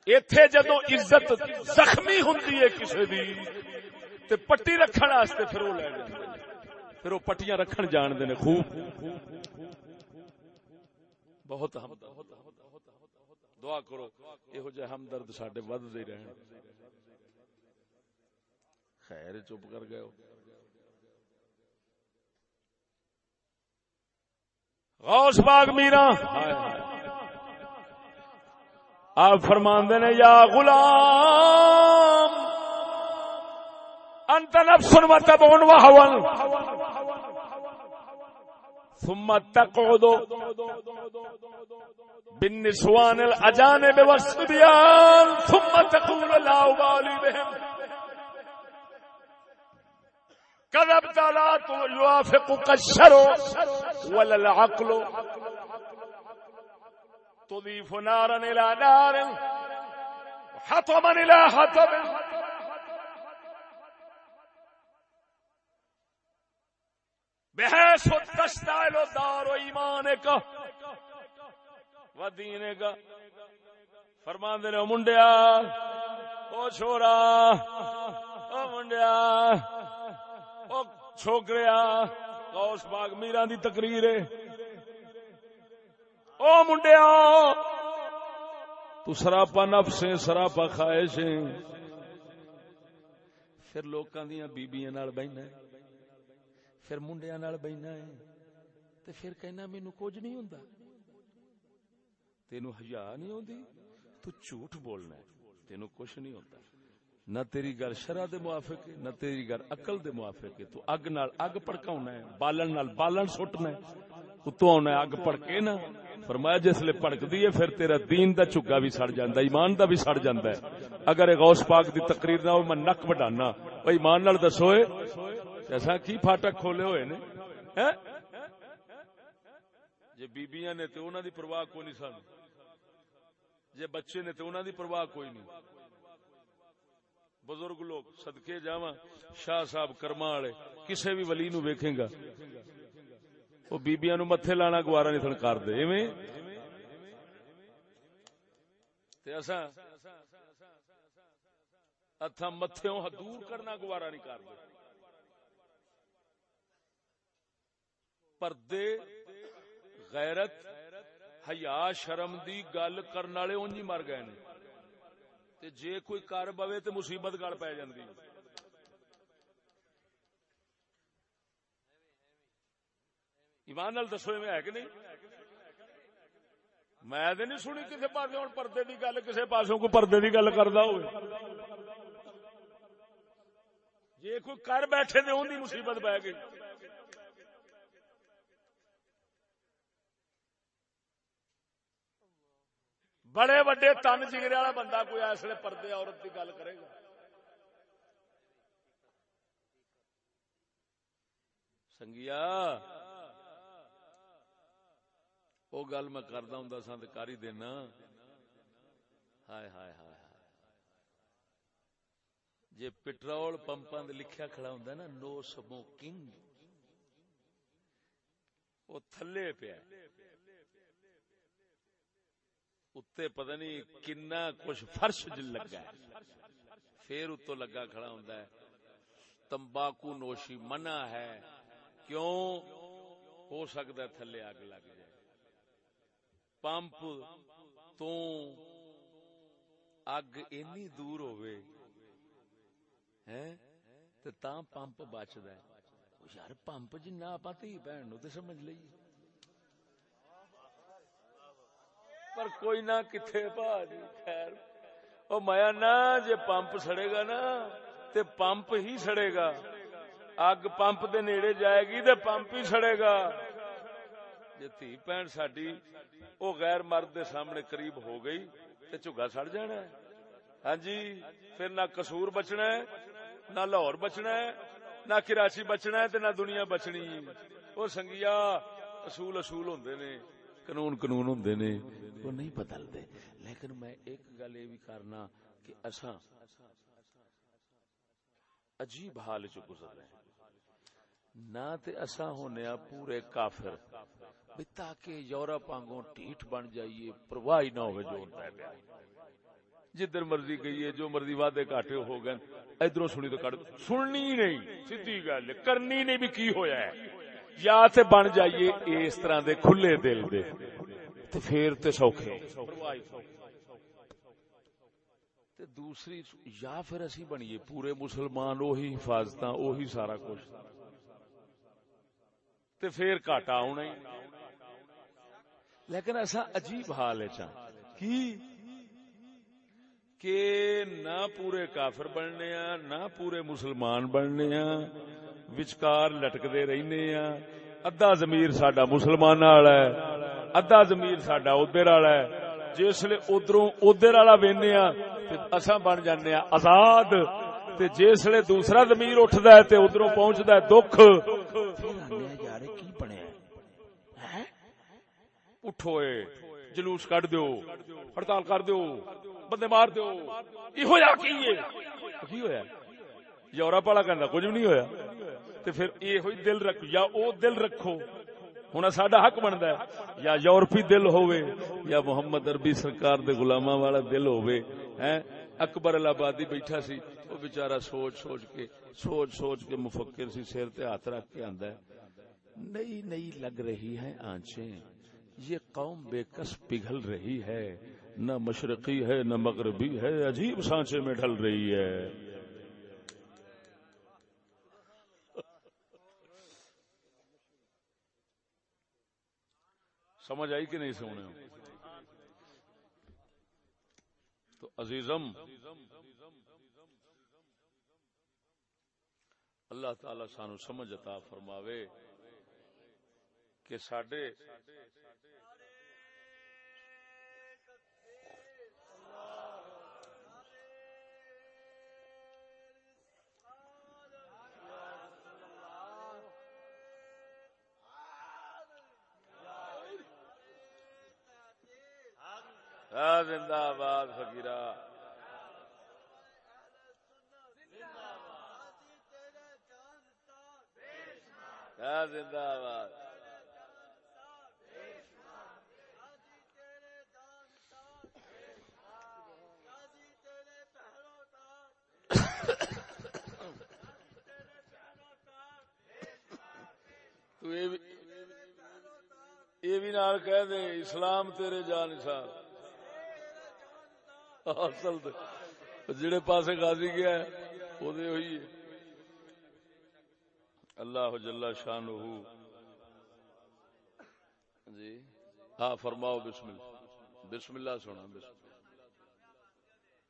اتے جدو عزت زخمی ہوں کسی بھی پٹی رکھن رکھنے پھر وہ لے گئے پھر وہ پٹیاں رکھن جانتے ہیں خوب۔ بہت دعا کرو یہ جہ ہمدرد سڈے ودتے رہن۔ خیر، چپ کر گئے ہو۔ غوث باغ میرا۔ آپ فرماندے نے، یا غلام! انت نفس و تبعن و حول ثم تقعد بالنسوان الاجانب والصبيان. ثم تقول لا ابالي بهم. كذبت لا يوافقك الشر ولا العقل. تضيف نارا الى نار. حطما الى حطب. بحیث تشتعل دار و ایمان کا و دین کا فرمان دے منڈیا، او چھوڑا او منڈیا، او چھوکریا، غوث باغ میران دی تقریر ہے۔ او منڈیا، تو سراپا نفس ہے، سراپا خواہش ہے۔ پھر لوکاں دیاں بیبیاں نال بہنا ہے۔ پھر منڈیاں نال بہنا ہے، تے پھر کہنا مینو کچھ نہیں ہوندا۔ تینو حیا نہیں ہوندی، تو جھوٹ بولنا ہے، تینو کچھ نہیں ہوتا۔ نہ تیری گل شرع دے موافق ہے نہ تیری گل عقل دے موافق ہے۔ تو اگ نال اگ پڑکاونا ہے، بالن نال بالن سٹنا ہے اتو آنا ہے اگ پڑکے نا۔ فرمایا جس لے پڑکدی ہے، پھر تیرا دین دا چگا بھی سڑ جاندا ہے، ایمان دا بھی سڑ جاندا ہے۔ اگر غوث پاک دی تقریر نہ ہو، میں نک وڈانا۔ او ایمان نال دسو اے ایسا کی پھاٹک کھولے ہوئے نے؟ ہیں؟ جے بیبیاں نے تے انہاں دی پرواہ کوئی نہیں سن جے جی بچے نے تے انہاں دی پرواہ کوئی نہیں۔ بزرگ لوگ، صدقے جاواں، شاہ صاحب کرما والے، کسے بھی ولی نو ویکھیں گا۔ وہ بیبیاں نو متھے لانا گوارا نہیں تھن کر دے۔ ایویں؟ تے اساں اتھا متھےوں دور کرنا گوارا نہیں کر دے۔ پردے، غیرت، حیا، شرم دی گل کرن والے اونج ہی مر گئے نے۔ تے جے کوئی کر پوے تے مصیبت گل پی جاندی۔ ایمان نال دسو ایویں ہے کہ نہیں؟ میں تے نہیں سنی کسی پاسے ہن پردے دی گل کسی پاسوں کو پردے دی گل کردا ہوئے۔ جے کوئی کر بیٹھے تے اون دی مصیبت پی گئی۔ بڑے وڈے تن جگرے والا بندہ کوئی اس لیے پردے عورت کی گل کرے گا۔ سنگیا، وہ گل میں کردا ہوں سا تو کر ہی دینا۔ ہائے ہائے ہائے ہائے۔ جے پٹرول پمپاں لکھیا کھڑا ہوندا نا نو سموکنگ وہ تھلے پیا۔ اتنے پتہ نہیں کنا کچھ فرش لگا ہے۔ پھر اتو لگا کھڑا ہوندا تمباکو نوشی منع ہے۔ کیوں؟ ہو سکتا ہے تھلے اگ لگ جائے۔ پمپ تو اگ اینی دور ہوئے۔ ہیں؟ پمپ بچدا ہے۔ یار، پمپ جنہ آپ تھی بہن نو تے سمجھ لئیے پر کوئی نہ کتنے پا جی خیر۔ او میا نہ جے پمپ سڑے گا نا، تے پمپ ہی سڑے گا۔ اگ پمپ دے نیڑے جائے گی تے پمپ ہی سڑے گا۔ جے تھی پین ساڈی، او غیر مرد دے سامنے قریب ہو گئی، تے چگا سڑ جانا ہے۔ ہاں جی پھر نہ قصور بچنا ہے، نہ لاہور بچنا ہے، نہ کراچی بچنا ہے، تے نہ دنیا بچنی۔ او سنگیا، اصول اصول ہوندے نے۔ قانون قانون ہوں نے۔ وہ نہیں بدلتے۔ لیکن میں ایک گل یہ بھی کرنا کہ اصا عجیب حال چ گزر رہے نہ تے اصا ہونے پورے کافر۔ بھی تاکہ یورپ آنگوں ٹھیٹ بن جائیے، پرواہ ہی نہ ہوئے جو ہوتا ہے پیا۔ جدھر مرضی گئی ہے جو مرضی وعدے کاٹے ہو گئے۔ ادھر سنی تو کٹ سننی نہیں، سیدھی گل کرنی نہیں بھی کی ہویا ہے؟ یا تے بن جائیے اس طرح دے کھلے دل دے، تے پھر تے سوکھے۔ تے دوسری یا پھر اسی بنیے، پورے مسلمان اوہی حفاظت اوہی سارا کچھ۔ تے پھر کاٹا آنا ہی لیکن ایسا عجیب حال ہے چاہ کی؟ کہ نہ پورے کافر بننے ہیں نہ پورے مسلمان بننے ہیں وچکار لٹکتے رہنے ہیں ادھا زمیر سڈا مسلمان والا ہے ادھا زمیر سڈا ادھر والا ہے جسل ادھروں ادھر والا وہنے اصا بن جانے آزاد جسل دوسرا زمیر اٹھتا ہے تے ادھروں پہنچتا ہے دکھ یار کی بنیا اٹھو جلوس کٹ دو ہڑتال کر دو بندے مار دو یہ ہوا کی ہوا یورپ والا کہنا کچھ بھی نہیں ہویا۔ تے پھر یہ ہوئی دل رکھ، یا او دل رکھو ہوں ساڈا حق بنتا ہے۔ یا یورپی دل ہوئے یا محمد عربی سرکار دے غلاماں والا دل ہوئے ہیں؟ اکبر آبادی بیٹھا سی وہ بیچارہ سوچ سوچ کے، سوچ سوچ کے مفکر سی، سر تے ہاتھ رکھ کے آندا ہے۔ نئی نئی لگ رہی ہیں آنچیں۔ یہ قوم بے کس پگھل رہی ہے۔ نہ مشرقی ہے، نہ مغربی ہے، عجیب سانچے میں ڈھل رہی ہے۔ سمجھ آئی کہ نہیں سونے تو عزیزم، اللہ تعالی سانو سمجھ عطا فرماوے کہ ساڈے زندہ آباد فقیرہ۔ زندہ آباد۔ تو یہ بھی- یہ بھی نال کہہ دے اسلام تیرے جان نثار اصل تے جڑے پاسے غازی گیا ہے، وہ دے ہوئی ہے۔ اللہ جل شانہ جی۔ ہاں فرماؤ، بسم اللہ۔ بسم اللہ سنا بسم اللہ۔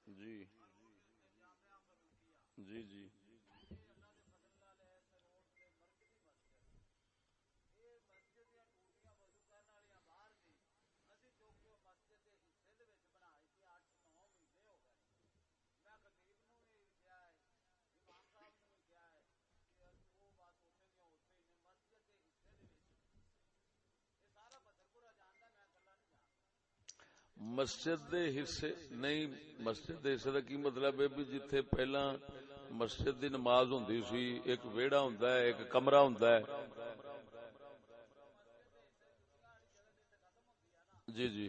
جی۔ جی جی۔ مسجد دے حصے نہیں، مسجد دے حصے دا کی مطلب ہے بھی جتھے پہلا مسجد دی نماز ہوندی سی، ایک ویڑا ہوندا ہے، ایک کمرہ ہوندا ہے۔ جی جی۔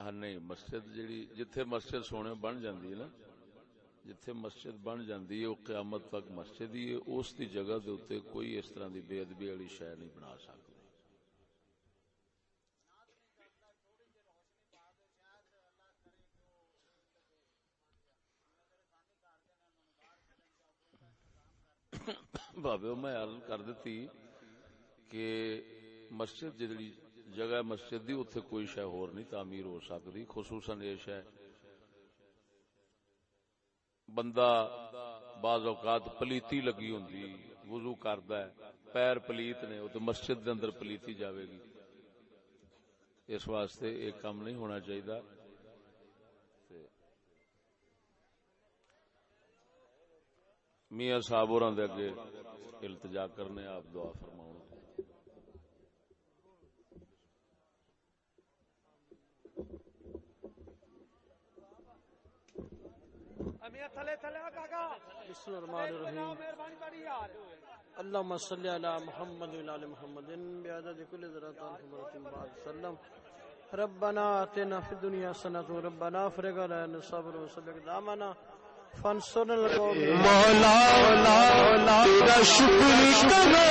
ہاں نہیں، مسجد جیڑی، جتھے مسجد سونے بن جاندی ہے نا، جتھے مسجد بن جاندی ہے، وہ قیامت تک مسجد ہی ہے، اس دی جگہ دے اوتے کوئی اس طرح دی بے ادبی والی شے نہیں بنا سکدا بابے، میں عرض کر دیتی کہ مسجد جڑی جگہ مسجد دی اتنے کوئی شے ہور نہیں تعمیر ہو سکتی خصوصاً یہ شے بندہ بعض اوقات پلیتی لگی ہوندی، وضو کردا ہے، پیر پلیت نے وہ تو مسجد دے اندر پلیتی جاوے گی۔ اس واسطے ایک کام نہیں ہونا چاہیے تے میاں صاحب ہوراں دے اگے التجا کرنے آپ دعا فرماؤ امیر تھلے تھلے آ کاکا۔ بسم اللہ الرحمن الرحیم۔ مہربانی بڑی یار۔ اللهم صل على محمد وعلى ال محمد بعدد كل ذرات بعد وسلم ربنا آتنا في الدنيا وربنا دامنا۔ فنسن لگو مولا مولا تیرا شکر کرو